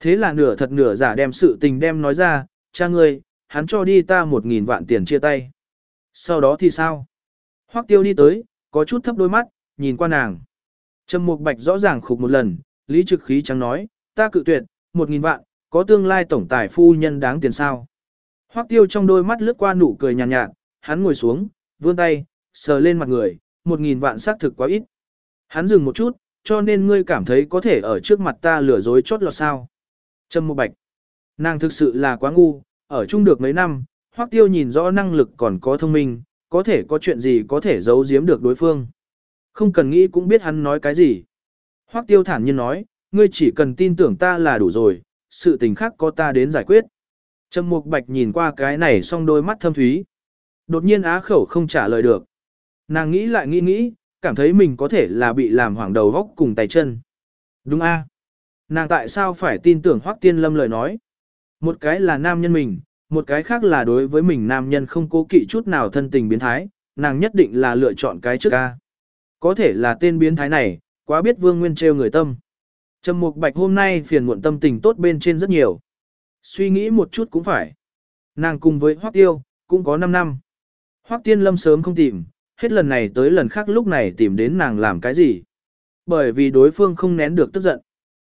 S1: Thế là nửa thật nửa giả đem sự tình đem nói ra, cha ngươi, hắn cho đi ta một nghìn vạn tiền chia tay. Sau đó thì sao? Hoắc tiêu đi tới, có chút thấp đôi mắt, nhìn qua nàng. Trầm Mục Bạch rõ ràng khục một lần, Lý Trực Khí trắng nói, ta cự tuyệt, một nghìn vạn, có tương lai tổng tài phu nhân đáng tiền sao. Hoắc tiêu trong đôi mắt lướt qua nụ cười nhàn nhạt, nhạt, hắn ngồi xuống, vươn tay, sờ lên mặt người, một nghìn vạn xác thực quá ít. Hắn dừng một chút, cho nên ngươi cảm thấy có thể ở trước mặt ta lừa dối chốt lọt sao. Trầm Mục Bạch, nàng thực sự là quá ngu, ở chung được mấy năm, Hoắc tiêu nhìn rõ năng lực còn có thông minh, có thể có chuyện gì có thể giấu giếm được đối phương. Không cần nghĩ cũng biết hắn nói cái gì. Hoắc tiêu thản nhiên nói, ngươi chỉ cần tin tưởng ta là đủ rồi, sự tình khác có ta đến giải quyết. Trầm Mục Bạch nhìn qua cái này xong đôi mắt thâm thúy. Đột nhiên á khẩu không trả lời được. Nàng nghĩ lại nghĩ nghĩ, cảm thấy mình có thể là bị làm hoảng đầu góc cùng tay chân. Đúng a Nàng tại sao phải tin tưởng Hoắc Tiên Lâm lời nói? Một cái là nam nhân mình, một cái khác là đối với mình nam nhân không cố kỵ chút nào thân tình biến thái, nàng nhất định là lựa chọn cái trước a. Có thể là tên biến thái này, quá biết Vương Nguyên trêu người tâm. Trầm Mục Bạch hôm nay phiền muộn tâm tình tốt bên trên rất nhiều. Suy nghĩ một chút cũng phải. Nàng cùng với Hoắc Tiêu, cũng có 5 năm. Hoắc Tiên Lâm sớm không tìm, hết lần này tới lần khác lúc này tìm đến nàng làm cái gì. Bởi vì đối phương không nén được tức giận.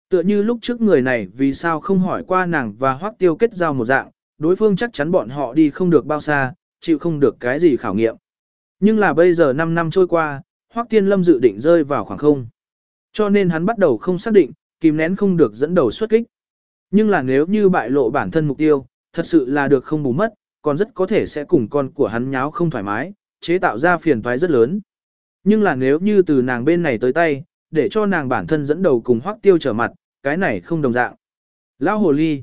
S1: Tựa như lúc trước người này vì sao không hỏi qua nàng và Hoắc Tiêu kết giao một dạng, đối phương chắc chắn bọn họ đi không được bao xa, chịu không được cái gì khảo nghiệm. Nhưng là bây giờ 5 năm trôi qua, Hoắc Tiên Lâm dự định rơi vào khoảng không. Cho nên hắn bắt đầu không xác định, kìm nén không được dẫn đầu xuất kích. Nhưng là nếu như bại lộ bản thân mục tiêu, thật sự là được không bù mất, còn rất có thể sẽ cùng con của hắn nháo không thoải mái, chế tạo ra phiền toái rất lớn. Nhưng là nếu như từ nàng bên này tới tay, để cho nàng bản thân dẫn đầu cùng hoắc tiêu trở mặt, cái này không đồng dạng. Lão hồ ly.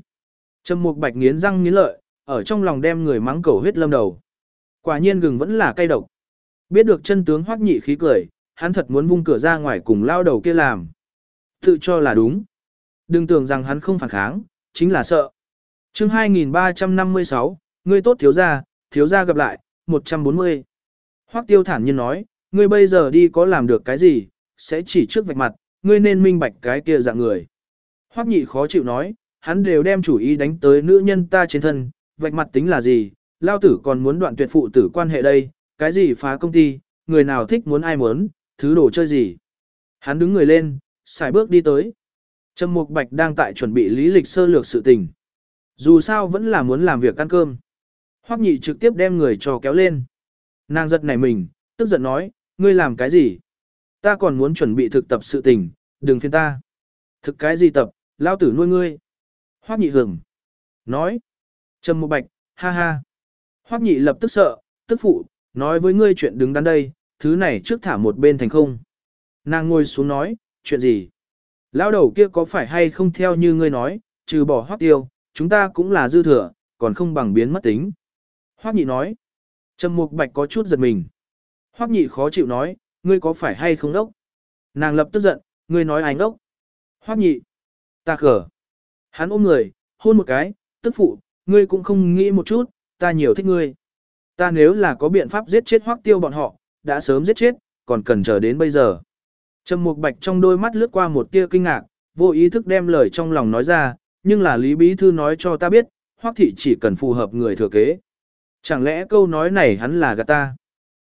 S1: Trầm mục bạch nghiến răng nghiến lợi, ở trong lòng đem người mắng cầu huyết lâm đầu. Quả nhiên gừng vẫn là cay độc. Biết được chân tướng hoắc nhị khí cười, hắn thật muốn vung cửa ra ngoài cùng lao đầu kia làm. Tự cho là đúng. Đừng tưởng rằng hắn không phản kháng, chính là sợ. chương 2356, ngươi tốt thiếu gia, thiếu gia gặp lại, 140. Hoắc tiêu thản nhiên nói, ngươi bây giờ đi có làm được cái gì, sẽ chỉ trước vạch mặt, ngươi nên minh bạch cái kia dạng người. Hoắc nhị khó chịu nói, hắn đều đem chủ ý đánh tới nữ nhân ta trên thân, vạch mặt tính là gì, lao tử còn muốn đoạn tuyệt phụ tử quan hệ đây, cái gì phá công ty, người nào thích muốn ai muốn, thứ đồ chơi gì. Hắn đứng người lên, xài bước đi tới. Trầm Mục Bạch đang tại chuẩn bị lý lịch sơ lược sự tình. Dù sao vẫn là muốn làm việc ăn cơm. Hoắc nhị trực tiếp đem người cho kéo lên. Nàng giật nảy mình, tức giận nói, ngươi làm cái gì? Ta còn muốn chuẩn bị thực tập sự tình, đừng phiền ta. Thực cái gì tập, lao tử nuôi ngươi. Hoắc nhị hưởng. Nói. Trầm một Bạch, ha ha. Hoắc nhị lập tức sợ, tức phụ, nói với ngươi chuyện đứng đắn đây, thứ này trước thả một bên thành không. Nàng ngồi xuống nói, chuyện gì? Lão đầu kia có phải hay không theo như ngươi nói, trừ bỏ hoắc tiêu, chúng ta cũng là dư thừa, còn không bằng biến mất tính. Hoắc nhị nói. Trầm mục bạch có chút giật mình. Hoắc nhị khó chịu nói, ngươi có phải hay không đốc? Nàng lập tức giận, ngươi nói anh đốc. Hoắc nhị. Ta khở. Hắn ôm người, hôn một cái, tức phụ, ngươi cũng không nghĩ một chút, ta nhiều thích ngươi. Ta nếu là có biện pháp giết chết hoắc tiêu bọn họ, đã sớm giết chết, còn cần chờ đến bây giờ. Trầm Mục Bạch trong đôi mắt lướt qua một tia kinh ngạc, vô ý thức đem lời trong lòng nói ra, nhưng là Lý Bí Thư nói cho ta biết, Hoắc Thị chỉ cần phù hợp người thừa kế. Chẳng lẽ câu nói này hắn là gạt ta?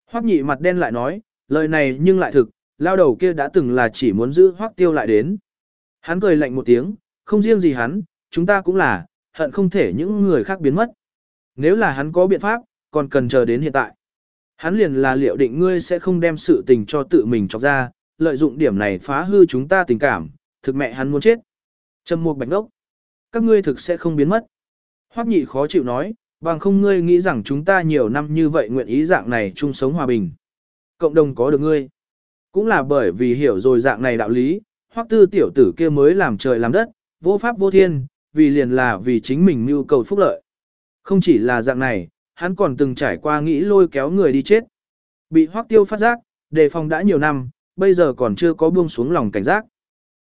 S1: Hoắc Nhị mặt đen lại nói, lời này nhưng lại thực, lao đầu kia đã từng là chỉ muốn giữ Hoắc Tiêu lại đến. Hắn cười lạnh một tiếng, không riêng gì hắn, chúng ta cũng là, hận không thể những người khác biến mất. Nếu là hắn có biện pháp, còn cần chờ đến hiện tại. Hắn liền là liệu định ngươi sẽ không đem sự tình cho tự mình chọc ra, lợi dụng điểm này phá hư chúng ta tình cảm, thực mẹ hắn muốn chết. Trầm Mục Bạch Đốc, các ngươi thực sẽ không biến mất. Hoắc Nhị khó chịu nói, bằng không ngươi nghĩ rằng chúng ta nhiều năm như vậy nguyện ý dạng này chung sống hòa bình. Cộng đồng có được ngươi. Cũng là bởi vì hiểu rồi dạng này đạo lý, Hoắc Tư tiểu tử kia mới làm trời làm đất, vô pháp vô thiên, vì liền là vì chính mình mưu cầu phúc lợi. Không chỉ là dạng này, hắn còn từng trải qua nghĩ lôi kéo người đi chết. Bị Hoắc Tiêu phát giác, đề phòng đã nhiều năm, bây giờ còn chưa có buông xuống lòng cảnh giác.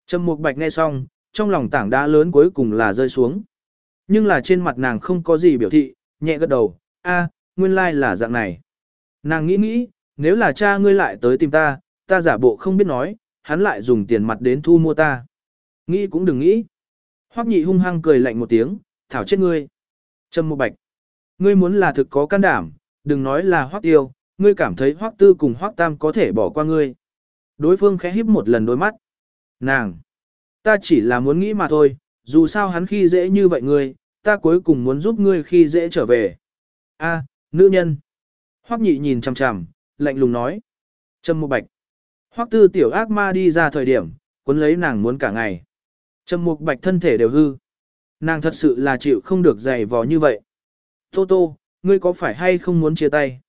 S1: Trầm Mục Bạch nghe xong, trong lòng tảng đá lớn cuối cùng là rơi xuống. Nhưng là trên mặt nàng không có gì biểu thị, nhẹ gật đầu, a, nguyên lai là dạng này. Nàng nghĩ nghĩ, nếu là cha ngươi lại tới tìm ta, ta giả bộ không biết nói, hắn lại dùng tiền mặt đến thu mua ta. Nghĩ cũng đừng nghĩ. Hoắc nhị hung hăng cười lạnh một tiếng, thảo chết ngươi. trâm Mục Bạch, ngươi muốn là thực có can đảm, đừng nói là Hoắc Tiêu, ngươi cảm thấy Hoắc Tư cùng Hoắc Tam có thể bỏ qua ngươi. Đối phương khẽ híp một lần đôi mắt. Nàng, ta chỉ là muốn nghĩ mà thôi, dù sao hắn khi dễ như vậy ngươi, ta cuối cùng muốn giúp ngươi khi dễ trở về. A, nữ nhân. Hoắc nhị nhìn chằm chằm, lạnh lùng nói. Trâm Mục Bạch. Hoắc tư tiểu ác ma đi ra thời điểm, cuốn lấy nàng muốn cả ngày. Trâm Mục Bạch thân thể đều hư. Nàng thật sự là chịu không được dày vò như vậy. Tô Tô, ngươi có phải hay không muốn chia tay?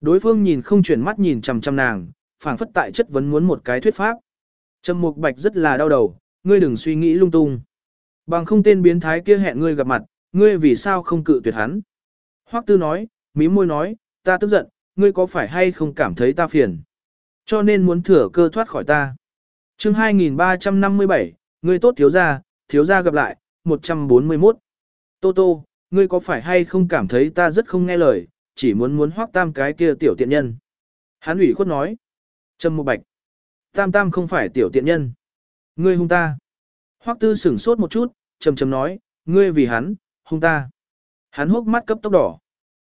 S1: Đối phương nhìn không chuyển mắt nhìn chằm chằm nàng, phảng phất tại chất vấn muốn một cái thuyết pháp. Trầm Mục Bạch rất là đau đầu, ngươi đừng suy nghĩ lung tung. Bằng không tên biến thái kia hẹn ngươi gặp mặt, ngươi vì sao không cự tuyệt hắn? Hoắc Tư nói, mí môi nói, ta tức giận, ngươi có phải hay không cảm thấy ta phiền? Cho nên muốn thừa cơ thoát khỏi ta. Chương 2357, ngươi tốt thiếu gia, thiếu gia gặp lại, 141. Tô Tô, ngươi có phải hay không cảm thấy ta rất không nghe lời, chỉ muốn muốn Hoắc Tam cái kia tiểu tiện nhân? Hắn ủy khuất nói. Trầm Mục Bạch. Tam Tam không phải tiểu tiện nhân. Ngươi hung ta. Hoắc Tư sửng sốt một chút, trầm trầm nói, ngươi vì hắn, hung ta. Hắn hốc mắt cấp tốc đỏ.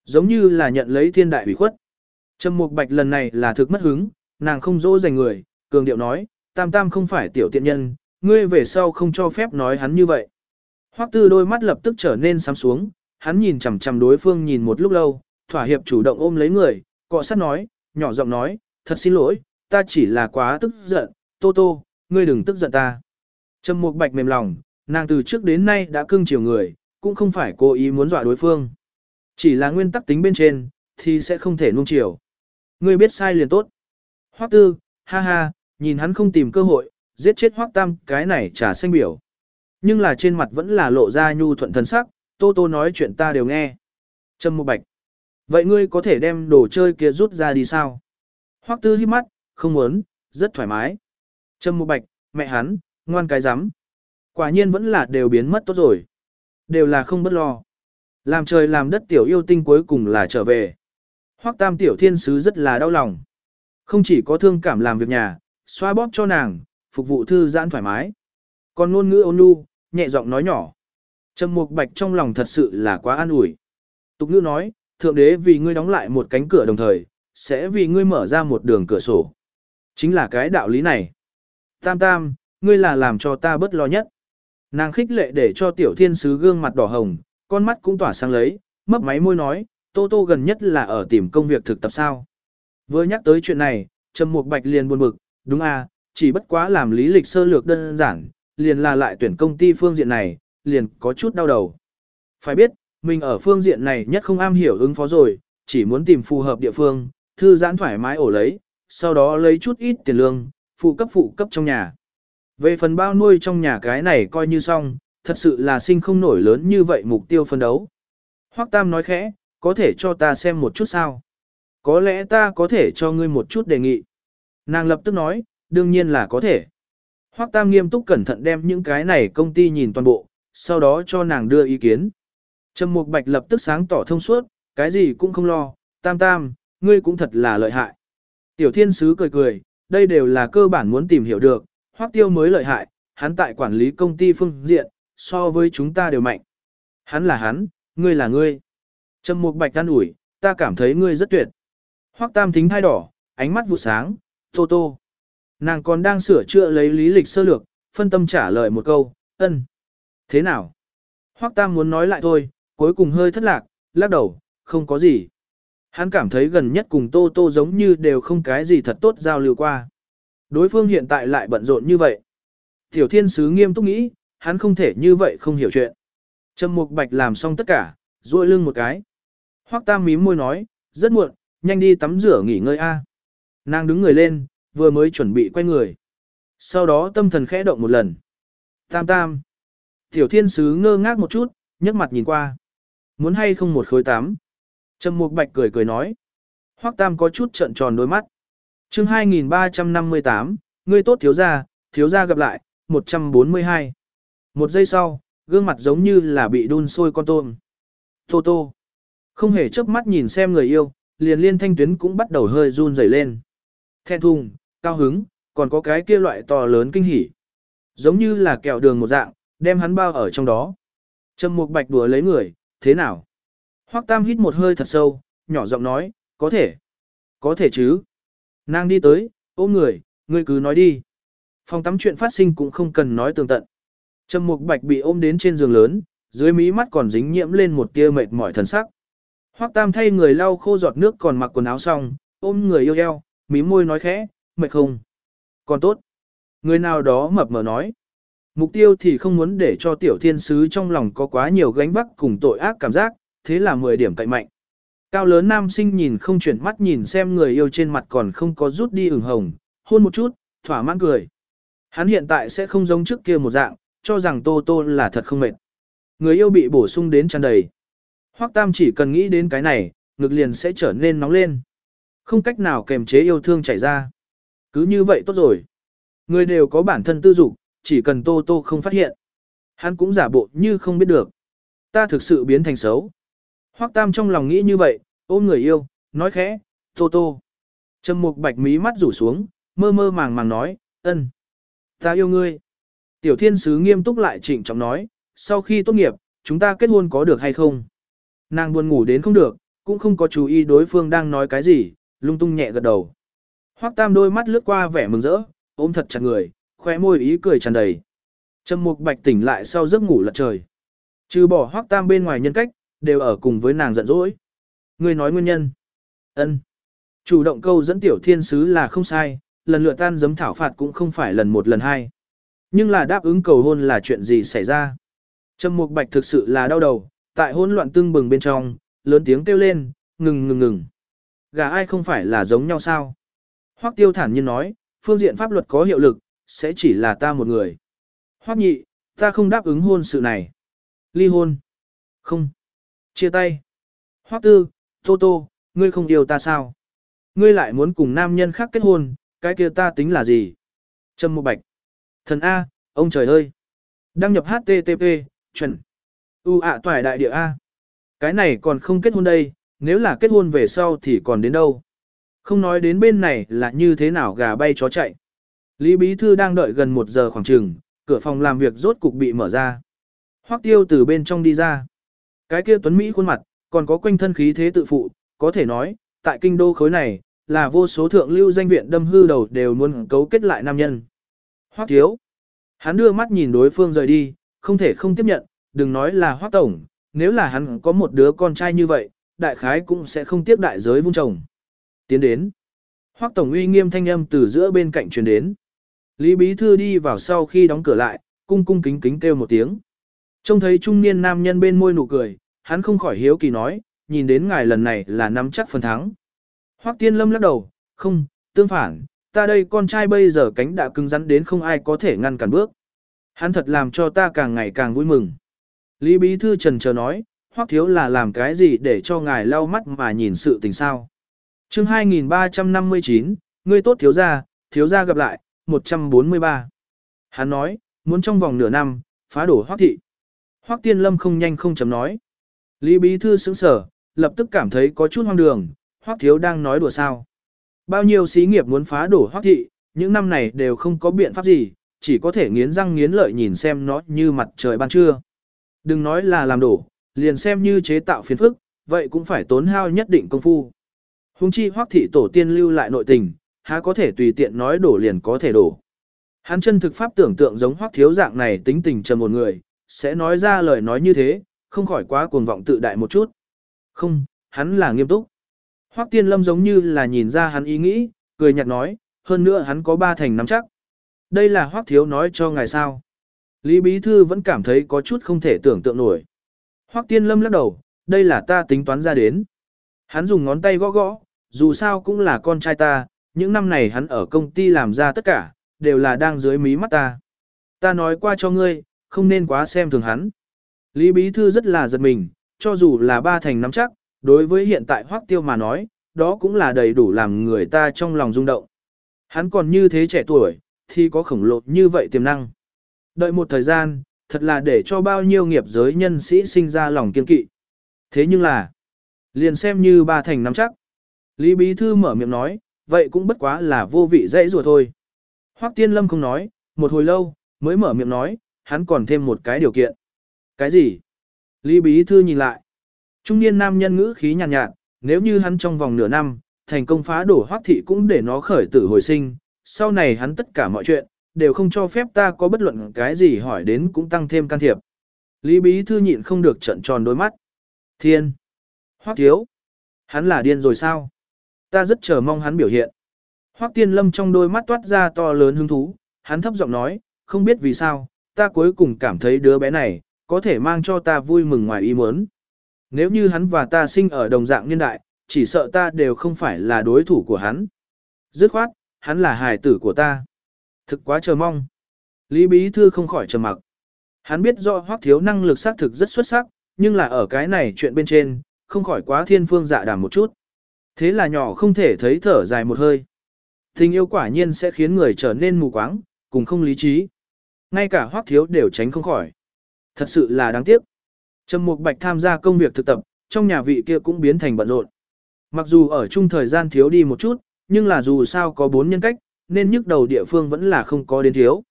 S1: Giống như là nhận lấy thiên đại ủy khuất. Trầm Mục Bạch lần này là thực mất hứng, nàng không dỗ dành người, cường điệu nói, Tam Tam không phải tiểu tiện nhân, ngươi về sau không cho phép nói hắn như vậy. Hoắc Tư đôi mắt lập tức trở nên sám xuống, hắn nhìn chằm chằm đối phương nhìn một lúc lâu, thỏa hiệp chủ động ôm lấy người, cọ sát nói, nhỏ giọng nói, thật xin lỗi, ta chỉ là quá tức giận, Tô Tô, ngươi đừng tức giận ta. Trầm Mục Bạch mềm lòng, nàng từ trước đến nay đã cưng chiều người, cũng không phải cố ý muốn dọa đối phương. Chỉ là nguyên tắc tính bên trên, thì sẽ không thể nuông chiều. Ngươi biết sai liền tốt. Hoắc Tư, ha ha, nhìn hắn không tìm cơ hội, giết chết Hoắc Tam, cái này trả xanh biểu. Nhưng là trên mặt vẫn là lộ ra nhu thuận thần sắc, Tô Tô nói chuyện ta đều nghe. Trâm Mục Bạch, vậy ngươi có thể đem đồ chơi kia rút ra đi sao? Hoắc Tư hít mắt, không muốn, rất thoải mái. Trâm Mục Bạch, mẹ hắn, ngoan cái rắm Quả nhiên vẫn là đều biến mất tốt rồi. Đều là không bất lo. Làm trời làm đất tiểu yêu tinh cuối cùng là trở về. Hoắc Tam tiểu thiên sứ rất là đau lòng. Không chỉ có thương cảm làm việc nhà, xoa bóp cho nàng, phục vụ thư giãn thoải mái. Còn ngôn ngữ ôn nhu, nhẹ giọng nói nhỏ. Trầm Mục Bạch trong lòng thật sự là quá an ủi. Tục ngữ nói, thượng đế vì ngươi đóng lại một cánh cửa đồng thời, sẽ vì ngươi mở ra một đường cửa sổ. Chính là cái đạo lý này. Tam tam, ngươi là làm cho ta bất lo nhất. Nàng khích lệ để cho tiểu thiên sứ gương mặt đỏ hồng, con mắt cũng tỏa sáng lấy, mấp máy môi nói, Tô Tô gần nhất là ở tìm công việc thực tập sao. Vừa nhắc tới chuyện này, Trầm Mục Bạch liền buồn bực, đúng à, chỉ bất quá làm lý lịch sơ lược đơn giản, liền là lại tuyển công ty phương diện này, liền có chút đau đầu. Phải biết, mình ở phương diện này nhất không am hiểu ứng phó rồi, chỉ muốn tìm phù hợp địa phương, thư giãn thoải mái ổ lấy, sau đó lấy chút ít tiền lương, phụ cấp phụ cấp trong nhà. Về phần bao nuôi trong nhà cái này coi như xong, thật sự là sinh không nổi lớn như vậy mục tiêu phân đấu. Hoắc Tam nói khẽ, có thể cho ta xem một chút sao? Có lẽ ta có thể cho ngươi một chút đề nghị. Nàng lập tức nói, đương nhiên là có thể. Hoắc Tam nghiêm túc cẩn thận đem những cái này công ty nhìn toàn bộ, sau đó cho nàng đưa ý kiến. Trầm Mục Bạch lập tức sáng tỏ thông suốt, cái gì cũng không lo, Tam Tam, ngươi cũng thật là lợi hại. Tiểu Thiên Sứ cười cười, đây đều là cơ bản muốn tìm hiểu được, Hoắc Tiêu mới lợi hại, hắn tại quản lý công ty phương diện, so với chúng ta đều mạnh. Hắn là hắn, ngươi là ngươi. Trầm Mục Bạch an ủi, ta cảm thấy ngươi rất tuyệt. Hoắc Tam thính thay đỏ, ánh mắt vụ sáng, tô tô. Nàng còn đang sửa chữa lấy lý lịch sơ lược, phân tâm trả lời một câu, ân. Thế nào? Hoắc Tam muốn nói lại thôi, cuối cùng hơi thất lạc, lắc đầu, không có gì. Hắn cảm thấy gần nhất cùng Tô Tô giống như đều không cái gì thật tốt giao lưu qua. Đối phương hiện tại lại bận rộn như vậy. Tiểu thiên sứ nghiêm túc nghĩ, hắn không thể như vậy không hiểu chuyện. Trầm Mục Bạch làm xong tất cả, duỗi lưng một cái. Hoắc Tam mím môi nói, rất muộn, nhanh đi tắm rửa nghỉ ngơi a. Nàng đứng người lên, vừa mới chuẩn bị quay người. Sau đó tâm thần khẽ động một lần. Tam tam. Tiểu thiên sứ ngơ ngác một chút, nhấc mặt nhìn qua. Muốn hay không một khối tám. Trầm Mục Bạch cười cười nói. Hoắc Tam có chút trợn tròn đôi mắt. Chương 2358, ngươi tốt thiếu gia, thiếu gia gặp lại, 142. Một giây sau, gương mặt giống như là bị đun sôi con tôm. Tô tô. Không hề chớp mắt nhìn xem người yêu, liền liên thanh tuyến cũng bắt đầu hơi run rẩy lên. Thẹn thùng, cao hứng, còn có cái kia loại to lớn kinh hỉ. Giống như là kẹo đường một dạng, đem hắn bao ở trong đó. Trầm Mục Bạch đùa lấy người, thế nào? Hoắc Tam hít một hơi thật sâu, nhỏ giọng nói, có thể. Có thể chứ. Nàng đi tới, ôm người, ngươi cứ nói đi. Phòng tắm chuyện phát sinh cũng không cần nói tường tận. Trầm Mục Bạch bị ôm đến trên giường lớn, dưới mí mắt còn dính nhiễm lên một tia mệt mỏi thần sắc. Hoắc Tam thay người lau khô giọt nước còn mặc quần áo xong, ôm người yêu eo, mí môi nói khẽ, mệt không? Còn tốt. Người nào đó mập mờ nói. Mục tiêu thì không muốn để cho tiểu thiên sứ trong lòng có quá nhiều gánh vác cùng tội ác cảm giác, thế là 10 điểm cậy mạnh. Cao lớn nam sinh nhìn không chuyển mắt nhìn xem người yêu trên mặt còn không có rút đi ửng hồng, hôn một chút, thỏa mãn cười. Hắn hiện tại sẽ không giống trước kia một dạng, cho rằng Tô Tô là thật không mệt. Người yêu bị bổ sung đến tràn đầy. Hoắc Tam chỉ cần nghĩ đến cái này, ngực liền sẽ trở nên nóng lên. Không cách nào kềm chế yêu thương chảy ra. Cứ như vậy tốt rồi. Người đều có bản thân tư dục, chỉ cần Tô Tô không phát hiện. Hắn cũng giả bộ như không biết được. Ta thực sự biến thành xấu. Hoắc Tam trong lòng nghĩ như vậy, ôm người yêu, nói khẽ, Tô Tô. Trầm mục bạch mí mắt rủ xuống, mơ mơ màng màng nói, ân, ta yêu ngươi. Tiểu thiên sứ nghiêm túc lại trịnh trọng nói, sau khi tốt nghiệp, chúng ta kết hôn có được hay không? Nàng buồn ngủ đến không được, cũng không có chú ý đối phương đang nói cái gì, lung tung nhẹ gật đầu. Hoắc Tam đôi mắt lướt qua vẻ mừng rỡ, ôm thật chặt người, khoe môi ý cười tràn đầy. Trầm Mục Bạch tỉnh lại sau giấc ngủ lật trời. Trừ bỏ Hoắc Tam bên ngoài nhân cách, đều ở cùng với nàng giận dỗi. Người nói nguyên nhân. Ân. Chủ động câu dẫn tiểu thiên sứ là không sai, lần lượt tan giấm thảo phạt cũng không phải lần một lần hai. Nhưng là đáp ứng cầu hôn là chuyện gì xảy ra? Trầm Mục Bạch thực sự là đau đầu, tại hỗn loạn tương bừng bên trong, lớn tiếng kêu lên, ngừng ngừng ngừng. Gà ai không phải là giống nhau sao? Hoắc Tiêu thản nhiên nói, phương diện pháp luật có hiệu lực, sẽ chỉ là ta một người. Hoắc nhị, ta không đáp ứng hôn sự này. Ly hôn. Không. Chia tay. Hoắc tư, Tô Tô, ngươi không yêu ta sao? Ngươi lại muốn cùng nam nhân khác kết hôn, cái kia ta tính là gì? Trâm Mục Bạch. Thần A, ông trời ơi. Đăng nhập HTTP, chuẩn. U ạ toại đại địa A. Cái này còn không kết hôn đây, nếu là kết hôn về sau thì còn đến đâu. Không nói đến bên này là như thế nào gà bay chó chạy. Lý Bí Thư đang đợi gần một giờ khoảng trường, cửa phòng làm việc rốt cục bị mở ra. Hoắc tiêu từ bên trong đi ra. Cái kia tuấn Mỹ khuôn mặt, còn có quanh thân khí thế tự phụ, có thể nói, tại kinh đô khối này, là vô số thượng lưu danh viện đâm hư đầu đều muốn cấu kết lại nam nhân. Hoắc thiếu. Hắn đưa mắt nhìn đối phương rời đi, không thể không tiếp nhận, đừng nói là Hoắc tổng, nếu là hắn có một đứa con trai như vậy, đại khái cũng sẽ không tiếp đại giới vung chồng. Tiến đến. Hoắc tổng uy nghiêm thanh âm từ giữa bên cạnh truyền đến. Lý bí thư đi vào sau khi đóng cửa lại, cung cung kính kính kêu một tiếng. Trông thấy trung niên nam nhân bên môi nụ cười, hắn không khỏi hiếu kỳ nói, nhìn đến ngài lần này là nắm chắc phần thắng. Hoắc Tiên Lâm lắc đầu, không, tương phản, ta đây con trai bây giờ cánh đã cứng rắn đến không ai có thể ngăn cản bước. Hắn thật làm cho ta càng ngày càng vui mừng. Lý Bí Thư trần chờ nói, Hoắc Thiếu là làm cái gì để cho ngài lau mắt mà nhìn sự tình sao. chương 2359, ngươi tốt thiếu gia, thiếu gia gặp lại, 143. Hắn nói, muốn trong vòng nửa năm, phá đổ Hoắc Thị. Hoắc Tiên Lâm không nhanh không chấm nói. Lý Bí Thư sững sở, lập tức cảm thấy có chút hoang đường, Hoắc Thiếu đang nói đùa sao. Bao nhiêu xí nghiệp muốn phá đổ Hoắc Thị, những năm này đều không có biện pháp gì, chỉ có thể nghiến răng nghiến lợi nhìn xem nó như mặt trời ban trưa. Đừng nói là làm đổ, liền xem như chế tạo phiền phức, vậy cũng phải tốn hao nhất định công phu. Hùng chi Hoắc Thị tổ tiên lưu lại nội tình, há có thể tùy tiện nói đổ liền có thể đổ. Hắn chân thực pháp tưởng tượng giống Hoắc Thiếu dạng này tính tình trầm một người, sẽ nói ra lời nói như thế, không khỏi quá cuồng vọng tự đại một chút. Không, hắn là nghiêm túc. Hoắc Tiên Lâm giống như là nhìn ra hắn ý nghĩ, cười nhạt nói, hơn nữa hắn có ba thành nắm chắc. Đây là Hoắc Thiếu nói cho ngài sao. Lý Bí Thư vẫn cảm thấy có chút không thể tưởng tượng nổi. Hoắc Tiên Lâm lắc đầu, đây là ta tính toán ra đến. Hắn dùng ngón tay gõ gõ, dù sao cũng là con trai ta, những năm này hắn ở công ty làm ra tất cả, đều là đang dưới mí mắt ta. Ta nói qua cho ngươi, không nên quá xem thường hắn. Lý Bí Thư rất là giật mình, cho dù là ba thành nắm chắc, đối với hiện tại Hoắc Tiêu mà nói, đó cũng là đầy đủ làm người ta trong lòng rung động. Hắn còn như thế trẻ tuổi, thì có khổng lồ như vậy tiềm năng. Đợi một thời gian, thật là để cho bao nhiêu nghiệp giới nhân sĩ sinh ra lòng kiên kỵ. Thế nhưng là, liền xem như ba thành nắm chắc. Lý Bí Thư mở miệng nói, vậy cũng bất quá là vô vị dãy rùa thôi. Hoắc Tiên Lâm không nói, một hồi lâu, mới mở miệng nói, hắn còn thêm một cái điều kiện. Cái gì? Lý Bí Thư nhìn lại. Trung niên nam nhân ngữ khí nhàn nhạt, nhạt, nếu như hắn trong vòng nửa năm, thành công phá đổ Hoắc Thị cũng để nó khởi tử hồi sinh, sau này hắn tất cả mọi chuyện, đều không cho phép ta có bất luận cái gì hỏi đến cũng tăng thêm can thiệp. Lý Bí Thư nhịn không được trận tròn đôi mắt. Thiên! Hoắc Thiếu! Hắn là điên rồi sao? Ta rất chờ mong hắn biểu hiện. Hoắc Tiên Lâm trong đôi mắt toát ra to lớn hứng thú, hắn thấp giọng nói, không biết vì sao, ta cuối cùng cảm thấy đứa bé này, có thể mang cho ta vui mừng ngoài ý muốn. Nếu như hắn và ta sinh ở đồng dạng niên đại, chỉ sợ ta đều không phải là đối thủ của hắn. Dứt khoát, hắn là hài tử của ta. Thực quá chờ mong. Lý Bí Thư không khỏi trầm mặc. Hắn biết do Hoắc Thiếu năng lực xác thực rất xuất sắc, nhưng là ở cái này chuyện bên trên, không khỏi quá thiên phương dạ đàm một chút. Thế là nhỏ không thể thấy thở dài một hơi. Tình yêu quả nhiên sẽ khiến người trở nên mù quáng, cùng không lý trí. Ngay cả Hoắc Thiếu đều tránh không khỏi. Thật sự là đáng tiếc. Trầm Mục Bạch tham gia công việc thực tập, trong nhà vị kia cũng biến thành bận rộn. Mặc dù ở chung thời gian thiếu đi một chút, nhưng là dù sao có bốn nhân cách, nên nhức đầu địa phương vẫn là không có đến thiếu.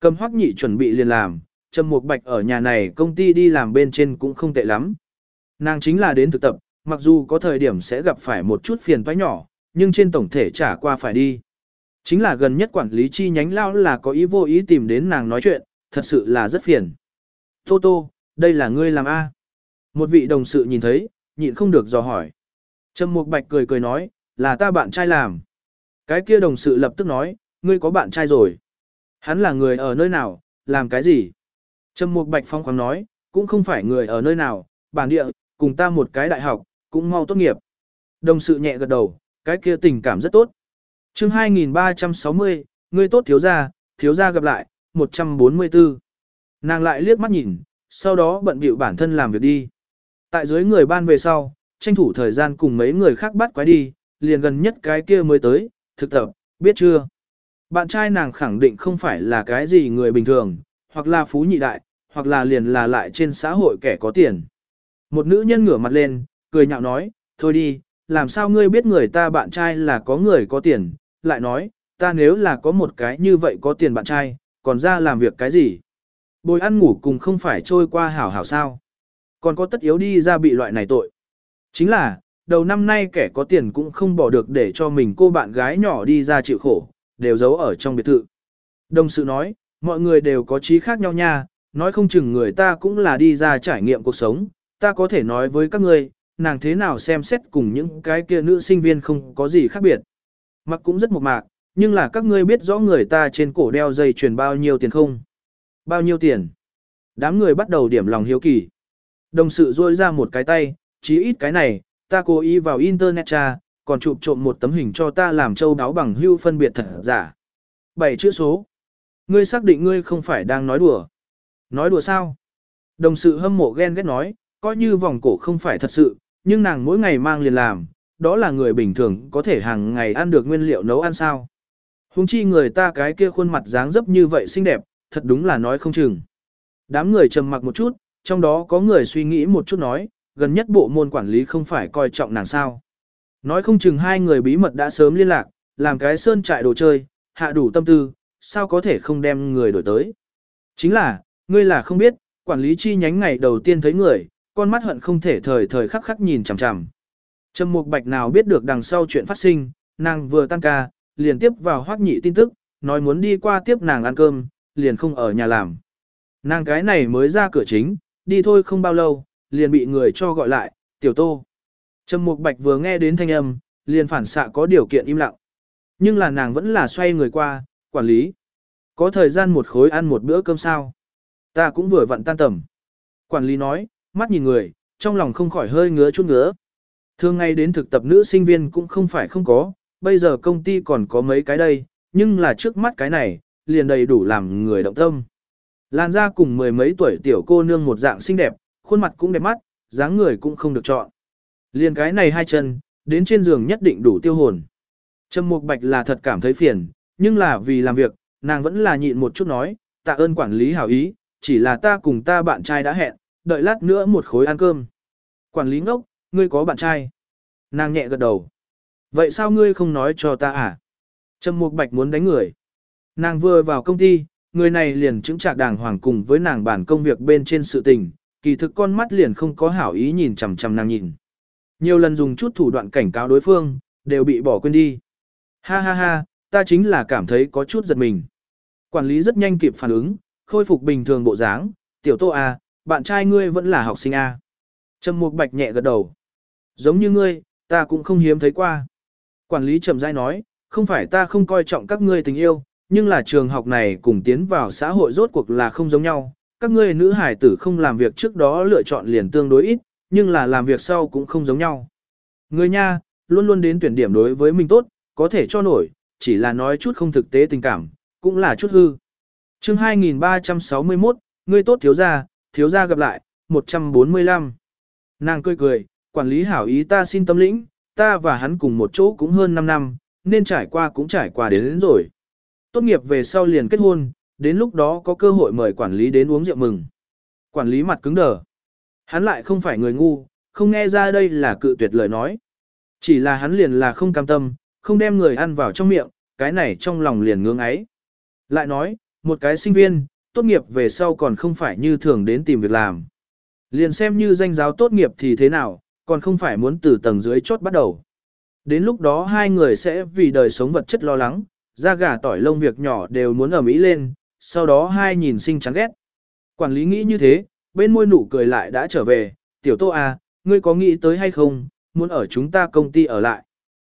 S1: Cầm Hoắc Nhị chuẩn bị liền làm, Trầm Mục Bạch ở nhà này công ty đi làm bên trên cũng không tệ lắm. Nàng chính là đến thực tập, mặc dù có thời điểm sẽ gặp phải một chút phiền toái nhỏ, nhưng trên tổng thể trả qua phải đi. Chính là gần nhất quản lý chi nhánh lao là có ý vô ý tìm đến nàng nói chuyện, thật sự là rất phiền. Tô Tô, đây là ngươi làm A. Một vị đồng sự nhìn thấy, nhịn không được dò hỏi. Trầm Mục Bạch cười cười nói, là ta bạn trai làm. Cái kia đồng sự lập tức nói, ngươi có bạn trai rồi. Hắn là người ở nơi nào, làm cái gì? Trầm Mục Bạch phong khoáng nói, cũng không phải người ở nơi nào, bản địa, cùng ta một cái đại học, cũng mau tốt nghiệp. Đồng sự nhẹ gật đầu, cái kia tình cảm rất tốt. chương 2360, ngươi tốt thiếu gia, thiếu gia gặp lại, 144. Nàng lại liếc mắt nhìn, sau đó bận bịu bản thân làm việc đi. Tại dưới người ban về sau, tranh thủ thời gian cùng mấy người khác bắt quái đi, liền gần nhất cái kia mới tới, thực tập, biết chưa? Bạn trai nàng khẳng định không phải là cái gì người bình thường, hoặc là phú nhị đại, hoặc là liền là lại trên xã hội kẻ có tiền. Một nữ nhân ngửa mặt lên, cười nhạo nói, thôi đi, làm sao ngươi biết người ta bạn trai là có người có tiền, lại nói, ta nếu là có một cái như vậy có tiền bạn trai, còn ra làm việc cái gì? Bồi ăn ngủ cùng không phải trôi qua hảo hảo sao? Còn có tất yếu đi ra bị loại này tội. Chính là, đầu năm nay kẻ có tiền cũng không bỏ được để cho mình cô bạn gái nhỏ đi ra chịu khổ, đều giấu ở trong biệt thự. Đồng sự nói, mọi người đều có trí khác nhau nha, nói không chừng người ta cũng là đi ra trải nghiệm cuộc sống, ta có thể nói với các ngươi, nàng thế nào xem xét cùng những cái kia nữ sinh viên không có gì khác biệt. Mặc cũng rất mộc mạc, nhưng là các ngươi biết rõ người ta trên cổ đeo dây chuyền bao nhiêu tiền không? Bao nhiêu tiền? Đám người bắt đầu điểm lòng hiếu kỳ. Đồng sự rôi ra một cái tay, chí ít cái này, ta cố ý vào internet tra, còn chụp trộm một tấm hình cho ta làm châu đáo bằng hưu phân biệt thật giả. Bảy chữ số. Ngươi xác định ngươi không phải đang nói đùa. Nói đùa sao? Đồng sự hâm mộ ghen ghét nói, coi như vòng cổ không phải thật sự, nhưng nàng mỗi ngày mang liền làm, đó là người bình thường có thể hàng ngày ăn được nguyên liệu nấu ăn sao. Hùng chi người ta cái kia khuôn mặt dáng dấp như vậy xinh đẹp, thật đúng là nói không chừng. Đám người trầm mặc một chút, trong đó có người suy nghĩ một chút nói, gần nhất bộ môn quản lý không phải coi trọng nàng sao. Nói không chừng hai người bí mật đã sớm liên lạc, làm cái sơn trại đồ chơi, hạ đủ tâm tư, sao có thể không đem người đổi tới. Chính là, ngươi là không biết, quản lý chi nhánh ngày đầu tiên thấy người, con mắt hận không thể thời thời khắc khắc nhìn chằm chằm. Trầm Mục Bạch nào biết được đằng sau chuyện phát sinh, nàng vừa tăng ca, liền tiếp vào hoác nhị tin tức, nói muốn đi qua tiếp nàng ăn cơm, liền không ở nhà làm. Nàng cái này mới ra cửa chính, đi thôi không bao lâu, liền bị người cho gọi lại, tiểu tô. Trầm Mục Bạch vừa nghe đến thanh âm, liền phản xạ có điều kiện im lặng. Nhưng là nàng vẫn là xoay người qua, quản lý. Có thời gian một khối ăn một bữa cơm sao? Ta cũng vừa vặn tan tầm. Quản lý nói, mắt nhìn người, trong lòng không khỏi hơi ngứa chút ngứa. Thường ngày đến thực tập nữ sinh viên cũng không phải không có, bây giờ công ty còn có mấy cái đây, nhưng là trước mắt cái này, liền đầy đủ làm người động tâm. Lan ra cùng mười mấy tuổi tiểu cô nương một dạng xinh đẹp, khuôn mặt cũng đẹp mắt, dáng người cũng không được chọn. Liền cái này hai chân, đến trên giường nhất định đủ tiêu hồn. Trầm Mục Bạch là thật cảm thấy phiền, nhưng là vì làm việc, nàng vẫn là nhịn một chút nói, tạ ơn quản lý hảo ý, chỉ là ta cùng ta bạn trai đã hẹn, đợi lát nữa một khối ăn cơm. Quản lý ngốc, ngươi có bạn trai? Nàng nhẹ gật đầu. Vậy sao ngươi không nói cho ta à? Trầm Mục Bạch muốn đánh người. Nàng vừa vào công ty, người này liền chứng trạc đàng hoàng cùng với nàng bản công việc bên trên sự tình, kỳ thực con mắt liền không có hảo ý nhìn chằm chằm nàng nhìn. Nhiều lần dùng chút thủ đoạn cảnh cáo đối phương, đều bị bỏ quên đi. Ha ha ha, ta chính là cảm thấy có chút giật mình. Quản lý rất nhanh kịp phản ứng, khôi phục bình thường bộ dáng, tiểu tô à, bạn trai ngươi vẫn là học sinh à. Trầm Mục Bạch nhẹ gật đầu. Giống như ngươi, ta cũng không hiếm thấy qua. Quản lý trầm rãi nói, không phải ta không coi trọng các ngươi tình yêu, nhưng là trường học này cùng tiến vào xã hội rốt cuộc là không giống nhau. Các ngươi nữ hải tử không làm việc trước đó lựa chọn liền tương đối ít, nhưng là làm việc sau cũng không giống nhau. Người nha, luôn luôn đến tuyển điểm đối với mình tốt, có thể cho nổi, chỉ là nói chút không thực tế tình cảm, cũng là chút hư. chương 2361, ngươi tốt thiếu gia, thiếu gia gặp lại, 145. Nàng cười cười, quản lý hảo ý ta xin tâm lĩnh, ta và hắn cùng một chỗ cũng hơn 5 năm, nên trải qua cũng trải qua đến, đến rồi. Tốt nghiệp về sau liền kết hôn, đến lúc đó có cơ hội mời quản lý đến uống rượu mừng. Quản lý mặt cứng đờ. Hắn lại không phải người ngu, không nghe ra đây là cự tuyệt lời nói. Chỉ là hắn liền là không cam tâm, không đem người ăn vào trong miệng, cái này trong lòng liền ngưỡng ấy. Lại nói, một cái sinh viên, tốt nghiệp về sau còn không phải như thường đến tìm việc làm. Liền xem như danh giáo tốt nghiệp thì thế nào, còn không phải muốn từ tầng dưới chốt bắt đầu. Đến lúc đó hai người sẽ vì đời sống vật chất lo lắng, da gà tỏi lông việc nhỏ đều muốn ở mỹ lên, sau đó hai nhìn sinh chán ghét. Quản lý nghĩ như thế, bên môi nụ cười lại đã trở về, tiểu tô à, ngươi có nghĩ tới hay không, muốn ở chúng ta công ty ở lại.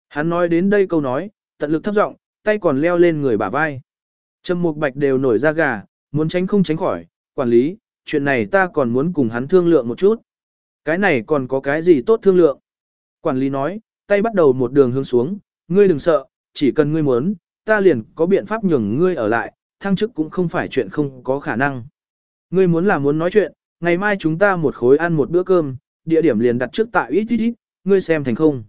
S1: Hắn nói đến đây câu nói, tận lực thấp giọng, tay còn leo lên người bả vai. Trầm Mục Bạch đều nổi da gà, muốn tránh không tránh khỏi, quản lý, chuyện này ta còn muốn cùng hắn thương lượng một chút. Cái này còn có cái gì tốt thương lượng? Quản lý nói, tay bắt đầu một đường hướng xuống, ngươi đừng sợ, chỉ cần ngươi muốn, ta liền có biện pháp nhường ngươi ở lại, thăng chức cũng không phải chuyện không có khả năng. Ngươi muốn là muốn nói chuyện, ngày mai chúng ta một khối ăn một bữa cơm, địa điểm liền đặt trước tại ít ít ít, ngươi xem thành không.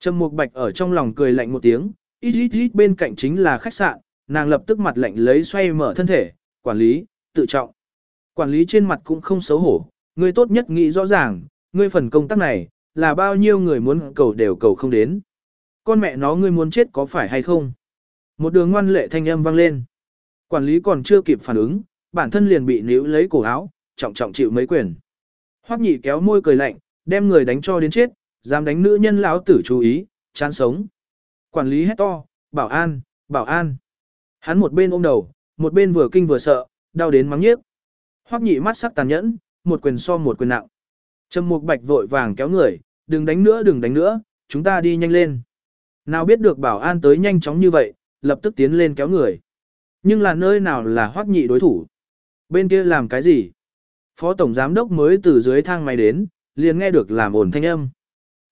S1: Trầm Mục Bạch ở trong lòng cười lạnh một tiếng, ít ít ít bên cạnh chính là khách sạn, nàng lập tức mặt lạnh lấy xoay mở thân thể, quản lý, tự trọng. Quản lý trên mặt cũng không xấu hổ, ngươi tốt nhất nghĩ rõ ràng, ngươi phần công tác này, là bao nhiêu người muốn cầu đều cầu không đến. Con mẹ nó ngươi muốn chết có phải hay không? Một đường ngoan lệ thanh âm vang lên. Quản lý còn chưa kịp phản ứng, bản thân liền bị níu lấy cổ áo, trọng trọng chịu mấy quyền. Hoắc nhị kéo môi cười lạnh, đem người đánh cho đến chết, dám đánh nữ nhân lão tử chú ý, chán sống. Quản lý hét to, bảo an, bảo an. Hắn một bên ôm đầu, một bên vừa kinh vừa sợ, đau đến mắng nhiếc. Hoắc nhị mắt sắc tàn nhẫn, một quyền so một quyền nặng. Trầm Mục Bạch vội vàng kéo người, đừng đánh nữa đừng đánh nữa, chúng ta đi nhanh lên. Nào biết được bảo an tới nhanh chóng như vậy, lập tức tiến lên kéo người. Nhưng là nơi nào là Hoắc nhị đối thủ? Bên kia làm cái gì? Phó tổng giám đốc mới từ dưới thang máy đến, liền nghe được làm ồn thanh âm.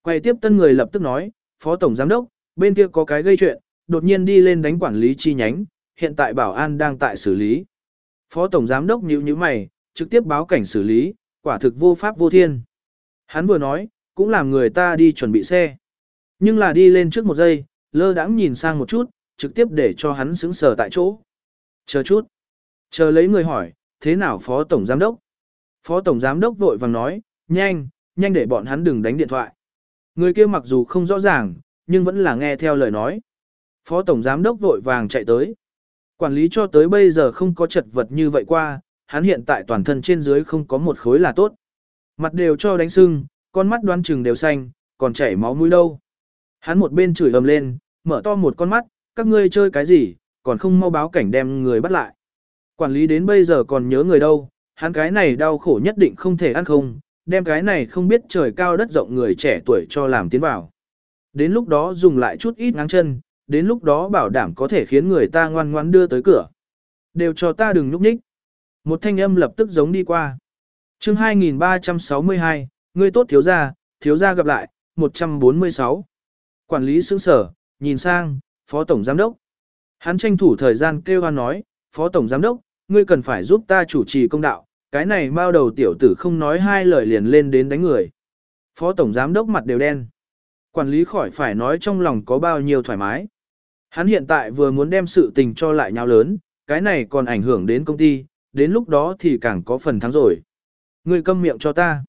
S1: Quay tiếp tân người lập tức nói, Phó tổng giám đốc, bên kia có cái gây chuyện, đột nhiên đi lên đánh quản lý chi nhánh, hiện tại bảo an đang tại xử lý. Phó tổng giám đốc nhíu nhíu mày, trực tiếp báo cảnh xử lý, quả thực vô pháp vô thiên. Hắn vừa nói, cũng làm người ta đi chuẩn bị xe. Nhưng là đi lên trước một giây, lơ đãng nhìn sang một chút, trực tiếp để cho hắn sững sờ tại chỗ. Chờ chút. Chờ lấy người hỏi, thế nào phó tổng giám đốc? Phó tổng giám đốc vội vàng nói, nhanh, nhanh để bọn hắn đừng đánh điện thoại. Người kia mặc dù không rõ ràng, nhưng vẫn là nghe theo lời nói. Phó tổng giám đốc vội vàng chạy tới. Quản lý cho tới bây giờ không có chật vật như vậy qua, hắn hiện tại toàn thân trên dưới không có một khối là tốt. Mặt đều cho đánh sưng, con mắt đoan chừng đều xanh, còn chảy máu mũi đâu. Hắn một bên chửi ầm lên, mở to một con mắt, các ngươi chơi cái gì, còn không mau báo cảnh đem người bắt lại. Quản lý đến bây giờ còn nhớ người đâu, hắn cái này đau khổ nhất định không thể ăn không, đem cái này không biết trời cao đất rộng người trẻ tuổi cho làm tiến vào. Đến lúc đó dùng lại chút ít ngáng chân, đến lúc đó bảo đảm có thể khiến người ta ngoan ngoan đưa tới cửa. Đều cho ta đừng nhúc nhích. Một thanh âm lập tức giống đi qua. chương 2362, người tốt thiếu gia, thiếu gia gặp lại, 146. Quản lý sướng sở, nhìn sang, phó tổng giám đốc. Hắn tranh thủ thời gian kêu hoan nói, phó tổng giám đốc, ngươi cần phải giúp ta chủ trì công đạo, cái này bao đầu tiểu tử không nói hai lời liền lên đến đánh người. Phó tổng giám đốc mặt đều đen. Quản lý khỏi phải nói trong lòng có bao nhiêu thoải mái. Hắn hiện tại vừa muốn đem sự tình cho lại nhau lớn, cái này còn ảnh hưởng đến công ty, đến lúc đó thì càng có phần thắng rồi. Ngươi câm miệng cho ta.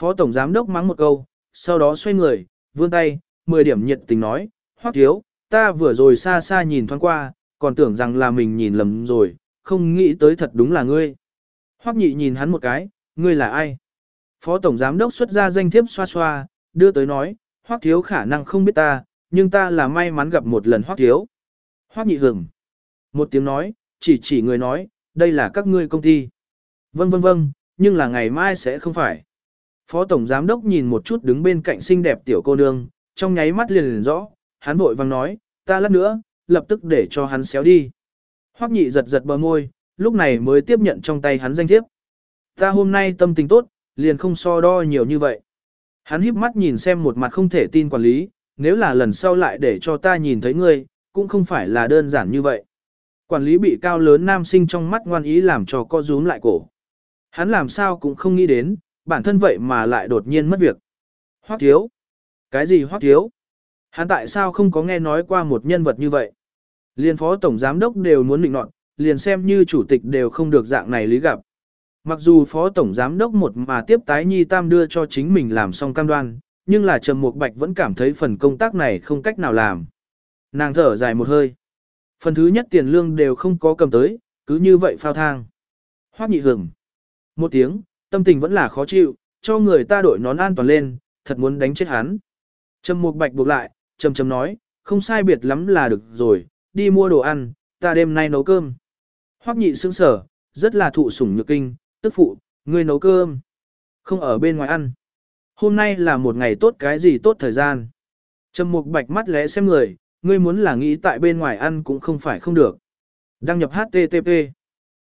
S1: Phó tổng giám đốc mắng một câu, sau đó xoay người, vươn tay, 10 điểm nhiệt tình nói, hoắc thiếu, ta vừa rồi xa xa nhìn thoáng qua, còn tưởng rằng là mình nhìn lầm rồi, không nghĩ tới thật đúng là ngươi. Hoắc nhị nhìn hắn một cái, ngươi là ai? Phó tổng giám đốc xuất ra danh thiếp xoa xoa, đưa tới nói, Hoắc thiếu khả năng không biết ta, nhưng ta là may mắn gặp một lần Hoắc thiếu. Hoắc nhị hưởng. Một tiếng nói, chỉ chỉ người nói, đây là các ngươi công ty. Vâng vâng vâng, nhưng là ngày mai sẽ không phải. Phó tổng giám đốc nhìn một chút đứng bên cạnh xinh đẹp tiểu cô nương, trong nháy mắt liền liền rõ, hắn vội vang nói, ta lát nữa, lập tức để cho hắn xéo đi. Hoắc nhị giật giật bờ môi, lúc này mới tiếp nhận trong tay hắn danh thiếp. Ta hôm nay tâm tình tốt, liền không so đo nhiều như vậy. Hắn híp mắt nhìn xem một mặt không thể tin quản lý, nếu là lần sau lại để cho ta nhìn thấy ngươi, cũng không phải là đơn giản như vậy. Quản lý bị cao lớn nam sinh trong mắt ngoan ý làm cho co rúm lại cổ. Hắn làm sao cũng không nghĩ đến, bản thân vậy mà lại đột nhiên mất việc. Hoắc thiếu. Cái gì hoắc thiếu? Hắn tại sao không có nghe nói qua một nhân vật như vậy? Liên phó tổng giám đốc đều muốn định nọt, liền xem như chủ tịch đều không được dạng này lý gặp. Mặc dù phó tổng giám đốc một mà tiếp tái nhi tam đưa cho chính mình làm xong cam đoan, nhưng là Trầm Mục Bạch vẫn cảm thấy phần công tác này không cách nào làm. Nàng thở dài một hơi. Phần thứ nhất tiền lương đều không có cầm tới, cứ như vậy phao thang. Hoắc nhị hưởng. Một tiếng, tâm tình vẫn là khó chịu, cho người ta đội nón an toàn lên, thật muốn đánh chết hắn. Trầm Mục Bạch buộc lại, chầm chầm nói, không sai biệt lắm là được rồi, đi mua đồ ăn, ta đêm nay nấu cơm. Hoắc nhị sững sở, rất là thụ sủng nhược kinh, tức phụ, ngươi nấu cơm. Không ở bên ngoài ăn. Hôm nay là một ngày tốt cái gì tốt thời gian. Trầm mục bạch mắt lẽ xem người, ngươi muốn là nghĩ tại bên ngoài ăn cũng không phải không được. Đăng nhập HTTP.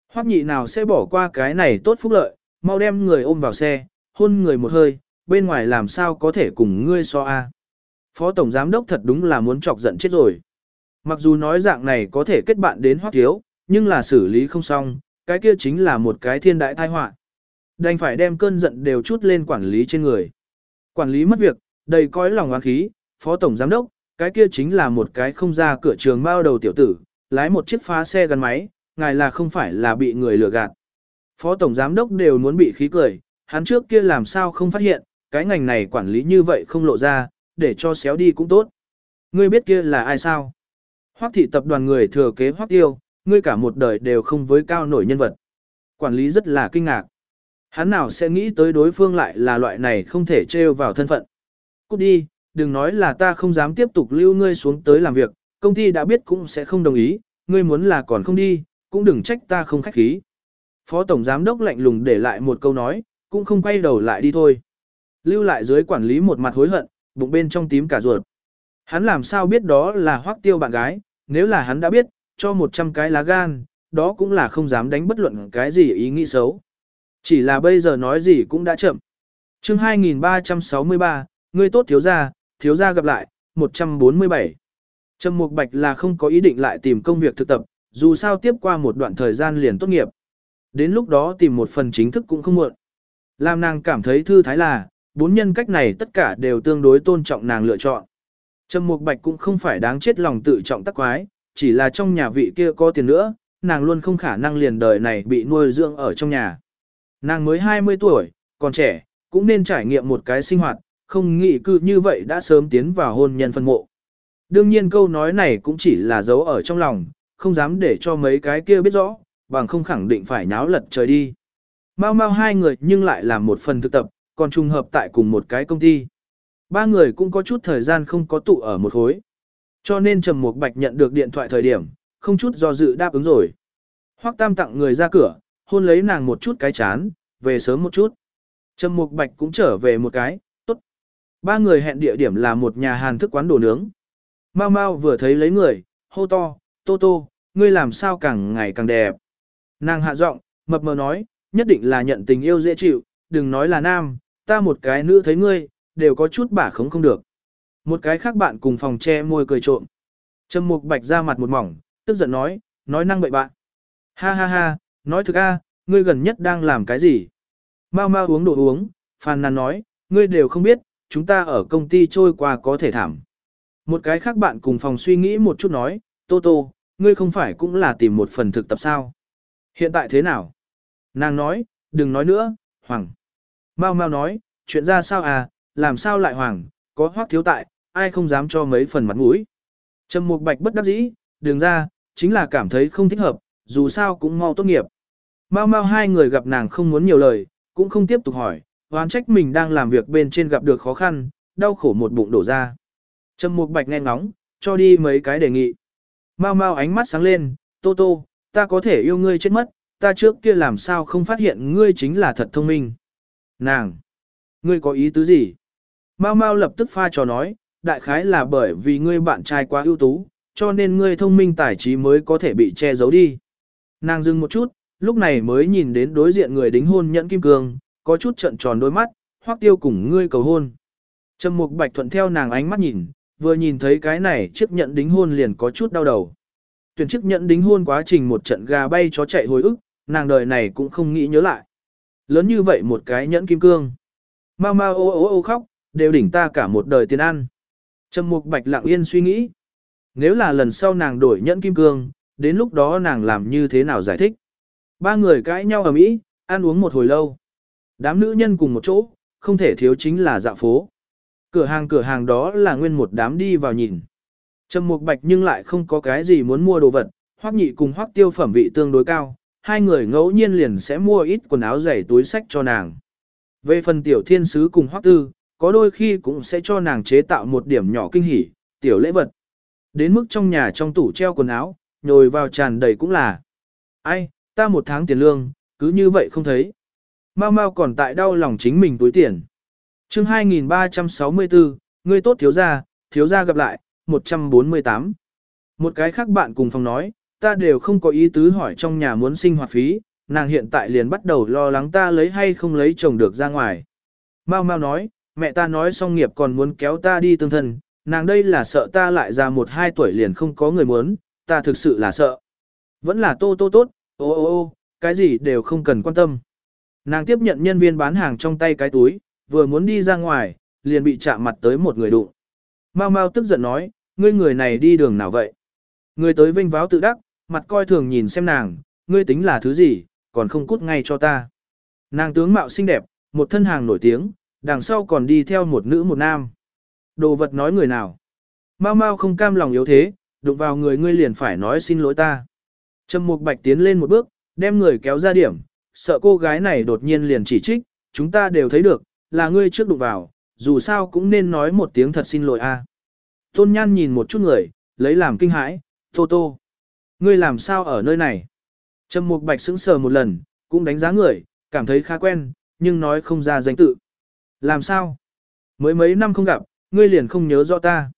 S1: Hoắc nhị nào sẽ bỏ qua cái này tốt phúc lợi, mau đem người ôm vào xe, hôn người một hơi, bên ngoài làm sao có thể cùng ngươi so a. Phó Tổng Giám Đốc thật đúng là muốn chọc giận chết rồi. Mặc dù nói dạng này có thể kết bạn đến Hoắc Thiếu, nhưng là xử lý không xong, cái kia chính là một cái thiên đại tai họa. Đành phải đem cơn giận đều chút lên quản lý trên người. Quản lý mất việc, đầy cõi lòng oán khí, phó tổng giám đốc, cái kia chính là một cái không ra cửa trường bao đầu tiểu tử, lái một chiếc phá xe gắn máy, ngài là không phải là bị người lừa gạt. Phó tổng giám đốc đều muốn bị khí cười, hắn trước kia làm sao không phát hiện, cái ngành này quản lý như vậy không lộ ra, để cho xéo đi cũng tốt. Ngươi biết kia là ai sao? Hoắc thị tập đoàn người thừa kế Hoắc Tiêu, ngươi cả một đời đều không với cao nổi nhân vật. Quản lý rất là kinh ngạc. Hắn nào sẽ nghĩ tới đối phương lại là loại này không thể trêu vào thân phận. Cút đi, đừng nói là ta không dám tiếp tục lưu ngươi xuống tới làm việc, công ty đã biết cũng sẽ không đồng ý, ngươi muốn là còn không đi, cũng đừng trách ta không khách khí. Phó Tổng Giám đốc lạnh lùng để lại một câu nói, cũng không quay đầu lại đi thôi. Lưu lại dưới quản lý một mặt hối hận, bụng bên trong tím cả ruột. Hắn làm sao biết đó là hoác tiêu bạn gái, nếu là hắn đã biết, cho 100 cái lá gan, đó cũng là không dám đánh bất luận cái gì ý nghĩ xấu. Chỉ là bây giờ nói gì cũng đã chậm. chương 2363, người tốt thiếu gia, thiếu gia gặp lại, 147. Trầm Mục Bạch là không có ý định lại tìm công việc thực tập, dù sao tiếp qua một đoạn thời gian liền tốt nghiệp. Đến lúc đó tìm một phần chính thức cũng không muộn. Làm nàng cảm thấy thư thái là, bốn nhân cách này tất cả đều tương đối tôn trọng nàng lựa chọn. Trầm Mục Bạch cũng không phải đáng chết lòng tự trọng tắc quái, chỉ là trong nhà vị kia có tiền nữa, nàng luôn không khả năng liền đời này bị nuôi dưỡng ở trong nhà. Nàng mới 20 tuổi, còn trẻ, cũng nên trải nghiệm một cái sinh hoạt, không nghĩ cư như vậy đã sớm tiến vào hôn nhân phân mộ. Đương nhiên câu nói này cũng chỉ là giấu ở trong lòng, không dám để cho mấy cái kia biết rõ, bằng không khẳng định phải nháo lật trời đi. Mau mau hai người nhưng lại làm một phần thực tập, còn trùng hợp tại cùng một cái công ty. Ba người cũng có chút thời gian không có tụ ở một khối. Cho nên Trầm Mục Bạch nhận được điện thoại thời điểm, không chút do dự đáp ứng rồi. Hoắc Tam tặng người ra cửa, hôn lấy nàng một chút cái chán, về sớm một chút. Trầm Mục Bạch cũng trở về một cái, tốt. Ba người hẹn địa điểm là một nhà hàng thức quán đồ nướng. mau mau vừa thấy lấy người, hô to, Tô Tô, ngươi làm sao càng ngày càng đẹp. Nàng hạ giọng, mập mờ nói, nhất định là nhận tình yêu dễ chịu, đừng nói là nam, ta một cái nữ thấy ngươi, đều có chút bả khống không được. Một cái khác bạn cùng phòng che môi cười trộm. Trầm Mục Bạch ra mặt một mỏng, tức giận nói, nói năng bậy bạn. Ha ha ha, nói thực a, ngươi gần nhất đang làm cái gì? Mau mau uống đồ uống, phàn nàn nói, ngươi đều không biết, chúng ta ở công ty trôi qua có thể thảm. Một cái khác bạn cùng phòng suy nghĩ một chút nói, Tô Tô, ngươi không phải cũng là tìm một phần thực tập sao? Hiện tại thế nào? Nàng nói, đừng nói nữa, Hoàng. Mau mau nói, chuyện ra sao à, làm sao lại Hoàng, có hoác thiếu tại, ai không dám cho mấy phần mặt mũi. Trầm Mục Bạch bất đắc dĩ, đường ra, chính là cảm thấy không thích hợp, dù sao cũng mau tốt nghiệp. Mau mau hai người gặp nàng không muốn nhiều lời, cũng không tiếp tục hỏi, oán trách mình đang làm việc bên trên gặp được khó khăn, đau khổ một bụng đổ ra. Trầm Mục Bạch nghe ngóng, cho đi mấy cái đề nghị. Mau mau ánh mắt sáng lên, Tô Tô, ta có thể yêu ngươi chết mất, ta trước kia làm sao không phát hiện ngươi chính là thật thông minh. Nàng, ngươi có ý tứ gì? Mau mau lập tức pha trò nói, đại khái là bởi vì ngươi bạn trai quá ưu tú, cho nên ngươi thông minh tài trí mới có thể bị che giấu đi. Nàng dừng một chút, lúc này mới nhìn đến đối diện người đính hôn nhẫn kim cương, có chút trận tròn đôi mắt, hoắc tiêu cùng ngươi cầu hôn. Trầm mục bạch thuận theo nàng ánh mắt nhìn, vừa nhìn thấy cái này chiếc nhẫn đính hôn liền có chút đau đầu. Tuyển chiếc nhẫn đính hôn quá trình một trận gà bay chó chạy hồi ức, nàng đời này cũng không nghĩ nhớ lại. Lớn như vậy một cái nhẫn kim cương. Mau mau ô ô ô khóc, đều đỉnh ta cả một đời tiền ăn. Trầm mục bạch lặng yên suy nghĩ. Nếu là lần sau nàng đổi nhẫn kim cương, đến lúc đó nàng làm như thế nào giải thích. Ba người cãi nhau ở mỹ, ăn uống một hồi lâu. Đám nữ nhân cùng một chỗ, không thể thiếu chính là dạo phố. Cửa hàng cửa hàng đó là nguyên một đám đi vào nhìn. Trầm Mục Bạch nhưng lại không có cái gì muốn mua đồ vật, Hoắc Nhị cùng Hoắc Tiêu phẩm vị tương đối cao, hai người ngẫu nhiên liền sẽ mua ít quần áo giày túi sách cho nàng. Về phần tiểu thiên sứ cùng Hoắc Tư, có đôi khi cũng sẽ cho nàng chế tạo một điểm nhỏ kinh hỉ, tiểu lễ vật. Đến mức trong nhà trong tủ treo quần áo, nhồi vào tràn đầy cũng là. Ai, ta một tháng tiền lương, cứ như vậy không thấy. Mau mau còn tại đau lòng chính mình túi tiền. chương 2364, người tốt thiếu gia, thiếu gia gặp lại, 148. Một cái khác bạn cùng phòng nói, ta đều không có ý tứ hỏi trong nhà muốn sinh hoạt phí, nàng hiện tại liền bắt đầu lo lắng ta lấy hay không lấy chồng được ra ngoài. Mau mau nói, mẹ ta nói xong nghiệp còn muốn kéo ta đi tương thân, nàng đây là sợ ta lại ra một hai tuổi liền không có người muốn, ta thực sự là sợ. Vẫn là tô tô tốt, ô ô ô, cái gì đều không cần quan tâm. Nàng tiếp nhận nhân viên bán hàng trong tay cái túi, vừa muốn đi ra ngoài, liền bị chạm mặt tới một người đụng. Mau mau tức giận nói, ngươi người này đi đường nào vậy? Người tới vinh váo tự đắc, mặt coi thường nhìn xem nàng, ngươi tính là thứ gì, còn không cút ngay cho ta. Nàng tướng mạo xinh đẹp, một thân hàng nổi tiếng, đằng sau còn đi theo một nữ một nam. Đồ vật nói người nào? Mau mau không cam lòng yếu thế, đụng vào người ngươi liền phải nói xin lỗi ta. Trầm Mục Bạch tiến lên một bước, đem người kéo ra điểm, sợ cô gái này đột nhiên liền chỉ trích, chúng ta đều thấy được, là ngươi trước đụng vào, dù sao cũng nên nói một tiếng thật xin lỗi a. Tôn Nhan nhìn một chút người, lấy làm kinh hãi, Tô Tô. Ngươi làm sao ở nơi này? Trầm Mục Bạch sững sờ một lần, cũng đánh giá người, cảm thấy khá quen, nhưng nói không ra danh tự. Làm sao? Mới mấy năm không gặp, ngươi liền không nhớ rõ ta.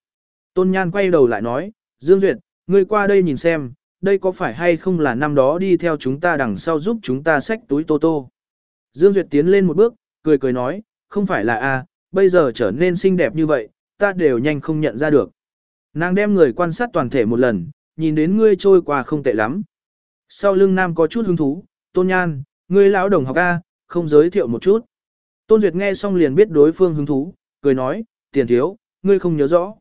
S1: Tôn Nhan quay đầu lại nói, Dương Duyệt, ngươi qua đây nhìn xem, đây có phải hay không là năm đó đi theo chúng ta đằng sau giúp chúng ta xách túi tô tô. Dương Duyệt tiến lên một bước, cười cười nói, không phải là a, bây giờ trở nên xinh đẹp như vậy, ta đều nhanh không nhận ra được. Nàng đem người quan sát toàn thể một lần, nhìn đến ngươi trôi qua không tệ lắm. Sau lưng nam có chút hứng thú, tôn nhan, ngươi lão đồng học A, không giới thiệu một chút. Tôn Duyệt nghe xong liền biết đối phương hứng thú, cười nói, tiền thiếu, ngươi không nhớ rõ.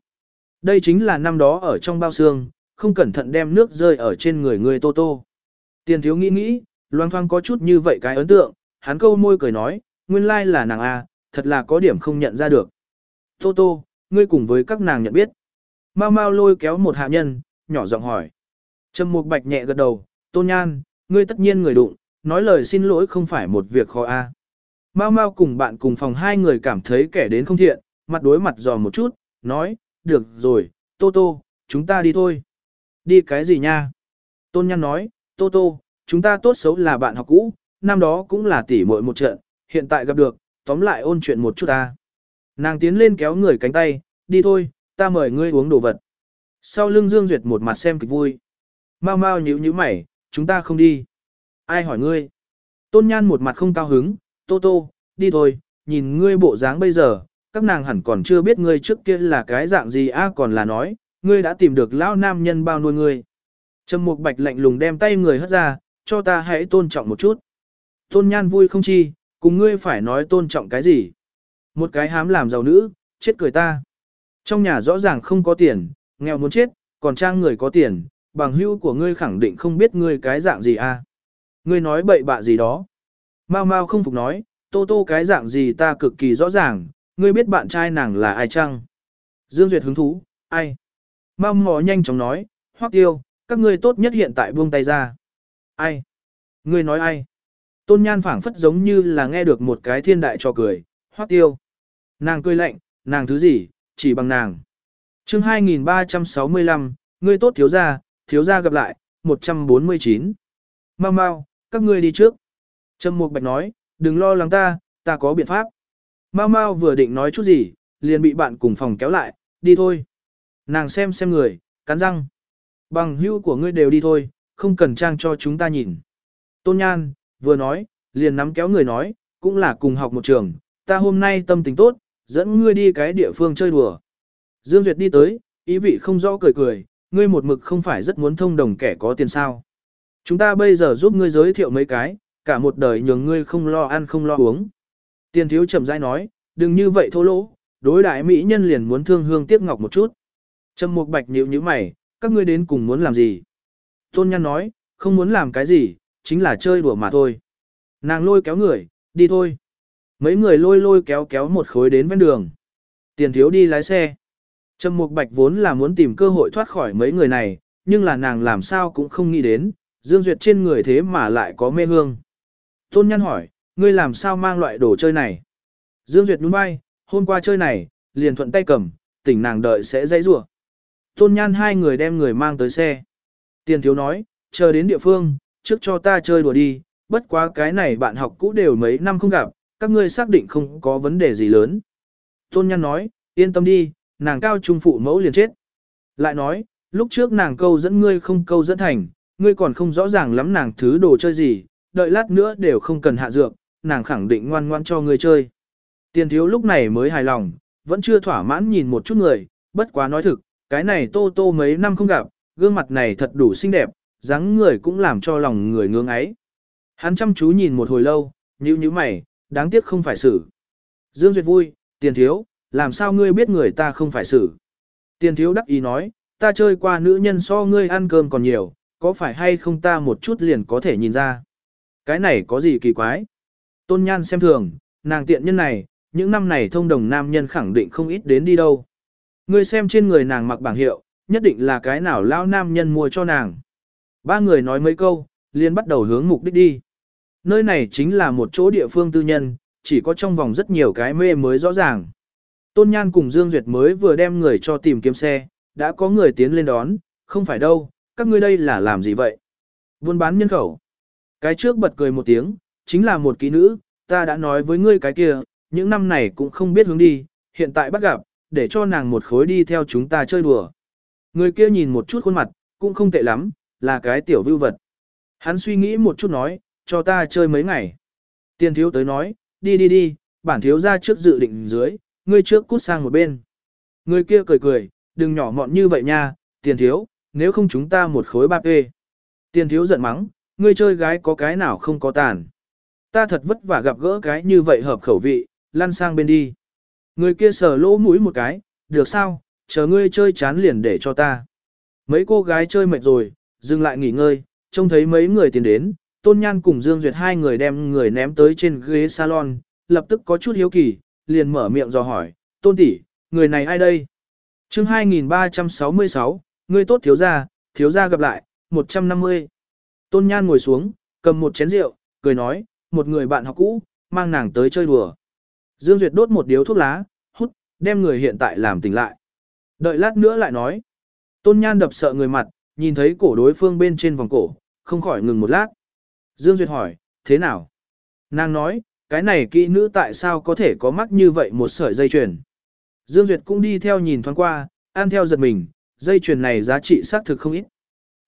S1: Đây chính là năm đó ở trong bao xương, không cẩn thận đem nước rơi ở trên người ngươi tô tô. Tiền thiếu nghĩ nghĩ, loang thoang có chút như vậy cái ấn tượng, hắn câu môi cười nói, nguyên lai là nàng A, thật là có điểm không nhận ra được. Tô tô, ngươi cùng với các nàng nhận biết. Mau mau lôi kéo một hạ nhân, nhỏ giọng hỏi. Trầm Mục Bạch nhẹ gật đầu, Tôn Nhan, ngươi tất nhiên người đụng, nói lời xin lỗi không phải một việc khó a. À. Mao cùng bạn cùng phòng hai người cảm thấy kẻ đến không thiện, mặt đối mặt dò một chút, nói, được rồi, Tô Tô, chúng ta đi thôi. Đi cái gì nha? Tôn Nhan nói, Tô Tô, chúng ta tốt xấu là bạn học cũ, năm đó cũng là tỷ muội một trận, hiện tại gặp được, tóm lại ôn chuyện một chút ta. Nàng tiến lên kéo người cánh tay, đi thôi, ta mời ngươi uống đồ vật. Sau lưng Dương Duyệt một mặt xem kịch vui. Mau mau nhíu nhíu mày, chúng ta không đi. Ai hỏi ngươi? Tôn Nhan một mặt không cao hứng, Tô Tô, đi thôi, nhìn ngươi bộ dáng bây giờ, các nàng hẳn còn chưa biết ngươi trước kia là cái dạng gì a còn là nói, ngươi đã tìm được lão nam nhân bao nuôi ngươi. Trầm Mục Bạch lạnh lùng đem tay người hất ra, cho ta hãy tôn trọng một chút. Tôn Nhan vui không chi, cùng ngươi phải nói tôn trọng cái gì? Một cái hám làm giàu nữ, chết cười ta. Trong nhà rõ ràng không có tiền, nghèo muốn chết, còn trang người có tiền, bằng hữu của ngươi khẳng định không biết ngươi cái dạng gì a. Ngươi nói bậy bạ gì đó. Mao Mao không phục nói, Tô Tô cái dạng gì ta cực kỳ rõ ràng, ngươi biết bạn trai nàng là ai chăng? Dương Duyệt hứng thú, ai? Mao mò nhanh chóng nói, Hoắc Tiêu, các ngươi tốt nhất hiện tại buông tay ra. Ai? Ngươi nói ai? Tôn Nhan phảng phất giống như là nghe được một cái thiên đại cho cười, Hoắc Tiêu. Nàng cười lạnh, nàng thứ gì, chỉ bằng nàng chương 2365, ngươi tốt thiếu gia, thiếu gia gặp lại, 149. Mau mau, các ngươi đi trước. Trâm Mục Bạch nói, đừng lo lắng ta, ta có biện pháp. Mau mau vừa định nói chút gì, liền bị bạn cùng phòng kéo lại, đi thôi. Nàng xem xem người, cắn răng. Bằng hữu của ngươi đều đi thôi, không cần trang cho chúng ta nhìn. Tôn Nhan, vừa nói, liền nắm kéo người nói, cũng là cùng học một trường, ta hôm nay tâm tình tốt, dẫn ngươi đi cái địa phương chơi đùa. Dương Duyệt đi tới, ý vị không rõ cười cười, ngươi một mực không phải rất muốn thông đồng kẻ có tiền sao. Chúng ta bây giờ giúp ngươi giới thiệu mấy cái, cả một đời nhường ngươi không lo ăn không lo uống. Tiền thiếu chậm rãi nói, đừng như vậy thô lỗ, đối đại mỹ nhân liền muốn thương hương tiếc ngọc một chút. Trầm Mục Bạch nhíu nhíu mày, các ngươi đến cùng muốn làm gì? Tôn Nhan nói, không muốn làm cái gì, chính là chơi đùa mà thôi. Nàng lôi kéo người, đi thôi. Mấy người lôi lôi kéo kéo một khối đến ven đường. Tiền thiếu đi lái xe. Trầm Mục Bạch vốn là muốn tìm cơ hội thoát khỏi mấy người này, nhưng là nàng làm sao cũng không nghĩ đến, Dương Duyệt trên người thế mà lại có mê hương. Tôn Nhan hỏi, ngươi làm sao mang loại đồ chơi này? Dương Duyệt nhún vai, hôm qua chơi này, liền thuận tay cầm, tỉnh nàng đợi sẽ dãy rủa. Tôn Nhan hai người đem người mang tới xe. Tiền thiếu nói, chờ đến địa phương, trước cho ta chơi đùa đi, bất quá cái này bạn học cũ đều mấy năm không gặp, các ngươi xác định không có vấn đề gì lớn. Tôn Nhan nói, yên tâm đi, nàng cao trung phụ mẫu liền chết. Lại nói, lúc trước nàng câu dẫn ngươi không câu dẫn thành, ngươi còn không rõ ràng lắm nàng thứ đồ chơi gì, đợi lát nữa đều không cần hạ dược, nàng khẳng định ngoan ngoan cho ngươi chơi. Tiền thiếu lúc này mới hài lòng, vẫn chưa thỏa mãn nhìn một chút người, bất quá nói thực, cái này tô tô mấy năm không gặp, gương mặt này thật đủ xinh đẹp, dáng người cũng làm cho lòng người ngưỡng ấy. Hắn chăm chú nhìn một hồi lâu, nhíu nhíu mày, đáng tiếc không phải xử. Dương Duyệt vui, tiền thiếu, làm sao ngươi biết người ta không phải xử. Tiền thiếu đắc ý nói, ta chơi qua nữ nhân so ngươi ăn cơm còn nhiều, có phải hay không ta một chút liền có thể nhìn ra. Cái này có gì kỳ quái? Tôn Nhan xem thường, nàng tiện nhân này, những năm này thông đồng nam nhân khẳng định không ít đến đi đâu. Ngươi xem trên người nàng mặc bảng hiệu, nhất định là cái nào lao nam nhân mua cho nàng. Ba người nói mấy câu, liền bắt đầu hướng mục đích đi. Nơi này chính là một chỗ địa phương tư nhân, chỉ có trong vòng rất nhiều cái mê mới rõ ràng. Tôn Nhan cùng Dương Duyệt mới vừa đem người cho tìm kiếm xe, đã có người tiến lên đón, không phải đâu, các ngươi đây là làm gì vậy? Buôn bán nhân khẩu. Cái trước bật cười một tiếng, chính là một kỹ nữ, ta đã nói với ngươi cái kia, những năm này cũng không biết hướng đi, hiện tại bắt gặp, để cho nàng một khối đi theo chúng ta chơi đùa. Người kia nhìn một chút khuôn mặt, cũng không tệ lắm, là cái tiểu vưu vật. Hắn suy nghĩ một chút nói, cho ta chơi mấy ngày. Tiền thiếu tới nói, đi đi đi, bản thiếu ra trước dự định dưới, ngươi trước cút sang một bên. Người kia cười cười, đừng nhỏ mọn như vậy nha, tiền thiếu, nếu không chúng ta một khối ba ê. Tiền thiếu giận mắng, ngươi chơi gái có cái nào không có tàn. Ta thật vất vả gặp gỡ cái như vậy hợp khẩu vị, lăn sang bên đi. Người kia sờ lỗ mũi một cái, được sao, chờ ngươi chơi chán liền để cho ta. Mấy cô gái chơi mệt rồi, dừng lại nghỉ ngơi, trông thấy mấy người tiền đến, Tôn Nhan cùng Dương Duyệt hai người đem người ném tới trên ghế salon, lập tức có chút hiếu kỳ, liền mở miệng dò hỏi, Tôn tỷ, người này ai đây? chương 2366, ngươi tốt thiếu gia, thiếu gia gặp lại, 150. Tôn Nhan ngồi xuống, cầm một chén rượu, cười nói, một người bạn học cũ, mang nàng tới chơi đùa. Dương Duyệt đốt một điếu thuốc lá, hút, đem người hiện tại làm tỉnh lại. Đợi lát nữa lại nói. Tôn Nhan đập sợ người mặt, nhìn thấy cổ đối phương bên trên vòng cổ, không khỏi ngừng một lát. Dương Duyệt hỏi, thế nào? Nàng nói, cái này kỹ nữ tại sao có thể có mắc như vậy một sợi dây chuyền? Dương Duyệt cũng đi theo nhìn thoáng qua, an theo giật mình, dây chuyền này giá trị xác thực không ít.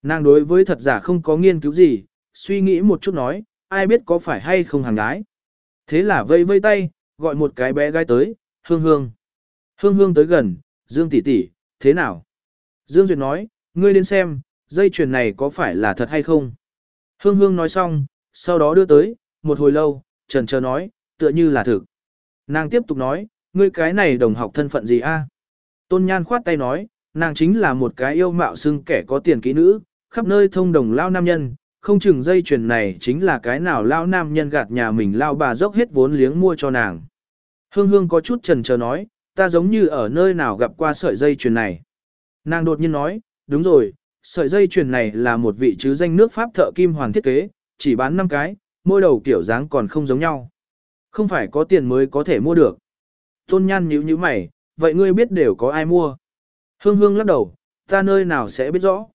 S1: Nàng đối với thật giả không có nghiên cứu gì, suy nghĩ một chút nói, ai biết có phải hay không hàng gái. Thế là vây vây tay, gọi một cái bé gái tới, hương hương. Hương hương tới gần, Dương tỷ tỷ, thế nào? Dương Duyệt nói, ngươi đến xem, dây chuyền này có phải là thật hay không? Hương hương nói xong, sau đó đưa tới, một hồi lâu, trần trờ nói, tựa như là thực. Nàng tiếp tục nói, ngươi cái này đồng học thân phận gì a? Tôn Nhan khoát tay nói, nàng chính là một cái yêu mạo xưng kẻ có tiền kỹ nữ, khắp nơi thông đồng lao nam nhân, không chừng dây chuyền này chính là cái nào lao nam nhân gạt nhà mình lao bà dốc hết vốn liếng mua cho nàng. Hương hương có chút trần chờ nói, ta giống như ở nơi nào gặp qua sợi dây chuyền này. Nàng đột nhiên nói, đúng rồi, sợi dây chuyền này là một vị chứ danh nước Pháp thợ kim hoàn thiết kế, chỉ bán 5 cái, Môi đầu kiểu dáng còn không giống nhau. Không phải có tiền mới có thể mua được. Tôn nhan nhíu nhíu mày, vậy ngươi biết đều có ai mua. Hương hương lắc đầu, ta nơi nào sẽ biết rõ.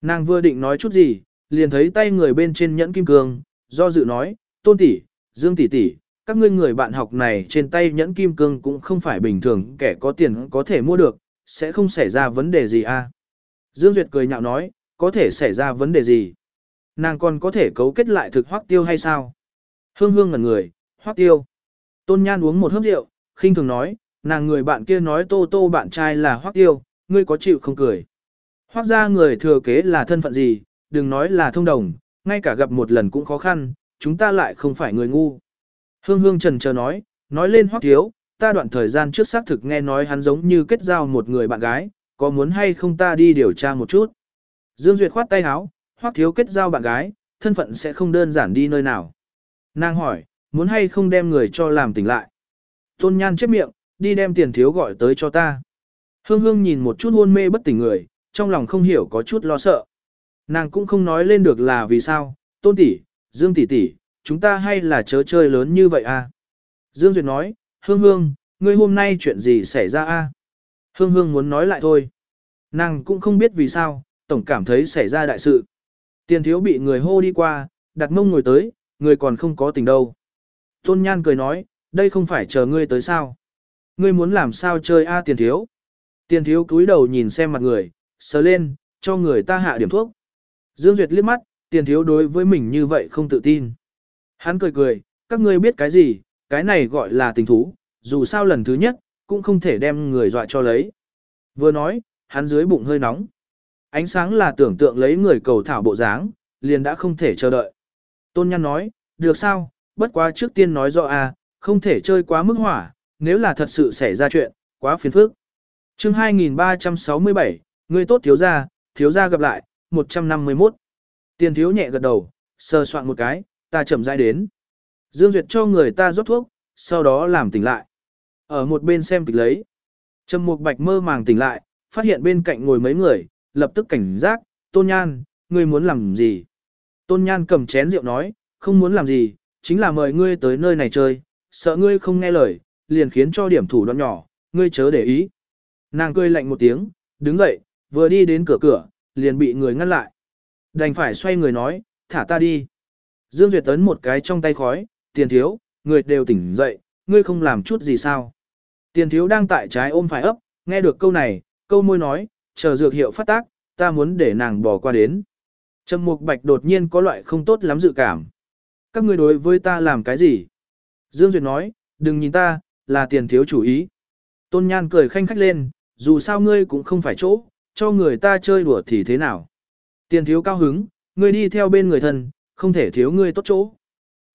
S1: Nàng vừa định nói chút gì, liền thấy tay người bên trên nhẫn kim cương, do dự nói, tôn tỷ, dương tỷ tỷ, các ngươi người bạn học này trên tay nhẫn kim cương cũng không phải bình thường kẻ có tiền có thể mua được, sẽ không xảy ra vấn đề gì à. Dương Duyệt cười nhạo nói, có thể xảy ra vấn đề gì? Nàng còn có thể cấu kết lại thực hoắc tiêu hay sao? Hương hương ngẩn người, Hoắc tiêu. Tôn Nhan uống một hớp rượu, khinh thường nói, nàng người bạn kia nói tô tô bạn trai là Hoắc tiêu, ngươi có chịu không cười. Hoắc ra người thừa kế là thân phận gì, đừng nói là thông đồng, ngay cả gặp một lần cũng khó khăn, chúng ta lại không phải người ngu. Hương hương trần chờ nói, nói lên Hoắc thiếu, ta đoạn thời gian trước xác thực nghe nói hắn giống như kết giao một người bạn gái, có muốn hay không ta đi điều tra một chút. Dương Duyệt khoát tay háo hoác thiếu kết giao bạn gái, thân phận sẽ không đơn giản đi nơi nào. Nàng hỏi, muốn hay không đem người cho làm tỉnh lại. Tôn Nhan chép miệng, đi đem tiền thiếu gọi tới cho ta. Hương hương nhìn một chút hôn mê bất tỉnh người, trong lòng không hiểu có chút lo sợ. Nàng cũng không nói lên được là vì sao, tôn tỷ, dương tỷ tỷ, chúng ta hay là chớ chơi lớn như vậy à? Dương Duyệt nói, hương hương, ngươi hôm nay chuyện gì xảy ra a? À? Hương hương muốn nói lại thôi. Nàng cũng không biết vì sao, tổng cảm thấy xảy ra đại sự. Tiền thiếu bị người hô đi qua, đặt mông ngồi tới, người còn không có tình đâu. Tôn Nhan cười nói, đây không phải chờ ngươi tới sao. Ngươi muốn làm sao chơi a tiền thiếu. Tiền thiếu cúi đầu nhìn xem mặt người, sờ lên, cho người ta hạ điểm thuốc. Dương Duyệt liếc mắt, tiền thiếu đối với mình như vậy không tự tin. Hắn cười cười, các ngươi biết cái gì, cái này gọi là tình thú, dù sao lần thứ nhất, cũng không thể đem người dọa cho lấy. Vừa nói, hắn dưới bụng hơi nóng. Ánh sáng là tưởng tượng lấy người cầu thảo bộ dáng, liền đã không thể chờ đợi. Tôn Nhan nói, được sao, bất quá trước tiên nói rõ a, không thể chơi quá mức hỏa, nếu là thật sự xảy ra chuyện, quá phiền phức. chương 2367, người tốt thiếu gia, thiếu gia gặp lại, 151. Tiền thiếu nhẹ gật đầu, sờ soạn một cái, ta chậm rãi đến. Dương Duyệt cho người ta rót thuốc, sau đó làm tỉnh lại. Ở một bên xem kịch lấy. Trầm Mục Bạch mơ màng tỉnh lại, phát hiện bên cạnh ngồi mấy người, lập tức cảnh giác, Tôn Nhan, ngươi muốn làm gì? Tôn Nhan cầm chén rượu nói, không muốn làm gì, chính là mời ngươi tới nơi này chơi, sợ ngươi không nghe lời, liền khiến cho điểm thủ đoạn nhỏ, ngươi chớ để ý. Nàng cười lạnh một tiếng, đứng dậy, vừa đi đến cửa cửa, liền bị người ngăn lại. Đành phải xoay người nói, thả ta đi. Dương Duyệt tấn một cái trong tay khói, tiền thiếu, người đều tỉnh dậy, ngươi không làm chút gì sao. Tiền thiếu đang tại trái ôm phải ấp, nghe được câu này, câu môi nói, chờ dược hiệu phát tác, ta muốn để nàng bỏ qua đến. Trầm Mục Bạch đột nhiên có loại không tốt lắm dự cảm. Các ngươi đối với ta làm cái gì? Dương Duyệt nói, đừng nhìn ta, là tiền thiếu chủ ý. Tôn Nhan cười khanh khách lên, dù sao ngươi cũng không phải chỗ, cho người ta chơi đùa thì thế nào. Tiền thiếu cao hứng, ngươi đi theo bên người thân, không thể thiếu ngươi tốt chỗ.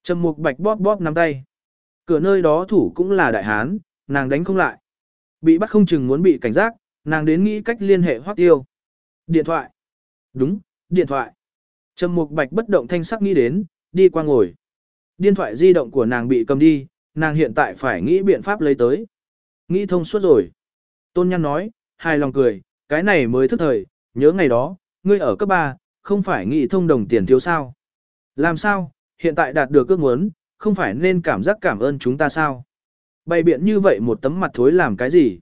S1: Trầm Mục Bạch bóp bóp nắm tay. Cửa nơi đó thủ cũng là đại hán, nàng đánh không lại. Bị bắt không chừng muốn bị cảnh giác, nàng đến nghĩ cách liên hệ hoác tiêu. Điện thoại. Đúng, điện thoại. Trầm Mục Bạch bất động thanh sắc nghĩ đến, đi qua ngồi. Điện thoại di động của nàng bị cầm đi, nàng hiện tại phải nghĩ biện pháp lấy tới. Nghĩ thông suốt rồi. Tôn Nhăn nói, hài lòng cười, cái này mới thức thời, nhớ ngày đó, ngươi ở cấp 3, không phải nghĩ thông đồng tiền thiếu sao. Làm sao, hiện tại đạt được ước muốn, không phải nên cảm giác cảm ơn chúng ta sao? Bày biện như vậy một tấm mặt thối làm cái gì?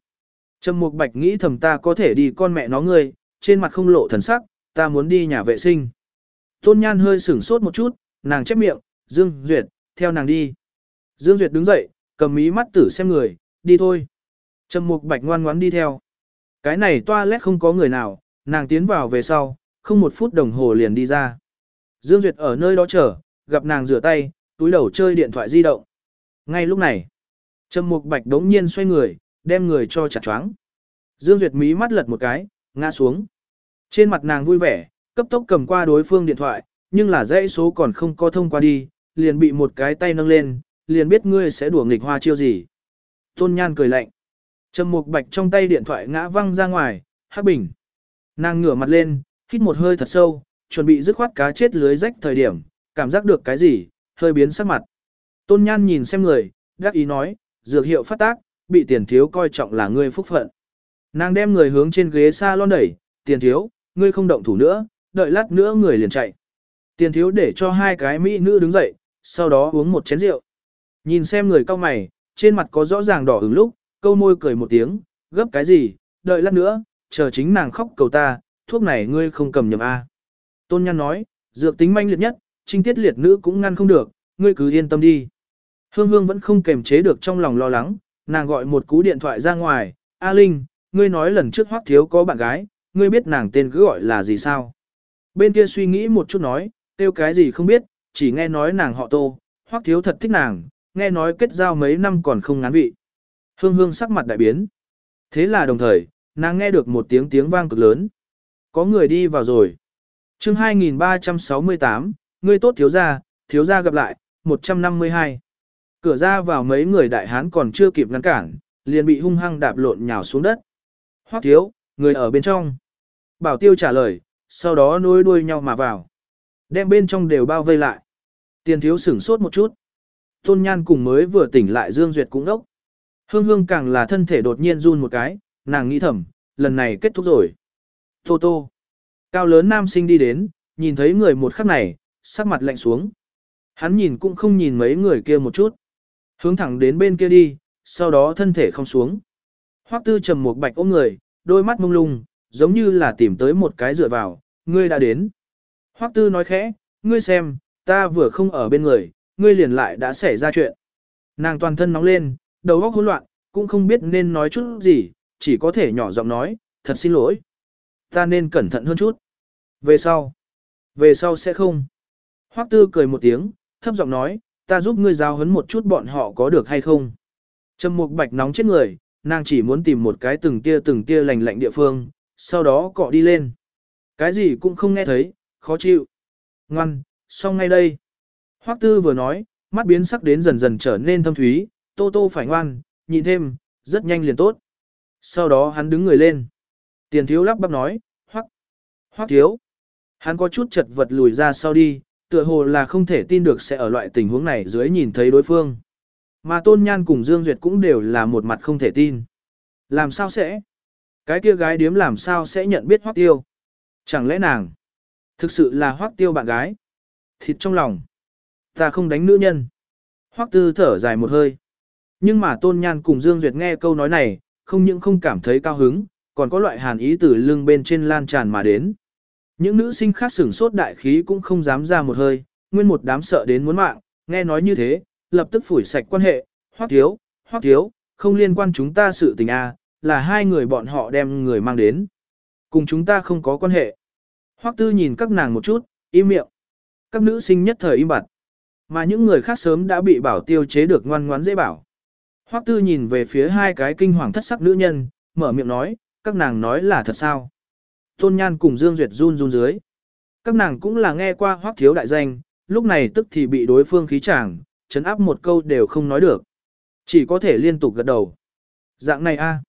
S1: Trầm Mục Bạch nghĩ thầm ta có thể đi con mẹ nó ngươi, trên mặt không lộ thần sắc, ta muốn đi nhà vệ sinh. Tôn Nhan hơi sửng sốt một chút, nàng chép miệng, Dương Duyệt, theo nàng đi. Dương Duyệt đứng dậy, cầm mí mắt tử xem người, đi thôi. Trầm Mục Bạch ngoan ngoãn đi theo. Cái này toilet không có người nào, nàng tiến vào về sau, không một phút đồng hồ liền đi ra. Dương Duyệt ở nơi đó chờ, gặp nàng rửa tay, túi đầu chơi điện thoại di động. Ngay lúc này, Trầm Mục Bạch đống nhiên xoay người, đem người cho chặt choáng. Dương Duyệt mí mắt lật một cái, ngã xuống. Trên mặt nàng vui vẻ, cấp tốc cầm qua đối phương điện thoại, nhưng là dãy số còn không có thông qua đi, liền bị một cái tay nâng lên, liền biết ngươi sẽ đùa nghịch hoa chiêu gì. Tôn Nhan cười lạnh. Trầm Mục Bạch trong tay điện thoại ngã văng ra ngoài, hắc bình. Nàng ngửa mặt lên, hít một hơi thật sâu, chuẩn bị dứt khoát cá chết lưới rách thời điểm, cảm giác được cái gì, hơi biến sắc mặt. Tôn Nhan nhìn xem người, gác ý nói, dược hiệu phát tác, bị tiền thiếu coi trọng là ngươi phúc phận. Nàng đem người hướng trên ghế salon đẩy, tiền thiếu, ngươi không động thủ nữa, đợi lát nữa người liền chạy. Tiền thiếu để cho hai cái mỹ nữ đứng dậy, sau đó uống một chén rượu. Nhìn xem người cao mày, trên mặt có rõ ràng đỏ ứng lúc, câu môi cười một tiếng, gấp cái gì, đợi lát nữa, chờ chính nàng khóc cầu ta, thuốc này ngươi không cầm nhầm A. Tôn Nhan nói, dược tính manh liệt nhất, trinh tiết liệt nữ cũng ngăn không được, ngươi cứ yên tâm đi. Hương Hương vẫn không kềm chế được trong lòng lo lắng, nàng gọi một cú điện thoại ra ngoài, A Linh, ngươi nói lần trước hoắc thiếu có bạn gái, ngươi biết nàng tên cứ gọi là gì sao? Bên kia suy nghĩ một chút nói, tiêu cái gì không biết, chỉ nghe nói nàng họ tô, hoắc thiếu thật thích nàng, nghe nói kết giao mấy năm còn không ngán vị. Hương hương sắc mặt đại biến. Thế là đồng thời, nàng nghe được một tiếng tiếng vang cực lớn. Có người đi vào rồi. chương 2368, ngươi tốt thiếu gia, thiếu gia gặp lại, 152. Cửa ra vào mấy người đại hán còn chưa kịp ngăn cản, liền bị hung hăng đạp lộn nhào xuống đất. Hoắc thiếu, người ở bên trong. Bảo tiêu trả lời, sau đó nối đuôi nhau mà vào. Đem bên trong đều bao vây lại. Tiền thiếu sửng sốt một chút. Tôn Nhan cùng mới vừa tỉnh lại Dương Duyệt cũng đốc. Hương hương càng là thân thể đột nhiên run một cái, nàng nghĩ thầm, lần này kết thúc rồi. Tô tô. Cao lớn nam sinh đi đến, nhìn thấy người một khắc này, sắc mặt lạnh xuống. Hắn nhìn cũng không nhìn mấy người kia một chút. Hướng thẳng đến bên kia đi, sau đó thân thể không xuống. Hoắc tư trầm một bạch ôm người, đôi mắt mông lung, giống như là tìm tới một cái dựa vào, ngươi đã đến. Hoắc tư nói khẽ, ngươi xem, ta vừa không ở bên người, ngươi liền lại đã xảy ra chuyện. Nàng toàn thân nóng lên, đầu óc hỗn loạn, cũng không biết nên nói chút gì, chỉ có thể nhỏ giọng nói, thật xin lỗi. Ta nên cẩn thận hơn chút. Về sau. Về sau sẽ không. Hoắc tư cười một tiếng, thấp giọng nói, ta giúp ngươi giao hấn một chút bọn họ có được hay không. Trầm mục bạch nóng chết người, nàng chỉ muốn tìm một cái từng tia từng tia lành lạnh địa phương, sau đó cọ đi lên. Cái gì cũng không nghe thấy, khó chịu. Ngoan, xong ngay đây. Hoắc tư vừa nói, mắt biến sắc đến dần dần trở nên thâm thúy, tô tô phải ngoan, nhìn thêm, rất nhanh liền tốt. Sau đó hắn đứng người lên. Tiền thiếu lắp bắp nói, Hoắc, Hoắc thiếu. Hắn có chút chật vật lùi ra sau đi, tựa hồ là không thể tin được sẽ ở loại tình huống này dưới nhìn thấy đối phương. Mà Tôn Nhan cùng Dương Duyệt cũng đều là một mặt không thể tin. Làm sao sẽ? Cái kia gái điếm làm sao sẽ nhận biết Hoắc Tiêu? Chẳng lẽ nàng thực sự là Hoắc Tiêu bạn gái? Thịt trong lòng. Ta không đánh nữ nhân. Hoắc Tư thở dài một hơi. Nhưng mà Tôn Nhan cùng Dương Duyệt nghe câu nói này, không những không cảm thấy cao hứng, còn có loại hàn ý từ lưng bên trên lan tràn mà đến. Những nữ sinh khác sửng sốt đại khí cũng không dám ra một hơi, nguyên một đám sợ đến muốn mạng, nghe nói như thế, lập tức phủi sạch quan hệ, hoắc thiếu, hoắc thiếu, không liên quan chúng ta sự tình a, à, là hai người bọn họ đem người mang đến. Cùng chúng ta không có quan hệ. Hoắc tư nhìn các nàng một chút, im miệng. Các nữ sinh nhất thời im bặt. Mà những người khác sớm đã bị bảo tiêu chế được ngoan ngoãn dễ bảo. Hoắc tư nhìn về phía hai cái kinh hoàng thất sắc nữ nhân, mở miệng nói, các nàng nói là thật sao. Tôn Nhan cùng Dương Duyệt run run dưới. Các nàng cũng là nghe qua Hoắc thiếu đại danh, lúc này tức thì bị đối phương khí chàng, chấn áp một câu đều không nói được. Chỉ có thể liên tục gật đầu. Dạng này a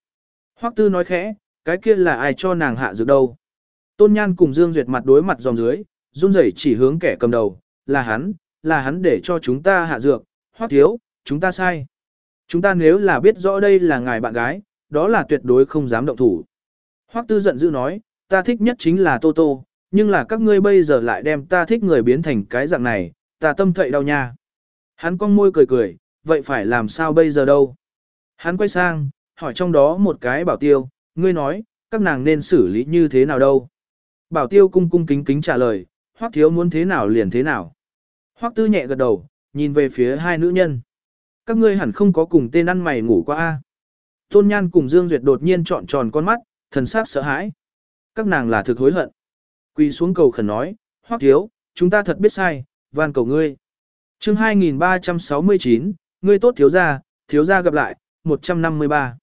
S1: Hoắc tư nói khẽ, cái kia là ai cho nàng hạ dược đâu. Tôn Nhan cùng Dương Duyệt mặt đối mặt dòng dưới, run rẩy chỉ hướng kẻ cầm đầu, là hắn, là hắn để cho chúng ta hạ dược, Hoắc thiếu, chúng ta sai. Chúng ta nếu là biết rõ đây là ngài bạn gái, đó là tuyệt đối không dám động thủ. Hoắc tư giận dữ nói, ta thích nhất chính là Tô Tô, nhưng là các ngươi bây giờ lại đem ta thích người biến thành cái dạng này, ta tâm thậy đau nha. Hắn cong môi cười cười, vậy phải làm sao bây giờ đâu? Hắn quay sang, hỏi trong đó một cái bảo tiêu, ngươi nói, các nàng nên xử lý như thế nào đâu? Bảo tiêu cung cung kính kính trả lời, hoắc thiếu muốn thế nào liền thế nào. Hoắc tư nhẹ gật đầu, nhìn về phía hai nữ nhân. Các ngươi hẳn không có cùng tên ăn mày ngủ qua a. Tôn Nhan cùng Dương Duyệt đột nhiên trọn tròn con mắt, thần sắc sợ hãi. Các nàng là thực hối hận. Quỳ xuống cầu khẩn nói, Hoắc thiếu, chúng ta thật biết sai, van cầu ngươi. Chương 2369, ngươi tốt thiếu gia, thiếu gia gặp lại, 153.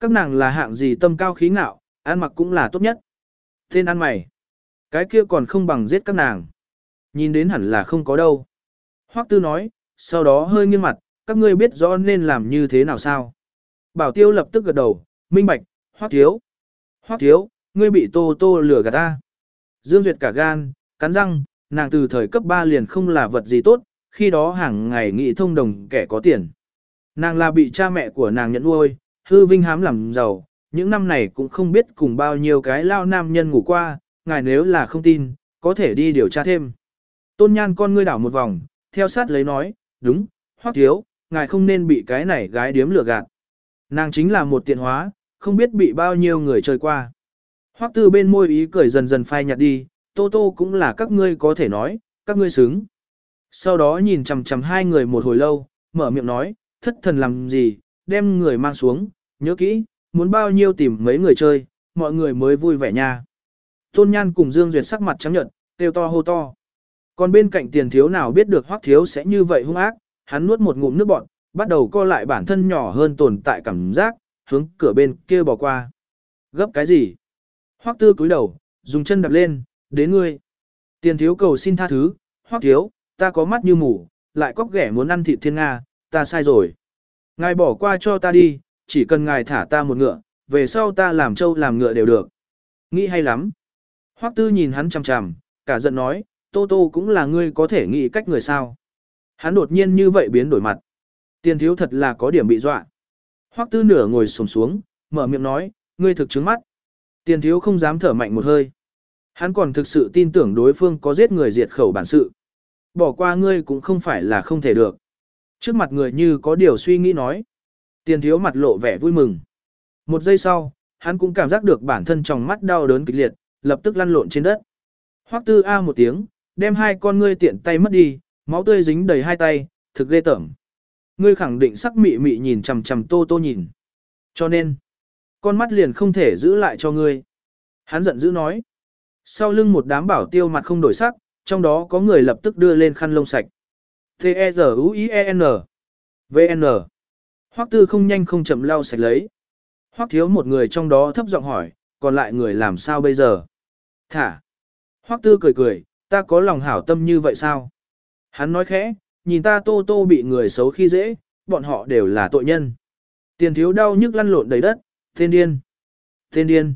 S1: Các nàng là hạng gì tâm cao khí ngạo, ăn mặc cũng là tốt nhất. Tên ăn mày. Cái kia còn không bằng giết các nàng. Nhìn đến hẳn là không có đâu. Hoắc tư nói, sau đó hơi nghiêng mặt, các ngươi biết rõ nên làm như thế nào sao. Bảo tiêu lập tức gật đầu, minh bạch, Hoắc thiếu. Hoắc thiếu, ngươi bị tô tô lừa gạt ta. Dương Duyệt cả gan, cắn răng, nàng từ thời cấp 3 liền không là vật gì tốt, khi đó hàng ngày nghị thông đồng kẻ có tiền. Nàng là bị cha mẹ của nàng nhận nuôi, hư vinh hám làm giàu, những năm này cũng không biết cùng bao nhiêu cái lao nam nhân ngủ qua, ngài nếu là không tin, có thể đi điều tra thêm. Tôn nhan con ngươi đảo một vòng, theo sát lấy nói, đúng, hoắc thiếu, ngài không nên bị cái này gái điếm lừa gạt. Nàng chính là một tiện hóa, không biết bị bao nhiêu người chơi qua. Hoắc tư bên môi ý cười dần dần phai nhạt đi, tô tô cũng là các ngươi có thể nói, các ngươi xứng. Sau đó nhìn chằm chằm hai người một hồi lâu, mở miệng nói, thất thần làm gì, đem người mang xuống, nhớ kỹ, muốn bao nhiêu tìm mấy người chơi, mọi người mới vui vẻ nha. Tôn Nhan cùng Dương Duyệt sắc mặt trắng nhợt, kêu to hô to. Còn bên cạnh tiền thiếu nào biết được hoắc thiếu sẽ như vậy hung ác, hắn nuốt một ngụm nước bọt, bắt đầu co lại bản thân nhỏ hơn tồn tại cảm giác, hướng cửa bên kia bỏ qua. Gấp cái gì? Hoắc tư cúi đầu, dùng chân đạp lên, đến ngươi. Tiền thiếu cầu xin tha thứ, Hoắc thiếu, ta có mắt như mù, lại cóc ghẻ muốn ăn thịt thiên Nga, ta sai rồi. Ngài bỏ qua cho ta đi, chỉ cần ngài thả ta một ngựa, về sau ta làm trâu làm ngựa đều được. Nghĩ hay lắm. Hoắc tư nhìn hắn chằm chằm, cả giận nói, Tô Tô cũng là ngươi có thể nghĩ cách người sao. Hắn đột nhiên như vậy biến đổi mặt. Tiền thiếu thật là có điểm bị dọa. Hoắc tư nửa ngồi sồn xuống, mở miệng nói, ngươi thực chứng mắt. Tiền thiếu không dám thở mạnh một hơi. Hắn còn thực sự tin tưởng đối phương có giết người diệt khẩu bản sự. Bỏ qua ngươi cũng không phải là không thể được. Trước mặt người như có điều suy nghĩ nói. Tiền thiếu mặt lộ vẻ vui mừng. Một giây sau, hắn cũng cảm giác được bản thân trong mắt đau đớn kịch liệt, lập tức lăn lộn trên đất. Hoắc tư a một tiếng, đem hai con ngươi tiện tay mất đi, máu tươi dính đầy hai tay, thực ghê tởm. Ngươi khẳng định sắc mị mị nhìn chằm chằm tô tô nhìn. Cho nên, con mắt liền không thể giữ lại cho ngươi. Hắn giận dữ nói. Sau lưng một đám bảo tiêu mặt không đổi sắc, trong đó có người lập tức đưa lên khăn lông sạch. T-E-Z-U-I-E-N V-N Hoắc tư không nhanh không chậm lau sạch lấy. Hoắc thiếu một người trong đó thấp giọng hỏi, còn lại người làm sao bây giờ? Thả. Hoắc tư cười cười, ta có lòng hảo tâm như vậy sao? Hắn nói khẽ, nhìn ta tô tô bị người xấu khi dễ, bọn họ đều là tội nhân. Tiền thiếu đau nhức lăn lộn đầy đất, tên điên. Tên điên.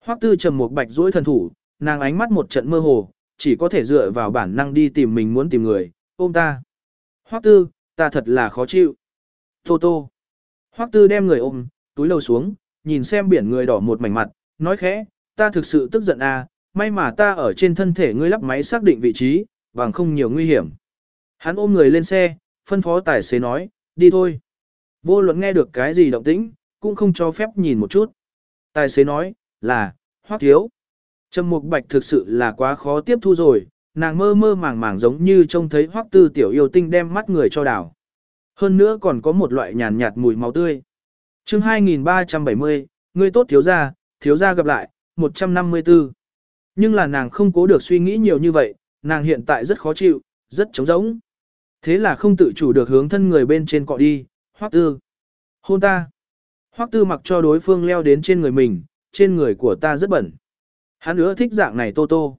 S1: Hoắc tư trầm một bạch duỗi thần thủ, nàng ánh mắt một trận mơ hồ, chỉ có thể dựa vào bản năng đi tìm mình muốn tìm người, ôm ta. Hoắc tư, ta thật là khó chịu. Tô tô. Hoắc tư đem người ôm, túi lầu xuống, nhìn xem biển người đỏ một mảnh mặt, nói khẽ, ta thực sự tức giận à, may mà ta ở trên thân thể ngươi lắp máy xác định vị trí, bằng không nhiều nguy hiểm. Hắn ôm người lên xe, phân phó tài xế nói, đi thôi. Vô luận nghe được cái gì động tĩnh, cũng không cho phép nhìn một chút. Tài xế nói, là, hoác thiếu. Trầm Mục Bạch thực sự là quá khó tiếp thu rồi, nàng mơ mơ màng màng giống như trông thấy hoắc tư tiểu yêu tinh đem mắt người cho đảo. Hơn nữa còn có một loại nhàn nhạt mùi máu tươi. chương 2370, người tốt thiếu gia, thiếu gia gặp lại, 154. Nhưng là nàng không cố được suy nghĩ nhiều như vậy, nàng hiện tại rất khó chịu, rất trống rỗng. Thế là không tự chủ được hướng thân người bên trên cọ đi, hoắc tư. Hôn ta. Hoắc tư mặc cho đối phương leo đến trên người mình, trên người của ta rất bẩn. Hắn nữa thích dạng này tô tô.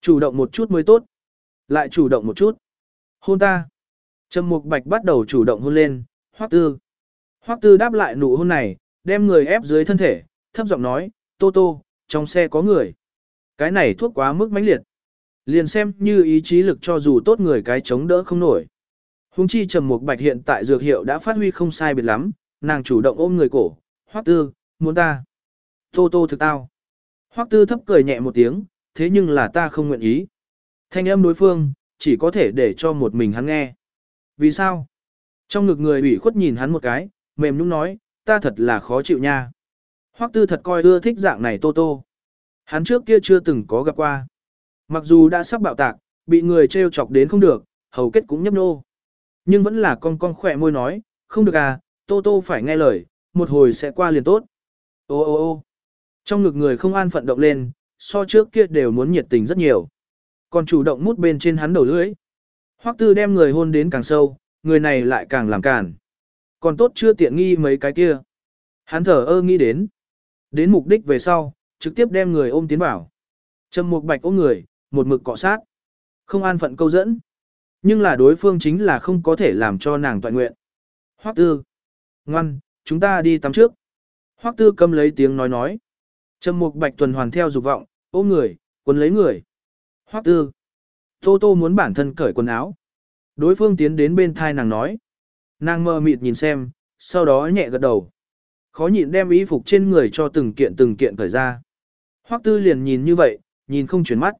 S1: Chủ động một chút mới tốt. Lại chủ động một chút. Hôn ta. Trầm Mục Bạch bắt đầu chủ động hôn lên, Hoắc Tư. Hoắc Tư đáp lại nụ hôn này, đem người ép dưới thân thể, thấp giọng nói, "Tô Tô, trong xe có người." Cái này thuốc quá mức mãnh liệt. Liền xem như ý chí lực cho dù tốt người cái chống đỡ không nổi. Hùng chi Trầm Mục Bạch hiện tại dược hiệu đã phát huy không sai biệt lắm, nàng chủ động ôm người cổ, "Hoắc Tư, muốn ta?" "Tô Tô thực tao." Hoắc Tư thấp cười nhẹ một tiếng, "Thế nhưng là ta không nguyện ý." Thanh âm đối phương, chỉ có thể để cho một mình hắn nghe. Vì sao? Trong ngực người ủy khuất nhìn hắn một cái, mềm nhũn nói, ta thật là khó chịu nha. Hoắc tư thật coi ưa thích dạng này tô tô. Hắn trước kia chưa từng có gặp qua. Mặc dù đã sắp bạo tạc, bị người trêu chọc đến không được, hầu kết cũng nhấp nô. Nhưng vẫn là con con khỏe môi nói, không được à, Tô Tô phải nghe lời, một hồi sẽ qua liền tốt. Ô ô ô trong ngực người không an phận động lên, so trước kia đều muốn nhiệt tình rất nhiều. Còn chủ động mút bên trên hắn đầu lưỡi. Hoắc tư đem người hôn đến càng sâu, người này lại càng làm cản. Còn tốt chưa tiện nghi mấy cái kia. Hắn thở ơ nghĩ đến. Đến mục đích về sau, trực tiếp đem người ôm tiến vào. Trầm mục bạch ôm người, một mực cọ sát. Không an phận câu dẫn. Nhưng là đối phương chính là không có thể làm cho nàng toàn nguyện. Hoắc tư. Ngoan, chúng ta đi tắm trước. Hoắc tư cầm lấy tiếng nói nói. Trầm mục bạch tuần hoàn theo dục vọng, ôm người, quấn lấy người. Hoắc tư. Tô tô muốn bản thân cởi quần áo. Đối phương tiến đến bên thai nàng nói. Nàng mơ mịt nhìn xem, sau đó nhẹ gật đầu. Khó nhịn đem y phục trên người cho từng kiện từng kiện cởi ra. Hoắc tư liền nhìn như vậy, nhìn không chuyển mắt.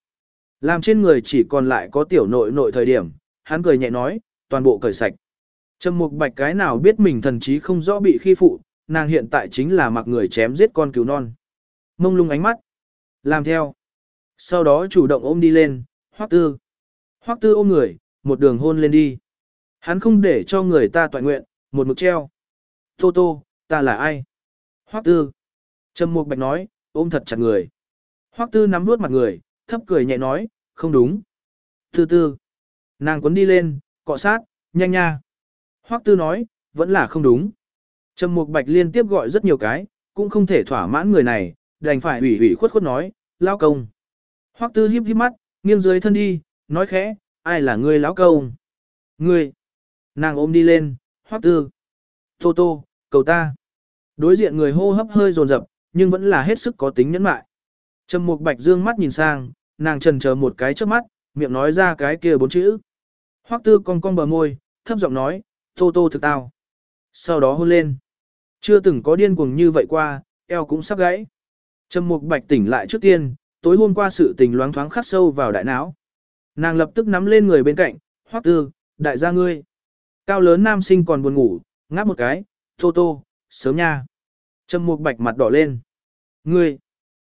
S1: Làm trên người chỉ còn lại có tiểu nội nội thời điểm, hắn cười nhẹ nói, toàn bộ cởi sạch. Trầm mục bạch cái nào biết mình thần trí không rõ bị khi phụ, nàng hiện tại chính là mặc người chém giết con cứu non. Mông lung ánh mắt. Làm theo. Sau đó chủ động ôm đi lên, hoắc tư. Hoắc tư ôm người, một đường hôn lên đi. Hắn không để cho người ta toàn nguyện, một mực treo. Tô tô, ta là ai? Hoắc tư. Trầm mục bạch nói, ôm thật chặt người. Hoắc tư nắm nuốt mặt người, thấp cười nhẹ nói, không đúng. Tư tư. Nàng quấn đi lên, cọ sát, nhanh nha. Hoắc tư nói, vẫn là không đúng. Trầm mục bạch liên tiếp gọi rất nhiều cái, cũng không thể thỏa mãn người này, đành phải ủy ủy khuất khuất nói, lao công. Hoắc tư híp híp mắt, nghiêng dưới thân đi, nói khẽ, ai là ngươi lão công? Ngươi. Nàng ôm đi lên, Hoắc tư. Tô tô, cầu ta. Đối diện người hô hấp hơi dồn dập, nhưng vẫn là hết sức có tính nhẫn mại. Trầm Mục Bạch dương mắt nhìn sang, nàng trần chờ một cái trước mắt, miệng nói ra cái kia bốn chữ. Hoắc Tư cong cong bờ môi, thấp giọng nói, "Tô Tô thực tao." Sau đó hôn lên. Chưa từng có điên cuồng như vậy qua, eo cũng sắp gãy. Trầm Mục Bạch tỉnh lại trước tiên, tối hôm qua sự tình loáng thoáng khắc sâu vào đại não. Nàng lập tức nắm lên người bên cạnh, "Hoắc Tư, đại gia ngươi." Cao lớn nam sinh còn buồn ngủ, ngáp một cái, "Tô Tô, sớm nha." Trầm Mục Bạch mặt đỏ lên. "Ngươi,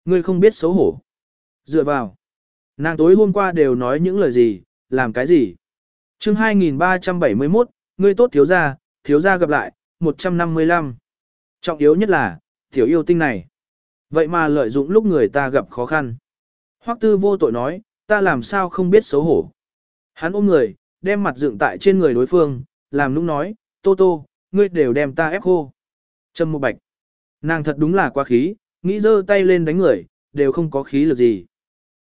S1: ngươi không biết xấu hổ." Dựa vào. Nàng tối hôm qua đều nói những lời gì, làm cái gì? Chương 2371, ngươi tốt thiếu gia, thiếu gia gặp lại, 155. Trọng yếu nhất là, tiểu yêu tinh này. Vậy mà lợi dụng lúc người ta gặp khó khăn. Hoắc tư vô tội nói, ta làm sao không biết xấu hổ. Hắn ôm người, đem mặt dựng tại trên người đối phương, làm nũng nói, tô tô, ngươi đều đem ta ép khô. Trâm một bạch. Nàng thật đúng là quá khí, nghĩ giơ tay lên đánh người, đều không có khí lực gì.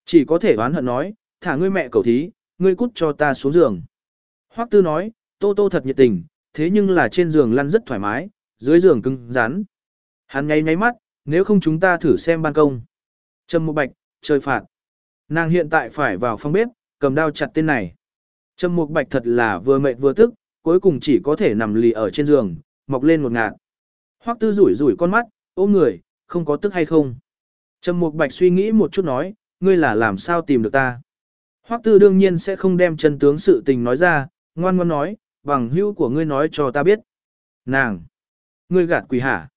S1: Chỉ có thể oán hận nói, thả ngươi mẹ cầu thí, ngươi cút cho ta xuống giường. Hoắc tư nói, tô tô thật nhiệt tình, thế nhưng là trên giường lăn rất thoải mái, dưới giường cứng rắn. Hắn nháy nháy mắt, nếu không chúng ta thử xem ban công. Trầm Mục Bạch, trời phạt. Nàng hiện tại phải vào phòng bếp, cầm đao chặt tên này. Trầm Mục Bạch thật là vừa mệt vừa tức, cuối cùng chỉ có thể nằm lì ở trên giường, mọc lên một ngạt. Hoắc Tư rủi rủi con mắt, ôm người, không có tức hay không. Trầm Mục Bạch suy nghĩ một chút nói, ngươi là làm sao tìm được ta. Hoắc Tư đương nhiên sẽ không đem chân tướng sự tình nói ra, ngoan ngoan nói, bằng hữu của ngươi nói cho ta biết. Nàng, ngươi gạt quỷ hả?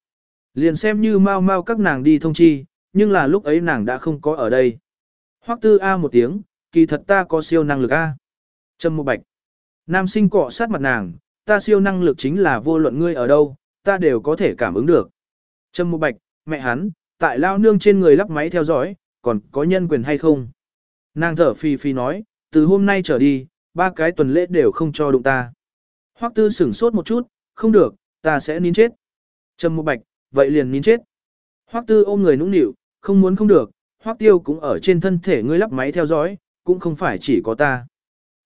S1: Liền xem như mau mau các nàng đi thông chi, nhưng là lúc ấy nàng đã không có ở đây. Hoắc Tư a một tiếng, kỳ thật ta có siêu năng lực a. Trâm Mộ Bạch. Nam sinh cọ sát mặt nàng, ta siêu năng lực chính là vô luận ngươi ở đâu, ta đều có thể cảm ứng được. Trâm Mộ Bạch, mẹ hắn, tại lao nương trên người lắp máy theo dõi, còn có nhân quyền hay không? Nàng thở phi phi nói, từ hôm nay trở đi, ba cái tuần lễ đều không cho đụng ta. Hoắc tư sửng sốt một chút, không được, ta sẽ nín chết. Trầm Mục bạch, vậy liền nín chết. Hoắc tư ôm người nũng nịu, không muốn không được, Hoắc tiêu cũng ở trên thân thể ngươi lắp máy theo dõi, cũng không phải chỉ có ta.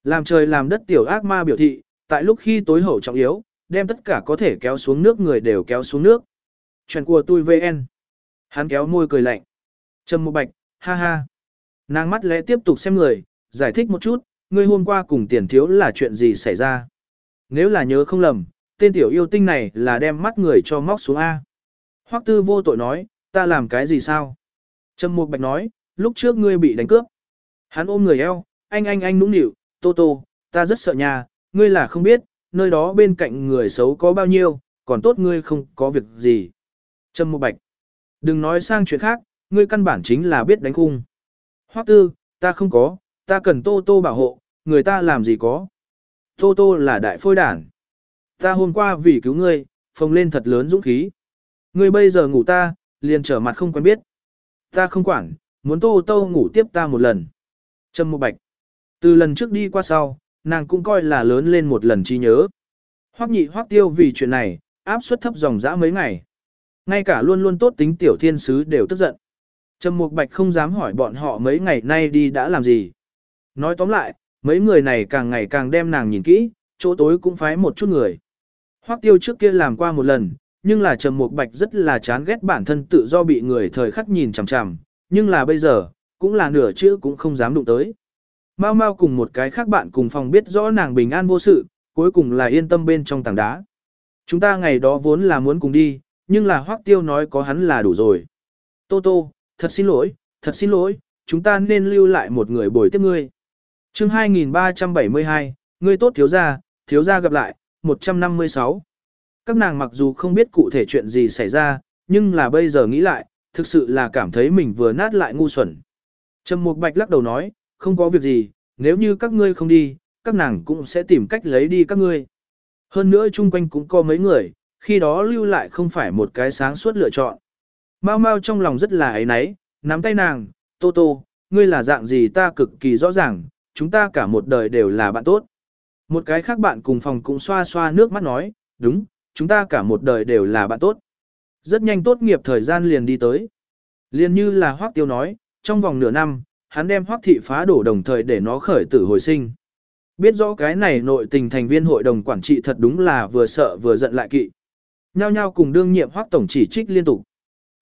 S1: Làm trời làm đất tiểu ác ma biểu thị, tại lúc khi tối hậu trọng yếu, đem tất cả có thể kéo xuống nước người đều kéo xuống nước. Chuyện của tôi VN. Hắn kéo môi cười lạnh. Trầm Mục bạch, ha ha. Nàng mắt lẽ tiếp tục xem người, giải thích một chút, ngươi hôm qua cùng tiền thiếu là chuyện gì xảy ra. Nếu là nhớ không lầm, tên tiểu yêu tinh này là đem mắt người cho móc xuống A. Hoắc tư vô tội nói, ta làm cái gì sao? Trầm Mục Bạch nói, lúc trước ngươi bị đánh cướp. Hắn ôm người eo, anh anh anh nũng nịu, tô tô, ta rất sợ nhà, ngươi là không biết, nơi đó bên cạnh người xấu có bao nhiêu, còn tốt ngươi không có việc gì. Trầm Mục Bạch, đừng nói sang chuyện khác, ngươi căn bản chính là biết đánh khung. Hoắc tư, ta không có, ta cần tô tô bảo hộ, người ta làm gì có. Tô Tô là đại phôi đản. Ta hôm qua vì cứu ngươi, phồng lên thật lớn dũng khí. Ngươi bây giờ ngủ ta, liền trở mặt không quen biết. Ta không quản, muốn Tô Tô ngủ tiếp ta một lần. Trâm Mục Bạch. Từ lần trước đi qua sau, nàng cũng coi là lớn lên một lần trí nhớ. Hoắc nhị hoắc tiêu vì chuyện này, áp suất thấp dòng dã mấy ngày. Ngay cả luôn luôn tốt tính tiểu thiên sứ đều tức giận. Trầm Mục Bạch không dám hỏi bọn họ mấy ngày nay đi đã làm gì. Nói tóm lại, mấy người này càng ngày càng đem nàng nhìn kỹ, chỗ tối cũng phái một chút người. Hoắc tiêu trước kia làm qua một lần, nhưng là Trầm Mục Bạch rất là chán ghét bản thân tự do bị người thời khắc nhìn chằm chằm, nhưng là bây giờ, cũng là nửa chữ cũng không dám đụng tới. mau mau cùng một cái khác bạn cùng phòng biết rõ nàng bình an vô sự, cuối cùng là yên tâm bên trong tảng đá. Chúng ta ngày đó vốn là muốn cùng đi, nhưng là Hoắc Tiêu nói có hắn là đủ rồi. Tô Tô, thật xin lỗi, thật xin lỗi, chúng ta nên lưu lại một người bồi tiếp ngươi chương 2372, ngươi tốt thiếu gia, thiếu gia gặp lại, 156. Các nàng mặc dù không biết cụ thể chuyện gì xảy ra, nhưng là bây giờ nghĩ lại, thực sự là cảm thấy mình vừa nát lại ngu xuẩn. Trầm Mục Bạch lắc đầu nói, không có việc gì, nếu như các ngươi không đi, các nàng cũng sẽ tìm cách lấy đi các ngươi. Hơn nữa chung quanh cũng có mấy người, khi đó lưu lại không phải một cái sáng suốt lựa chọn. Mao Mao trong lòng rất là ấy náy, nắm tay nàng, Tô Tô, ngươi là dạng gì ta cực kỳ rõ ràng, chúng ta cả một đời đều là bạn tốt. Một cái khác bạn cùng phòng cũng xoa xoa nước mắt nói, đúng, chúng ta cả một đời đều là bạn tốt. Rất nhanh tốt nghiệp thời gian liền đi tới. Liền như là Hoắc Tiêu nói, trong vòng nửa năm, hắn đem Hoắc Thị phá đổ đồng thời để nó khởi tử hồi sinh. Biết rõ cái này nội tình thành viên hội đồng quản trị thật đúng là vừa sợ vừa giận lại kỵ. Nhao nhao cùng đương nhiệm Hoắc tổng chỉ trích liên tục.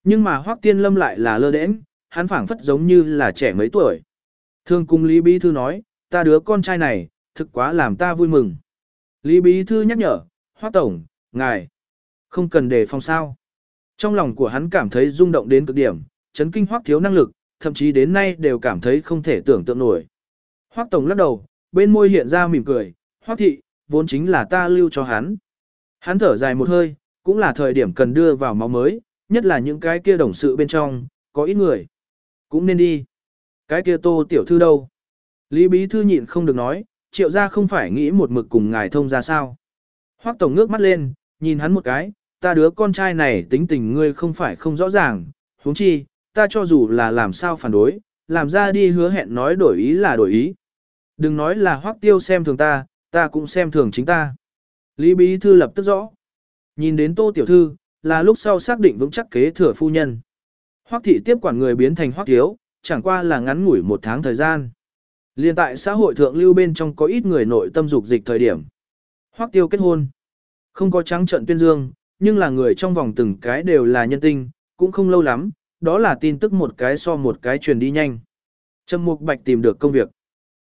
S1: Nhưng mà Hoắc Tiên Lâm lại là lơ đễnh, hắn phảng phất giống như là trẻ mấy tuổi. Thương cung Lý Bí Thư nói, ta đứa con trai này, thực quá làm ta vui mừng. Lý Bí Thư nhắc nhở, Hoắc Tổng, ngài, không cần đề phòng sao. Trong lòng của hắn cảm thấy rung động đến cực điểm, chấn kinh Hoắc thiếu năng lực, thậm chí đến nay đều cảm thấy không thể tưởng tượng nổi. Hoắc Tổng lắc đầu, bên môi hiện ra mỉm cười, Hoắc Thị, vốn chính là ta lưu cho hắn. Hắn thở dài một hơi, cũng là thời điểm cần đưa vào máu mới, nhất là những cái kia đồng sự bên trong, có ít người. Cũng nên đi. Cái kia tô tiểu thư đâu? Lý Bí Thư nhịn không được nói, triệu gia không phải nghĩ một mực cùng ngài thông ra sao. Hoắc Tổng ngước mắt lên, nhìn hắn một cái, ta đứa con trai này tính tình ngươi không phải không rõ ràng, huống chi, ta cho dù là làm sao phản đối, làm ra đi hứa hẹn nói đổi ý là đổi ý. Đừng nói là Hoắc Tiêu xem thường ta, ta cũng xem thường chính ta. Lý Bí Thư lập tức rõ. Nhìn đến Tô Tiểu Thư, là lúc sau xác định vững chắc kế thừa phu nhân. Hoắc thị tiếp quản người biến thành Hoắc Thiếu, chẳng qua là ngắn ngủi một tháng thời gian. Liên tại xã hội thượng lưu bên trong có ít người nội tâm dục dịch thời điểm. Hoắc Tiêu kết hôn. Không có trắng trận tuyên dương, nhưng là người trong vòng từng cái đều là nhân tinh, cũng không lâu lắm, đó là tin tức một cái so một cái truyền đi nhanh. Trầm Mục Bạch tìm được công việc.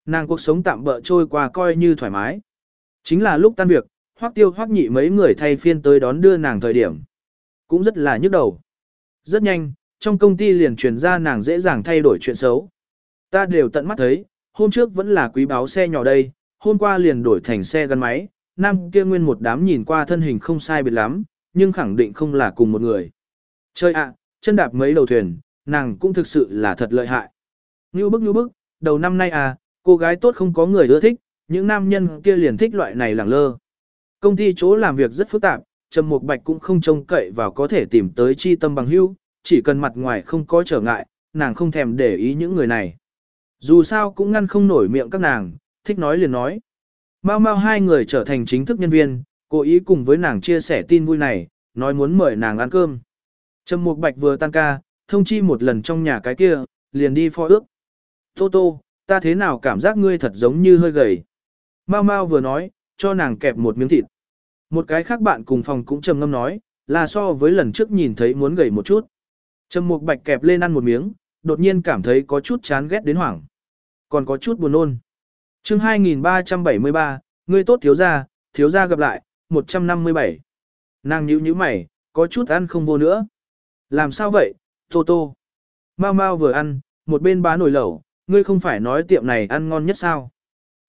S1: Nàng cuộc sống tạm bỡ trôi qua coi như thoải mái. Chính là lúc tan việc, Hoắc Tiêu Hoắc Nhị mấy người thay phiên tới đón đưa nàng thời điểm. Cũng rất là nhức đầu. Rất nhanh, trong công ty liền truyền ra nàng dễ dàng thay đổi chuyện xấu. Ta đều tận mắt thấy, hôm trước vẫn là quý báo xe nhỏ đây, hôm qua liền đổi thành xe gắn máy, nam kia nguyên một đám nhìn qua thân hình không sai biệt lắm, nhưng khẳng định không là cùng một người. Chơi ạ, chân đạp mấy đầu thuyền, nàng cũng thực sự là thật lợi hại. Như bức như bức, đầu năm nay à, cô gái tốt không có người ưa thích, những nam nhân kia liền thích loại này lẳng lơ. Công ty chỗ làm việc rất phức tạp, Trầm Mục Bạch cũng không trông cậy vào có thể tìm tới chi tâm bằng hữu, chỉ cần mặt ngoài không có trở ngại, nàng không thèm để ý những người này. Dù sao cũng ngăn không nổi miệng các nàng, thích nói liền nói. Mau mau hai người trở thành chính thức nhân viên, cố ý cùng với nàng chia sẻ tin vui này, nói muốn mời nàng ăn cơm. Trầm Mục Bạch vừa tan ca, thông chi một lần trong nhà cái kia, liền đi phó ước. Tô Tô, ta thế nào cảm giác ngươi thật giống như hơi gầy. Mau mau vừa nói, cho nàng kẹp một miếng thịt. Một cái khác bạn cùng phòng cũng trầm ngâm nói, là so với lần trước nhìn thấy muốn gầy một chút. Trầm Mục Bạch kẹp lên ăn một miếng, đột nhiên cảm thấy có chút chán ghét đến hoảng. Còn có chút buồn nôn. Chương 2373, ngươi tốt thiếu gia, thiếu gia gặp lại, 157. Nàng nhíu nhíu mày, có chút ăn không vô nữa. Làm sao vậy, Tô Tô? Mau mau vừa ăn, một bên bá nồi lẩu, ngươi không phải nói tiệm này ăn ngon nhất sao?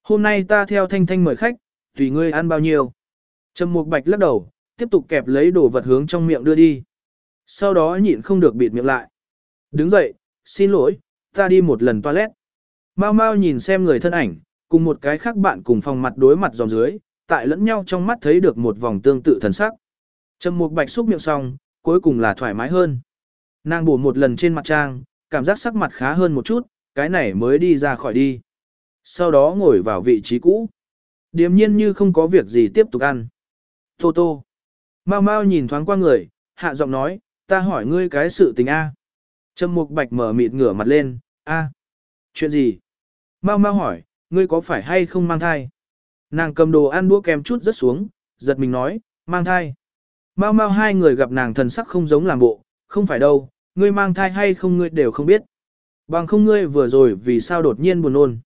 S1: Hôm nay ta theo Thanh Thanh mời khách, tùy ngươi ăn bao nhiêu. Trầm Mục Bạch lắc đầu, tiếp tục kẹp lấy đồ vật hướng trong miệng đưa đi. Sau đó nhịn không được bịt miệng lại. Đứng dậy, xin lỗi, ta đi một lần toilet. Mau mau nhìn xem người thân ảnh, cùng một cái khác bạn cùng phòng mặt đối mặt dòng dưới, tại lẫn nhau trong mắt thấy được một vòng tương tự thần sắc. Trầm Mục Bạch xúc miệng xong, cuối cùng là thoải mái hơn. Nàng bổ một lần trên mặt trang, cảm giác sắc mặt khá hơn một chút, cái này mới đi ra khỏi đi. Sau đó ngồi vào vị trí cũ. Điềm nhiên như không có việc gì tiếp tục ăn. Tô tô. Mau mau nhìn thoáng qua người, hạ giọng nói, ta hỏi ngươi cái sự tình A. Trầm mục bạch mở mịt ngửa mặt lên, A. Chuyện gì? Mau mau hỏi, ngươi có phải hay không mang thai? Nàng cầm đồ ăn đũa kem chút rất xuống, giật mình nói, mang thai. Mau mau hai người gặp nàng thần sắc không giống làm bộ, không phải đâu, ngươi mang thai hay không ngươi đều không biết. Bằng không ngươi vừa rồi vì sao đột nhiên buồn nôn.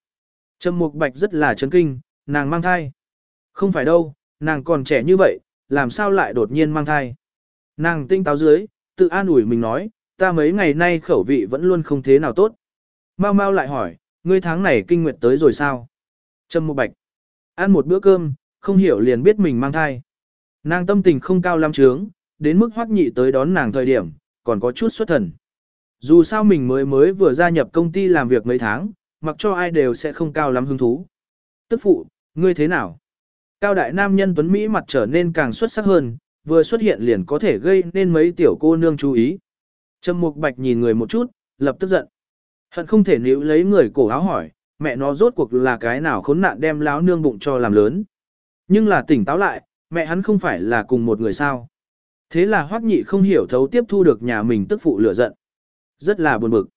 S1: Trầm Mục Bạch rất là chấn kinh, nàng mang thai. Không phải đâu, nàng còn trẻ như vậy, làm sao lại đột nhiên mang thai. Nàng tinh táo dưới, tự an ủi mình nói, ta mấy ngày nay khẩu vị vẫn luôn không thế nào tốt. Mau mau lại hỏi, ngươi tháng này kinh nguyệt tới rồi sao? Trâm Mục Bạch. Ăn một bữa cơm, không hiểu liền biết mình mang thai. Nàng tâm tình không cao lắm trướng, đến mức hoắc nhị tới đón nàng thời điểm, còn có chút xuất thần. Dù sao mình mới mới vừa gia nhập công ty làm việc mấy tháng, mặc cho ai đều sẽ không cao lắm hứng thú. Tức phụ, ngươi thế nào? Cao đại nam nhân tuấn Mỹ mặt trở nên càng xuất sắc hơn, vừa xuất hiện liền có thể gây nên mấy tiểu cô nương chú ý. Trầm Mục Bạch nhìn người một chút, lập tức giận. Hận không thể níu lấy người cổ áo hỏi, mẹ nó rốt cuộc là cái nào khốn nạn đem láo nương bụng cho làm lớn. Nhưng là tỉnh táo lại, mẹ hắn không phải là cùng một người sao. Thế là Hoắc Nhị không hiểu thấu tiếp thu được nhà mình tức phụ lửa giận. Rất là buồn bực.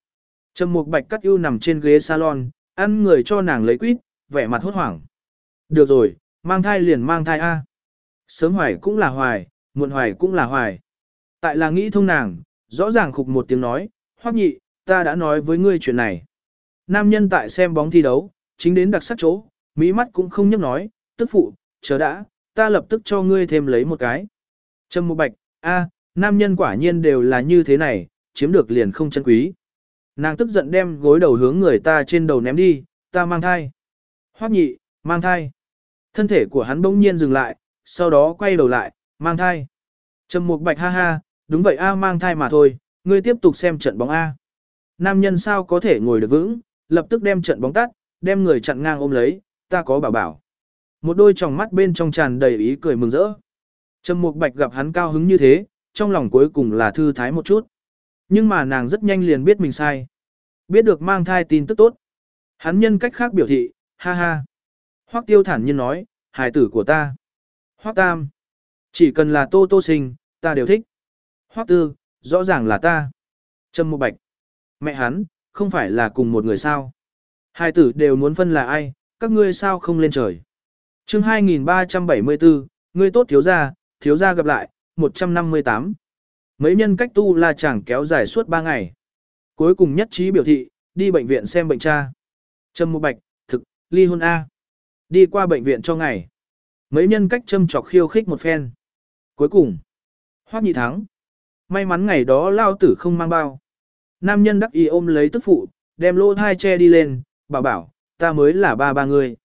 S1: Trầm Mục Bạch cắt ưu nằm trên ghế salon, ăn người cho nàng lấy quýt, vẻ mặt hốt hoảng. Được rồi, mang thai liền mang thai a. Sớm hoài cũng là hoài, muộn hoài cũng là hoài. Tại là nghĩ thông nàng, rõ ràng khục một tiếng nói, Hoắc Nhị, ta đã nói với ngươi chuyện này. Nam nhân tại xem bóng thi đấu, chính đến đặc sắc chỗ, mỹ mắt cũng không nhấp nói, tức phụ, chờ đã, ta lập tức cho ngươi thêm lấy một cái. Trâm một Bạch, a, nam nhân quả nhiên đều là như thế này, chiếm được liền không chân quý. Nàng tức giận đem gối đầu hướng người ta trên đầu ném đi, ta mang thai. Hoắc nhị, mang thai. Thân thể của hắn bỗng nhiên dừng lại, sau đó quay đầu lại, mang thai. Trầm Mục Bạch ha ha, đúng vậy a mang thai mà thôi, ngươi tiếp tục xem trận bóng a. Nam nhân sao có thể ngồi được vững, lập tức đem trận bóng tắt, đem người chặn ngang ôm lấy, ta có bảo bảo. Một đôi tròng mắt bên trong tràn đầy ý cười mừng rỡ. Trầm Mục Bạch gặp hắn cao hứng như thế, trong lòng cuối cùng là thư thái một chút. Nhưng mà nàng rất nhanh liền biết mình sai. Biết được mang thai tin tức tốt. Hắn nhân cách khác biểu thị, ha ha. Hoắc tiêu thản nhiên nói, hài tử của ta. Hoắc tam. Chỉ cần là tô tô sinh, ta đều thích. Hoắc tư, rõ ràng là ta. Trâm Mục Bạch. Mẹ hắn, không phải là cùng một người sao. Hai tử đều muốn phân là ai, các ngươi sao không lên trời. chương 2374, ngươi tốt thiếu gia, thiếu gia gặp lại, 158. Mấy nhân cách tu la chẳng kéo dài suốt 3 ngày. Cuối cùng nhất trí biểu thị, đi bệnh viện xem bệnh cha. Trâm Mục Bạch, thực, ly hôn A. Đi qua bệnh viện cho ngày. Mấy nhân cách châm chọc khiêu khích một phen. Cuối cùng, hoác nhị thắng. May mắn ngày đó lao tử không mang bao. Nam nhân đắc ý ôm lấy tức phụ, đem lô thai che đi lên, bảo bảo, ta mới là ba ba người.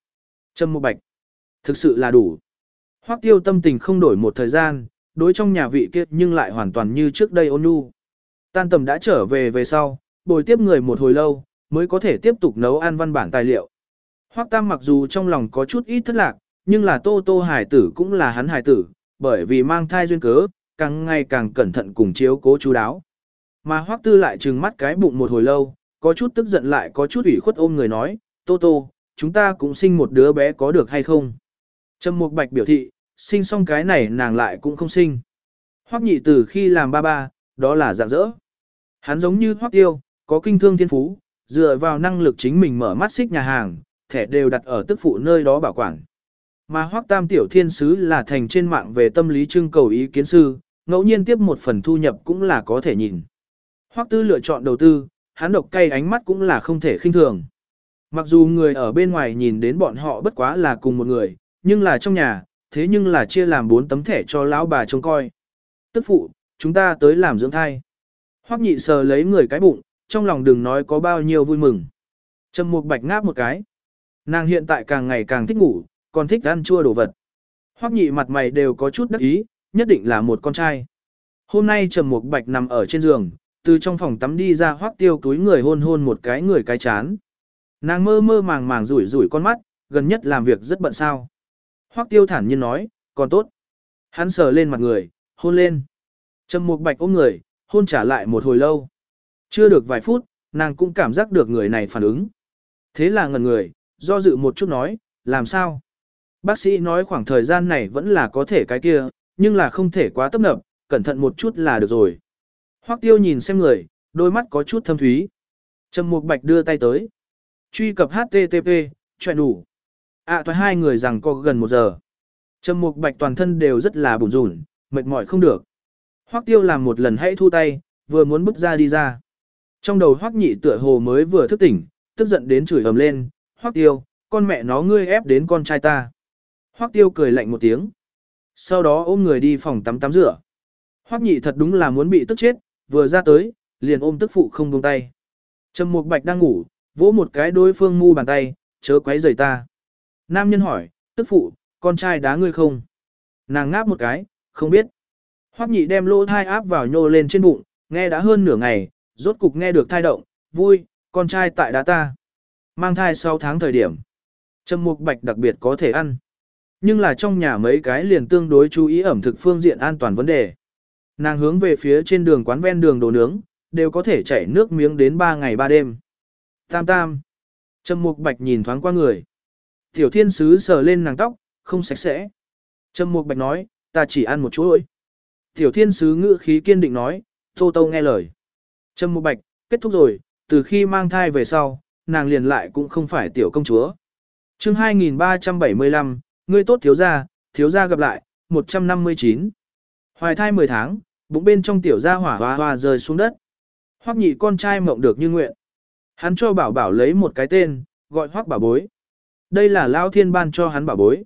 S1: Trâm một Bạch, thực sự là đủ. Hoắc tiêu tâm tình không đổi một thời gian, đối trong nhà vị kiệt nhưng lại hoàn toàn như trước đây ôn nhu. Tan tầm đã trở về về sau, bồi tiếp người một hồi lâu, mới có thể tiếp tục nấu ăn văn bản tài liệu. Hoắc Tam mặc dù trong lòng có chút ít thất lạc, nhưng là Tô Tô hải tử cũng là hắn hải tử, bởi vì mang thai duyên cớ, càng ngày càng cẩn thận cùng chiếu cố chú đáo. Mà Hoắc Tư lại trừng mắt cái bụng một hồi lâu, có chút tức giận lại có chút ủy khuất ôm người nói, Tô Tô, chúng ta cũng sinh một đứa bé có được hay không? Trầm Mục Bạch biểu thị, sinh xong cái này nàng lại cũng không sinh. Hoắc nhị từ khi làm ba ba, đó là dạng dỡ. Hắn giống như Hoắc tiêu, có kinh thương thiên phú, dựa vào năng lực chính mình mở mắt xích nhà hàng, thẻ đều đặt ở tức phụ nơi đó bảo quản. Mà Hoắc Tam tiểu thiên sứ là thành trên mạng về tâm lý trưng cầu ý kiến sư, ngẫu nhiên tiếp một phần thu nhập cũng là có thể nhìn. Hoắc Tư lựa chọn đầu tư, hắn độc cay ánh mắt cũng là không thể khinh thường. Mặc dù người ở bên ngoài nhìn đến bọn họ bất quá là cùng một người, nhưng là trong nhà, thế nhưng là chia làm bốn tấm thẻ cho lão bà trông coi. Tức phụ, chúng ta tới làm dưỡng thai. Hoắc nhị sờ lấy người cái bụng, trong lòng đừng nói có bao nhiêu vui mừng. Trầm mục bạch ngáp một cái. Nàng hiện tại càng ngày càng thích ngủ, còn thích ăn chua đồ vật. Hoắc nhị mặt mày đều có chút đắc ý, nhất định là một con trai. Hôm nay Trầm Mục Bạch nằm ở trên giường, từ trong phòng tắm đi ra Hoắc Tiêu túi người hôn hôn một cái người cái chán. Nàng mơ mơ màng màng rủi rủi con mắt, gần nhất làm việc rất bận sao. Hoắc tiêu thản nhiên nói, còn tốt. Hắn sờ lên mặt người, hôn lên. Trầm Mục Bạch ôm người, hôn trả lại một hồi lâu. Chưa được vài phút, nàng cũng cảm giác được người này phản ứng. Thế là ngần người, do dự một chút nói, làm sao? Bác sĩ nói khoảng thời gian này vẫn là có thể cái kia, nhưng là không thể quá tấp nập, cẩn thận một chút là được rồi. Hoắc tiêu nhìn xem người, đôi mắt có chút thâm thúy. Trầm Mục Bạch đưa tay tới. Truy cập HTTP, chuyện đủ. À toàn hai người rằng có gần một giờ. Trầm Mục Bạch toàn thân đều rất là bùn rủn, mệt mỏi không được. Hoắc Tiêu làm một lần hãy thu tay, vừa muốn bước ra đi ra. Trong đầu Hoắc Nhị tựa hồ mới vừa thức tỉnh, tức giận đến chửi ầm lên, "Hoắc Tiêu, con mẹ nó ngươi ép đến con trai ta." Hoắc Tiêu cười lạnh một tiếng. Sau đó ôm người đi phòng tắm tắm rửa. Hoắc Nhị thật đúng là muốn bị tức chết, vừa ra tới, liền ôm tức phụ không buông tay. Trầm Mục Bạch đang ngủ, vỗ một cái đối phương mu bàn tay, chớ quấy rầy ta. Nam nhân hỏi, tức phụ, con trai đá ngươi không? Nàng ngáp một cái, không biết. Hoắc nhị đem lỗ thai áp vào nhô lên trên bụng, nghe đã hơn nửa ngày, rốt cục nghe được thai động, vui, con trai tại đá ta. Mang thai 6 tháng thời điểm. Trầm mục bạch đặc biệt có thể ăn. Nhưng là trong nhà mấy cái liền tương đối chú ý ẩm thực phương diện an toàn vấn đề. Nàng hướng về phía trên đường quán ven đường đồ nướng, đều có thể chảy nước miếng đến 3 ngày 3 đêm. Tam tam. Trầm mục bạch nhìn thoáng qua người. Tiểu thiên sứ sờ lên nàng tóc, không sạch sẽ. Trầm mục bạch nói, ta chỉ ăn một chút ơi. Tiểu thiên sứ ngữ khí kiên định nói, tô tô nghe lời. Trầm mục bạch, kết thúc rồi, từ khi mang thai về sau, nàng liền lại cũng không phải tiểu công chúa. chương 2375, ngươi tốt thiếu gia, thiếu gia gặp lại, 159. Hoài thai 10 tháng, bụng bên trong tiểu gia hỏa hoa hoa rơi xuống đất. Hoắc nhị con trai mộng được như nguyện. Hắn cho bảo bảo lấy một cái tên, gọi Hoắc bảo bối. Đây là Lao Thiên ban cho hắn bảo bối.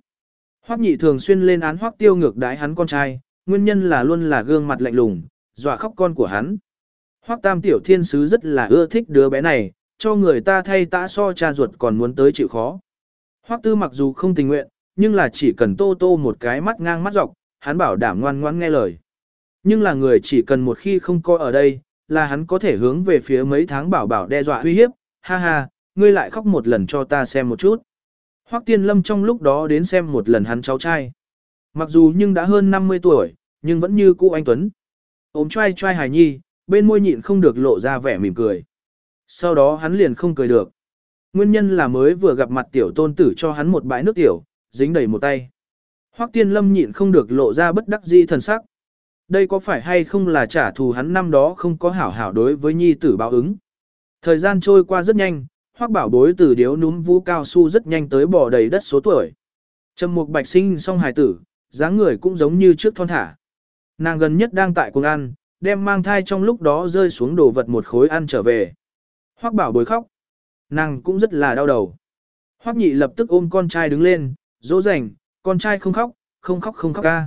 S1: Hoắc nhị thường xuyên lên án Hoắc tiêu ngược đái hắn con trai, nguyên nhân là luôn là gương mặt lạnh lùng, dọa khóc con của hắn. Hoắc tam tiểu thiên sứ rất là ưa thích đứa bé này, cho người ta thay tã so cha ruột còn muốn tới chịu khó. Hoắc tư mặc dù không tình nguyện, nhưng là chỉ cần tô tô một cái mắt ngang mắt dọc, hắn bảo đảm ngoan ngoãn nghe lời. Nhưng là người chỉ cần một khi không coi ở đây, là hắn có thể hướng về phía mấy tháng bảo bảo đe dọa uy hiếp, ha ha, ngươi lại khóc một lần cho ta xem một chút. Hoắc Tiên Lâm trong lúc đó đến xem một lần hắn cháu trai. Mặc dù nhưng đã hơn 50 tuổi, nhưng vẫn như cũ anh Tuấn. Ôm trai trai hài nhi, bên môi nhịn không được lộ ra vẻ mỉm cười. Sau đó hắn liền không cười được. Nguyên nhân là mới vừa gặp mặt tiểu tôn tử cho hắn một bãi nước tiểu, dính đầy một tay. Hoắc Tiên Lâm nhịn không được lộ ra bất đắc dĩ thần sắc. Đây có phải hay không là trả thù hắn năm đó không có hảo hảo đối với nhi tử báo ứng. Thời gian trôi qua rất nhanh, Hoắc Bảo Bối từ điếu núm vũ cao su rất nhanh tới bỏ đầy đất số tuổi. Trầm Mục Bạch sinh xong hài tử, dáng người cũng giống như trước thon thả. Nàng gần nhất đang tại cùng ăn, đem mang thai trong lúc đó rơi xuống đồ vật một khối ăn trở về. Hoắc Bảo Bối khóc. Nàng cũng rất là đau đầu. Hoắc Nhị lập tức ôm con trai đứng lên, dỗ dành, con trai không khóc, không khóc không khóc ca.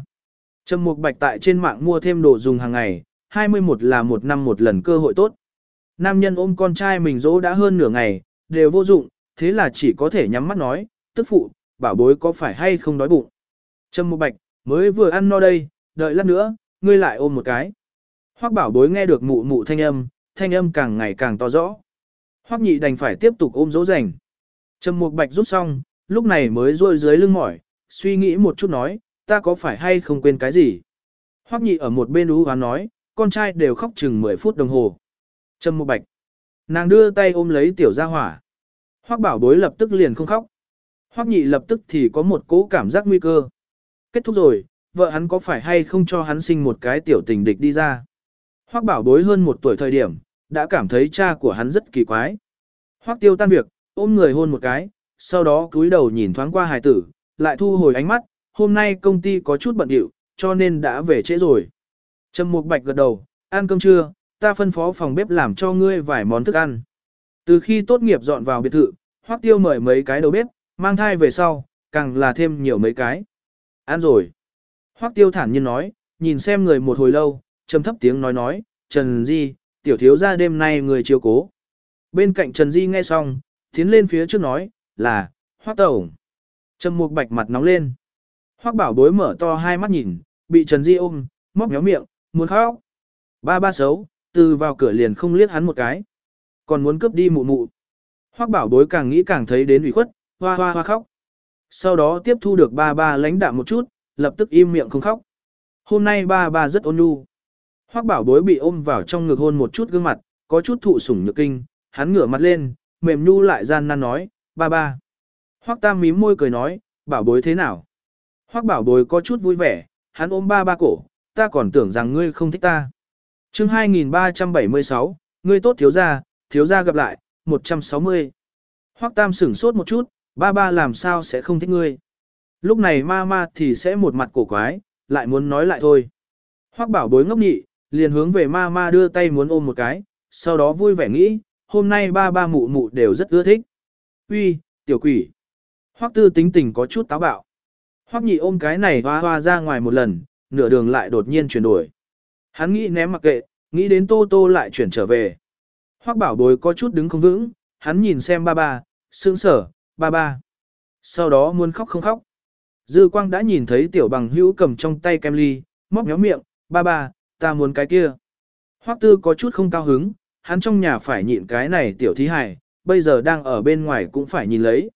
S1: Trầm Mục Bạch tại trên mạng mua thêm đồ dùng hàng ngày, 21 là một năm một lần cơ hội tốt. Nam nhân ôm con trai mình dỗ đã hơn nửa ngày, đều vô dụng, thế là chỉ có thể nhắm mắt nói, tức phụ, bảo bối có phải hay không đói bụng. Trâm Mục Bạch, mới vừa ăn no đây, đợi lát nữa, ngươi lại ôm một cái. Hoắc bảo bối nghe được mụ mụ thanh âm, thanh âm càng ngày càng to rõ. Hoắc nhị đành phải tiếp tục ôm dỗ dành. Trâm Mục Bạch rút xong, lúc này mới rôi dưới lưng mỏi, suy nghĩ một chút nói, ta có phải hay không quên cái gì. Hoắc nhị ở một bên ú hoán nói, con trai đều khóc chừng 10 phút đồng hồ. Trâm một Bạch. Nàng đưa tay ôm lấy tiểu gia hỏa. Hoắc bảo bối lập tức liền không khóc. Hoắc nhị lập tức thì có một cố cảm giác nguy cơ. Kết thúc rồi, vợ hắn có phải hay không cho hắn sinh một cái tiểu tình địch đi ra. Hoắc bảo bối hơn một tuổi thời điểm, đã cảm thấy cha của hắn rất kỳ quái. Hoắc tiêu tan việc, ôm người hôn một cái, sau đó cúi đầu nhìn thoáng qua hài tử, lại thu hồi ánh mắt, hôm nay công ty có chút bận điệu, cho nên đã về trễ rồi. Trầm Mục Bạch gật đầu, ăn cơm trưa, ta phân phó phòng bếp làm cho ngươi vài món thức ăn. Từ khi tốt nghiệp dọn vào biệt thự, Hoắc Tiêu mời mấy cái đầu bếp, mang thai về sau, càng là thêm nhiều mấy cái. Ăn rồi. Hoắc Tiêu thản nhiên nói, nhìn xem người một hồi lâu, trầm thấp tiếng nói nói, Trần Di, tiểu thiếu gia đêm nay người chiều cố. Bên cạnh Trần Di nghe xong, tiến lên phía trước nói, là, hoác Tổng. Trầm Mục Bạch mặt nóng lên. Hoắc Bảo Bối mở to hai mắt nhìn, bị Trần Di ôm, móc méo miệng, muốn khóc. Ba ba xấu, từ vào cửa liền không liếc hắn một cái. Còn muốn cướp đi mụ mụ. Hoắc bảo bối càng nghĩ càng thấy đến ủy khuất, hoa hoa hoa khóc. Sau đó tiếp thu được ba ba lãnh đạm một chút, lập tức im miệng không khóc. Hôm nay ba ba rất ôn nhu. Hoắc bảo bối bị ôm vào trong ngực hôn một chút gương mặt, có chút thụ sủng nhược kinh, hắn ngửa mặt lên, mềm nhu lại gian nan nói, ba ba. Hoắc tam mím môi cười nói, bảo bối thế nào? Hoắc bảo bối có chút vui vẻ, hắn ôm ba ba cổ, ta còn tưởng rằng ngươi không thích ta. chương 2376, ngươi tốt thiếu gia, thiếu gia gặp lại, 160. Hoắc tam sửng sốt một chút, ba ba làm sao sẽ không thích ngươi. Lúc này ma ma thì sẽ một mặt cổ quái, lại muốn nói lại thôi. Hoắc bảo bối ngốc nhị, liền hướng về ma ma đưa tay muốn ôm một cái, sau đó vui vẻ nghĩ, hôm nay ba ba mụ mụ đều rất ưa thích. Uy, tiểu quỷ. Hoắc tư tính tình có chút táo bạo. Hoắc nhị ôm cái này hoa hoa ra ngoài một lần, nửa đường lại đột nhiên chuyển đổi. Hắn nghĩ ném mặc kệ, nghĩ đến tô tô lại chuyển trở về. Hoắc bảo bối có chút đứng không vững, hắn nhìn xem ba ba, sững sở, ba ba. Sau đó muốn khóc không khóc. Dư quang đã nhìn thấy tiểu bằng hữu cầm trong tay kem ly, móc méo miệng, ba ba, ta muốn cái kia. Hoắc tư có chút không cao hứng, hắn trong nhà phải nhịn cái này tiểu thí hải bây giờ đang ở bên ngoài cũng phải nhìn lấy.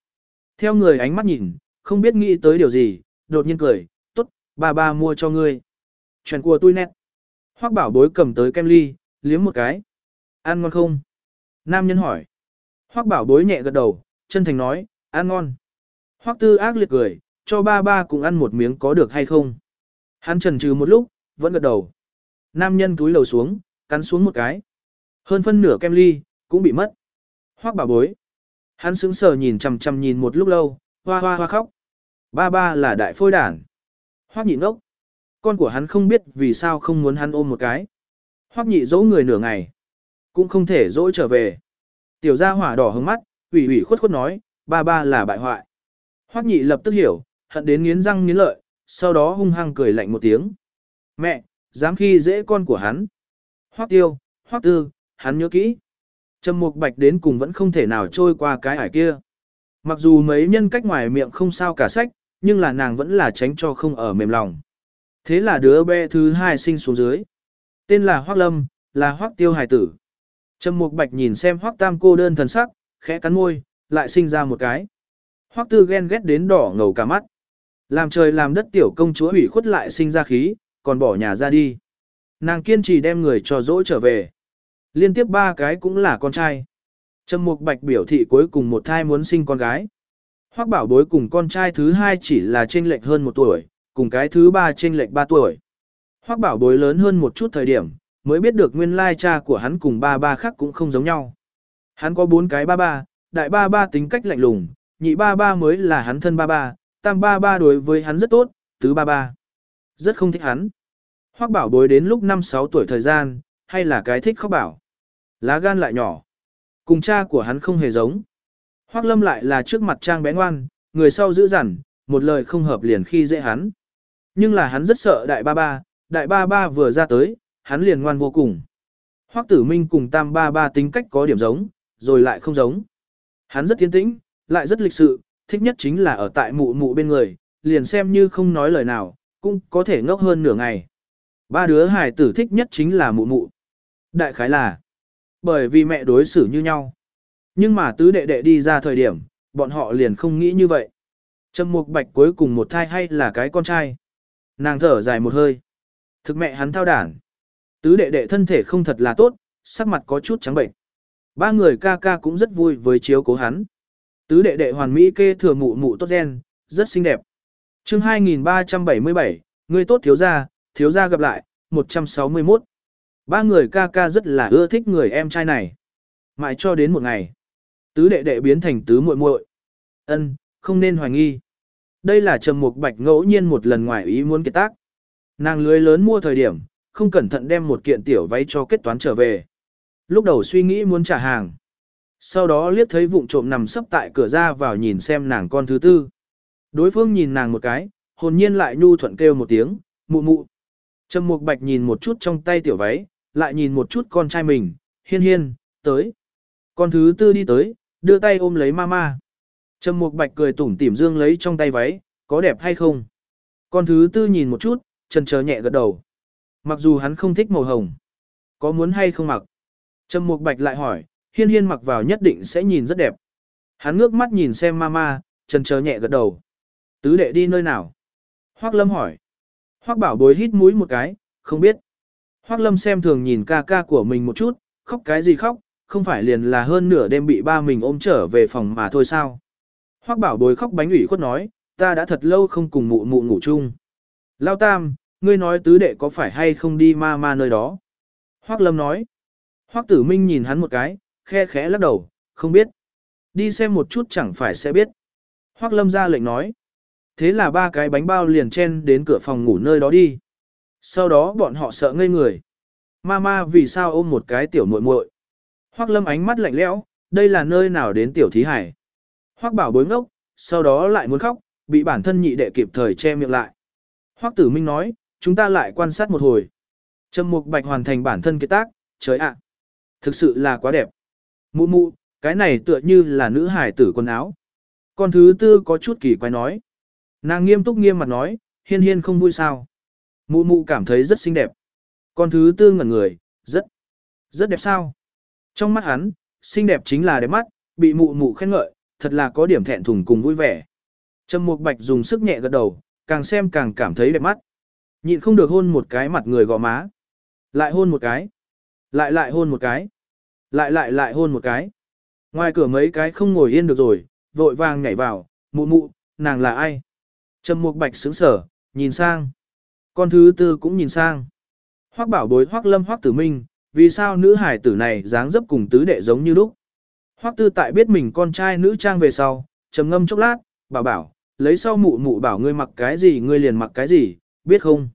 S1: Theo người ánh mắt nhìn, không biết nghĩ tới điều gì, đột nhiên cười, tốt, ba ba mua cho ngươi. Chuyện của tôi nét. Hoắc bảo bối cầm tới kem ly, liếm một cái. Ăn ngon không? Nam nhân hỏi. Hoắc bảo bối nhẹ gật đầu, chân thành nói, ăn ngon. Hoắc tư ác liệt cười, cho ba ba cùng ăn một miếng có được hay không? Hắn trần trừ một lúc, vẫn gật đầu. Nam nhân túi lầu xuống, cắn xuống một cái. Hơn phân nửa kem ly, cũng bị mất hoác bảo bối. Hắn sững sờ nhìn chằm chằm nhìn một lúc lâu, hoa hoa hoa khóc. Ba ba là đại phôi đản. hoác nhị ngốc. Con của hắn không biết vì sao không muốn hắn ôm một cái. hoác nhị dỗ người nửa ngày. Cũng không thể dỗ trở về. Tiểu gia hỏa đỏ hứng mắt, ủy ủy khuất khuất nói, ba ba là bại hoại. hoác nhị lập tức hiểu, hận đến nghiến răng nghiến lợi, sau đó hung hăng cười lạnh một tiếng. Mẹ, dám khi dễ con của hắn. hoác tiêu, hoác tư, hắn nhớ kỹ. Trầm mục bạch đến cùng vẫn không thể nào trôi qua cái ải kia. Mặc dù mấy nhân cách ngoài miệng không sao cả sách, nhưng là nàng vẫn là tránh cho không ở mềm lòng. Thế là đứa bé thứ hai sinh xuống dưới. Tên là Hoắc Lâm, là Hoắc Tiêu Hải tử. Trầm Mục Bạch nhìn xem Hoắc Tam cô đơn thần sắc, khẽ cắn môi, lại sinh ra một cái. Hoắc Tư ghen ghét đến đỏ ngầu cả mắt. Làm trời làm đất tiểu công chúa hủy khuất lại sinh ra khí, còn bỏ nhà ra đi. Nàng kiên trì đem người cho dỗ trở về. Liên tiếp ba cái cũng là con trai. Trầm Mục Bạch biểu thị cuối cùng một thai muốn sinh con gái. Hoắc Bảo Bối cùng con trai thứ hai chỉ là chênh lệch hơn một tuổi, cùng cái thứ ba chênh lệch ba tuổi. Hoắc Bảo Bối lớn hơn một chút thời điểm, mới biết được nguyên lai cha của hắn cùng ba ba khác cũng không giống nhau. Hắn có bốn cái ba ba, đại ba ba tính cách lạnh lùng, nhị ba ba mới là hắn thân ba ba, tam ba ba đối với hắn rất tốt, tứ ba ba rất không thích hắn. Hoắc Bảo Bối đến lúc 5-6 tuổi thời gian, hay là cái thích khóc bảo. Lá gan lại nhỏ. Cùng cha của hắn không hề giống. Hoác lâm lại là trước mặt trang bé ngoan, người sau giữ dằn, một lời không hợp liền khi dễ hắn. Nhưng là hắn rất sợ đại ba ba, đại ba ba vừa ra tới, hắn liền ngoan vô cùng. Hoác tử minh cùng tam ba ba tính cách có điểm giống, rồi lại không giống. Hắn rất tiến tĩnh, lại rất lịch sự, thích nhất chính là ở tại mụ mụ bên người, liền xem như không nói lời nào, cũng có thể ngốc hơn nửa ngày. Ba đứa hải tử thích nhất chính là mụ mụ. Đại khái là, bởi vì mẹ đối xử như nhau. Nhưng mà tứ đệ đệ đi ra thời điểm, bọn họ liền không nghĩ như vậy. Trầm mục bạch cuối cùng một thai hay là cái con trai. Nàng thở dài một hơi. Thực mẹ hắn thao đản. Tứ đệ đệ thân thể không thật là tốt, sắc mặt có chút trắng bệnh. Ba người ca ca cũng rất vui với chiếu cố hắn. Tứ đệ đệ hoàn mỹ kê thừa mụ mụ tốt gen, rất xinh đẹp. chương 2377, người tốt thiếu gia, thiếu gia gặp lại, 161. Ba người ca ca rất là ưa thích người em trai này. Mãi cho đến một ngày, tứ đệ đệ biến thành tứ muội muội. Ân, không nên hoài nghi. Đây là Trầm Mục Bạch ngẫu nhiên một lần ngoài ý muốn kết tác. Nàng lưới lớn mua thời điểm, không cẩn thận đem một kiện tiểu váy cho kết toán trở về. Lúc đầu suy nghĩ muốn trả hàng. Sau đó liếc thấy vụng trộm nằm sấp tại cửa ra vào nhìn xem nàng con thứ tư. Đối phương nhìn nàng một cái, hồn nhiên lại nhu thuận kêu một tiếng, mụ mụ. Trầm Mục Bạch nhìn một chút trong tay tiểu váy, lại nhìn một chút con trai mình, hiên hiên, tới. Con thứ tư đi tới, đưa tay ôm lấy mama. Trầm Mục Bạch cười tủm tỉm dương lấy trong tay váy, có đẹp hay không? Con thứ tư nhìn một chút, chân chờ nhẹ gật đầu. Mặc dù hắn không thích màu hồng, có muốn hay không mặc? Trầm Mục Bạch lại hỏi, hiên hiên mặc vào nhất định sẽ nhìn rất đẹp. Hắn ngước mắt nhìn xem mama, chân chờ nhẹ gật đầu. Tứ đệ đi nơi nào? Hoác Lâm hỏi. Hoác bảo bối hít mũi một cái, không biết. Hoác Lâm xem thường nhìn ca ca của mình một chút, khóc cái gì khóc, không phải liền là hơn nửa đêm bị ba mình ôm trở về phòng mà thôi sao. Hoác bảo bối khóc bánh ủy khuất nói, ta đã thật lâu không cùng mụ mụ ngủ chung. Lao tam, ngươi nói tứ đệ có phải hay không đi ma ma nơi đó? Hoác Lâm nói. Hoác tử minh nhìn hắn một cái, khe khẽ lắc đầu, không biết. Đi xem một chút chẳng phải sẽ biết. Hoác Lâm ra lệnh nói. Thế là ba cái bánh bao liền chen đến cửa phòng ngủ nơi đó đi. Sau đó bọn họ sợ ngây người. Mama vì sao ôm một cái tiểu muội muội? Hoắc Lâm ánh mắt lạnh lẽo, đây là nơi nào đến tiểu thí hải? Hoắc Bảo bối ngốc, sau đó lại muốn khóc, bị bản thân nhị đệ kịp thời che miệng lại. Hoắc Tử Minh nói, chúng ta lại quan sát một hồi. Trầm Mục Bạch hoàn thành bản thân kế tác, trời ạ, thực sự là quá đẹp. Mụ mụ, cái này tựa như là nữ hải tử quần áo. Con thứ tư có chút kỳ quái nói. Nàng nghiêm túc nghiêm mặt nói, hiên hiên không vui sao. Mụ mụ cảm thấy rất xinh đẹp. Con thứ tư ngẩn người, rất, rất đẹp sao. Trong mắt hắn, xinh đẹp chính là đẹp mắt, bị mụ mụ khen ngợi, thật là có điểm thẹn thùng cùng vui vẻ. Trầm Mục Bạch dùng sức nhẹ gật đầu, càng xem càng cảm thấy đẹp mắt. Nhịn không được hôn một cái mặt người gò má. Lại hôn một cái. Lại lại hôn một cái. Lại lại lại hôn một cái. Ngoài cửa mấy cái không ngồi yên được rồi, vội vàng nhảy vào, mụ mụ, nàng là ai? Trầm Mục Bạch sững sở, nhìn sang. Con thứ tư cũng nhìn sang. Hoắc bảo bối Hoắc lâm Hoắc tử minh, vì sao nữ hải tử này dáng dấp cùng tứ đệ giống như lúc. Hoắc tư tại biết mình con trai nữ trang về sau, trầm ngâm chốc lát, bảo bảo, lấy sau mụ mụ bảo ngươi mặc cái gì ngươi liền mặc cái gì, biết không?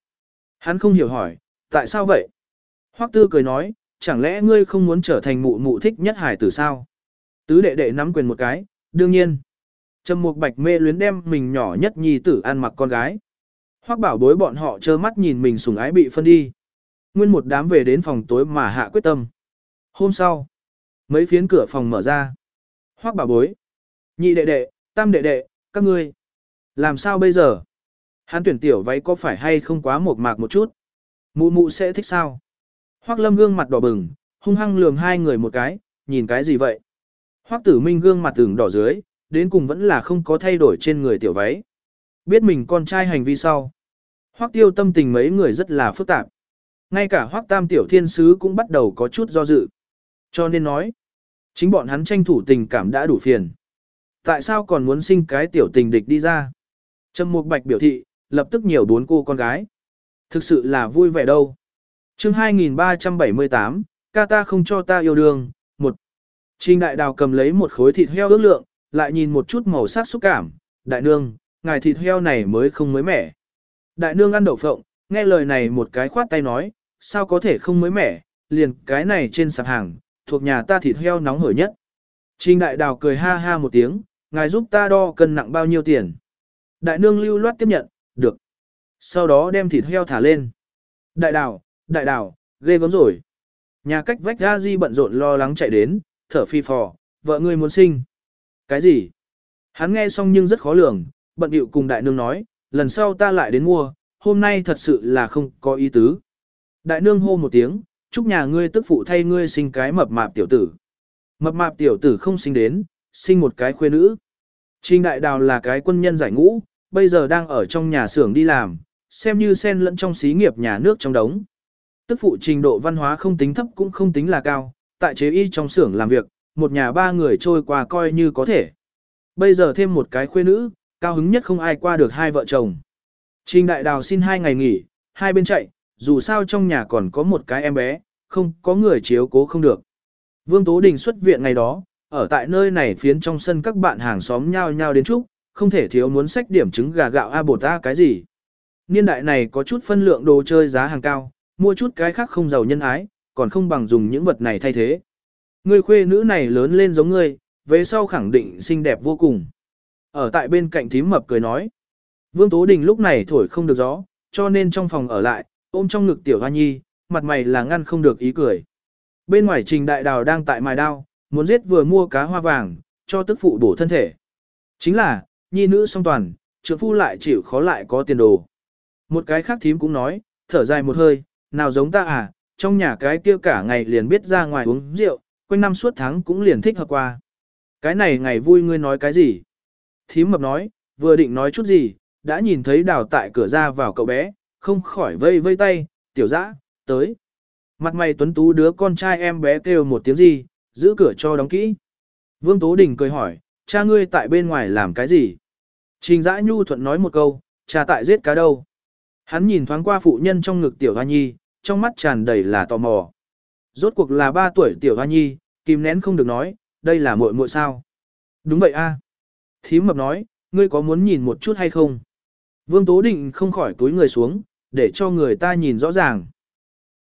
S1: Hắn không hiểu hỏi, tại sao vậy? Hoắc tư cười nói, chẳng lẽ ngươi không muốn trở thành mụ mụ thích nhất hải tử sao? Tứ đệ đệ nắm quyền một cái, đương nhiên. Trầm Mục Bạch mê luyến đem mình nhỏ nhất nhi tử ăn mặc con gái. Hoắc bảo bối bọn họ trơ mắt nhìn mình sủng ái bị phân đi. Nguyên một đám về đến phòng tối mà hạ quyết tâm. Hôm sau, mấy phiến cửa phòng mở ra. Hoắc bảo bối, nhị đệ đệ, tam đệ đệ, các ngươi. Làm sao bây giờ? Hắn tuyển tiểu váy có phải hay không quá một mạc một chút? Mụ mụ sẽ thích sao? Hoắc lâm gương mặt đỏ bừng, hung hăng lườm hai người một cái, nhìn cái gì vậy? Hoắc tử minh gương mặt tưởng đỏ dưới, đến cùng vẫn là không có thay đổi trên người tiểu váy. Biết mình con trai hành vi sau. Hoắc tiêu tâm tình mấy người rất là phức tạp. Ngay cả Hoắc tam tiểu thiên sứ cũng bắt đầu có chút do dự. Cho nên nói, chính bọn hắn tranh thủ tình cảm đã đủ phiền. Tại sao còn muốn sinh cái tiểu tình địch đi ra? Trầm Mục Bạch biểu thị, lập tức nhiều bốn cô con gái. Thực sự là vui vẻ đâu. chương 2378, ca ta không cho ta yêu đương, một. Trình đại đào cầm lấy một khối thịt heo ước lượng, lại nhìn một chút màu sắc xúc cảm, đại nương, ngài thịt heo này mới không mới mẻ. Đại nương ăn đậu phộng, nghe lời này một cái khoát tay nói, sao có thể không mới mẻ, liền cái này trên sạp hàng, thuộc nhà ta thịt heo nóng hổi nhất. Trình đại đào cười ha ha một tiếng, ngài giúp ta đo cân nặng bao nhiêu tiền. Đại nương lưu loát tiếp nhận, được. Sau đó đem thịt heo thả lên. Đại đào, đại đào, ghê gớm rồi. Nhà cách vách ra di bận rộn lo lắng chạy đến, thở phi phò, vợ ngươi muốn sinh. Cái gì? Hắn nghe xong nhưng rất khó lường, bận điệu cùng đại nương nói, lần sau ta lại đến mua, hôm nay thật sự là không có ý tứ. Đại nương hô một tiếng, chúc nhà ngươi tức phụ thay ngươi sinh cái mập mạp tiểu tử. Mập mạp tiểu tử không sinh đến, sinh một cái khuê nữ. Trình đại đào là cái quân nhân giải ngũ, bây giờ đang ở trong nhà xưởng đi làm, xem như sen lẫn trong xí nghiệp nhà nước trong đống. Tức phụ trình độ văn hóa không tính thấp cũng không tính là cao, tại chế y trong xưởng làm việc, một nhà ba người trôi qua coi như có thể. Bây giờ thêm một cái khuê nữ, cao hứng nhất không ai qua được hai vợ chồng. Trình đại đào xin hai ngày nghỉ, hai bên chạy, dù sao trong nhà còn có một cái em bé, không có người chiếu cố không được. Vương Tố Đình xuất viện ngày đó, ở tại nơi này phiến trong sân các bạn hàng xóm nhau nhau đến chúc, không thể thiếu muốn sách điểm trứng gà gạo a bột a cái gì. Niên đại này có chút phân lượng đồ chơi giá hàng cao, mua chút cái khác không giàu nhân ái, còn không bằng dùng những vật này thay thế. Người khuê nữ này lớn lên giống ngươi, về sau khẳng định xinh đẹp vô cùng. Ở tại bên cạnh thím mập cười nói. Vương Tố Đình lúc này thổi không được gió, cho nên trong phòng ở lại, ôm trong ngực tiểu hoa nhi, mặt mày là ngăn không được ý cười. Bên ngoài trình đại đào đang tại mài đao, muốn giết vừa mua cá hoa vàng, cho tức phụ bổ thân thể. Chính là, nhi nữ song toàn, trưởng phu lại chịu khó lại có tiền đồ. Một cái khác thím cũng nói, thở dài một hơi, nào giống ta à, trong nhà cái kia cả ngày liền biết ra ngoài uống rượu, quanh năm suốt tháng cũng liền thích hợp qua. Cái này ngày vui ngươi nói cái gì? Thím mập nói, vừa định nói chút gì, đã nhìn thấy đào tại cửa ra vào cậu bé, không khỏi vây vây tay, tiểu dã, tới. Mặt mày tuấn tú đứa con trai em bé kêu một tiếng gì, giữ cửa cho đóng kỹ. Vương Tố Đình cười hỏi, cha ngươi tại bên ngoài làm cái gì? Trình dã nhu thuận nói một câu, cha tại giết cá đâu? Hắn nhìn thoáng qua phụ nhân trong ngực tiểu hoa nhi, trong mắt tràn đầy là tò mò. Rốt cuộc là ba tuổi tiểu hoa nhi, kìm nén không được nói, đây là muội muội sao? Đúng vậy a. Thím mập nói, ngươi có muốn nhìn một chút hay không? Vương Tố Định không khỏi túi người xuống, để cho người ta nhìn rõ ràng.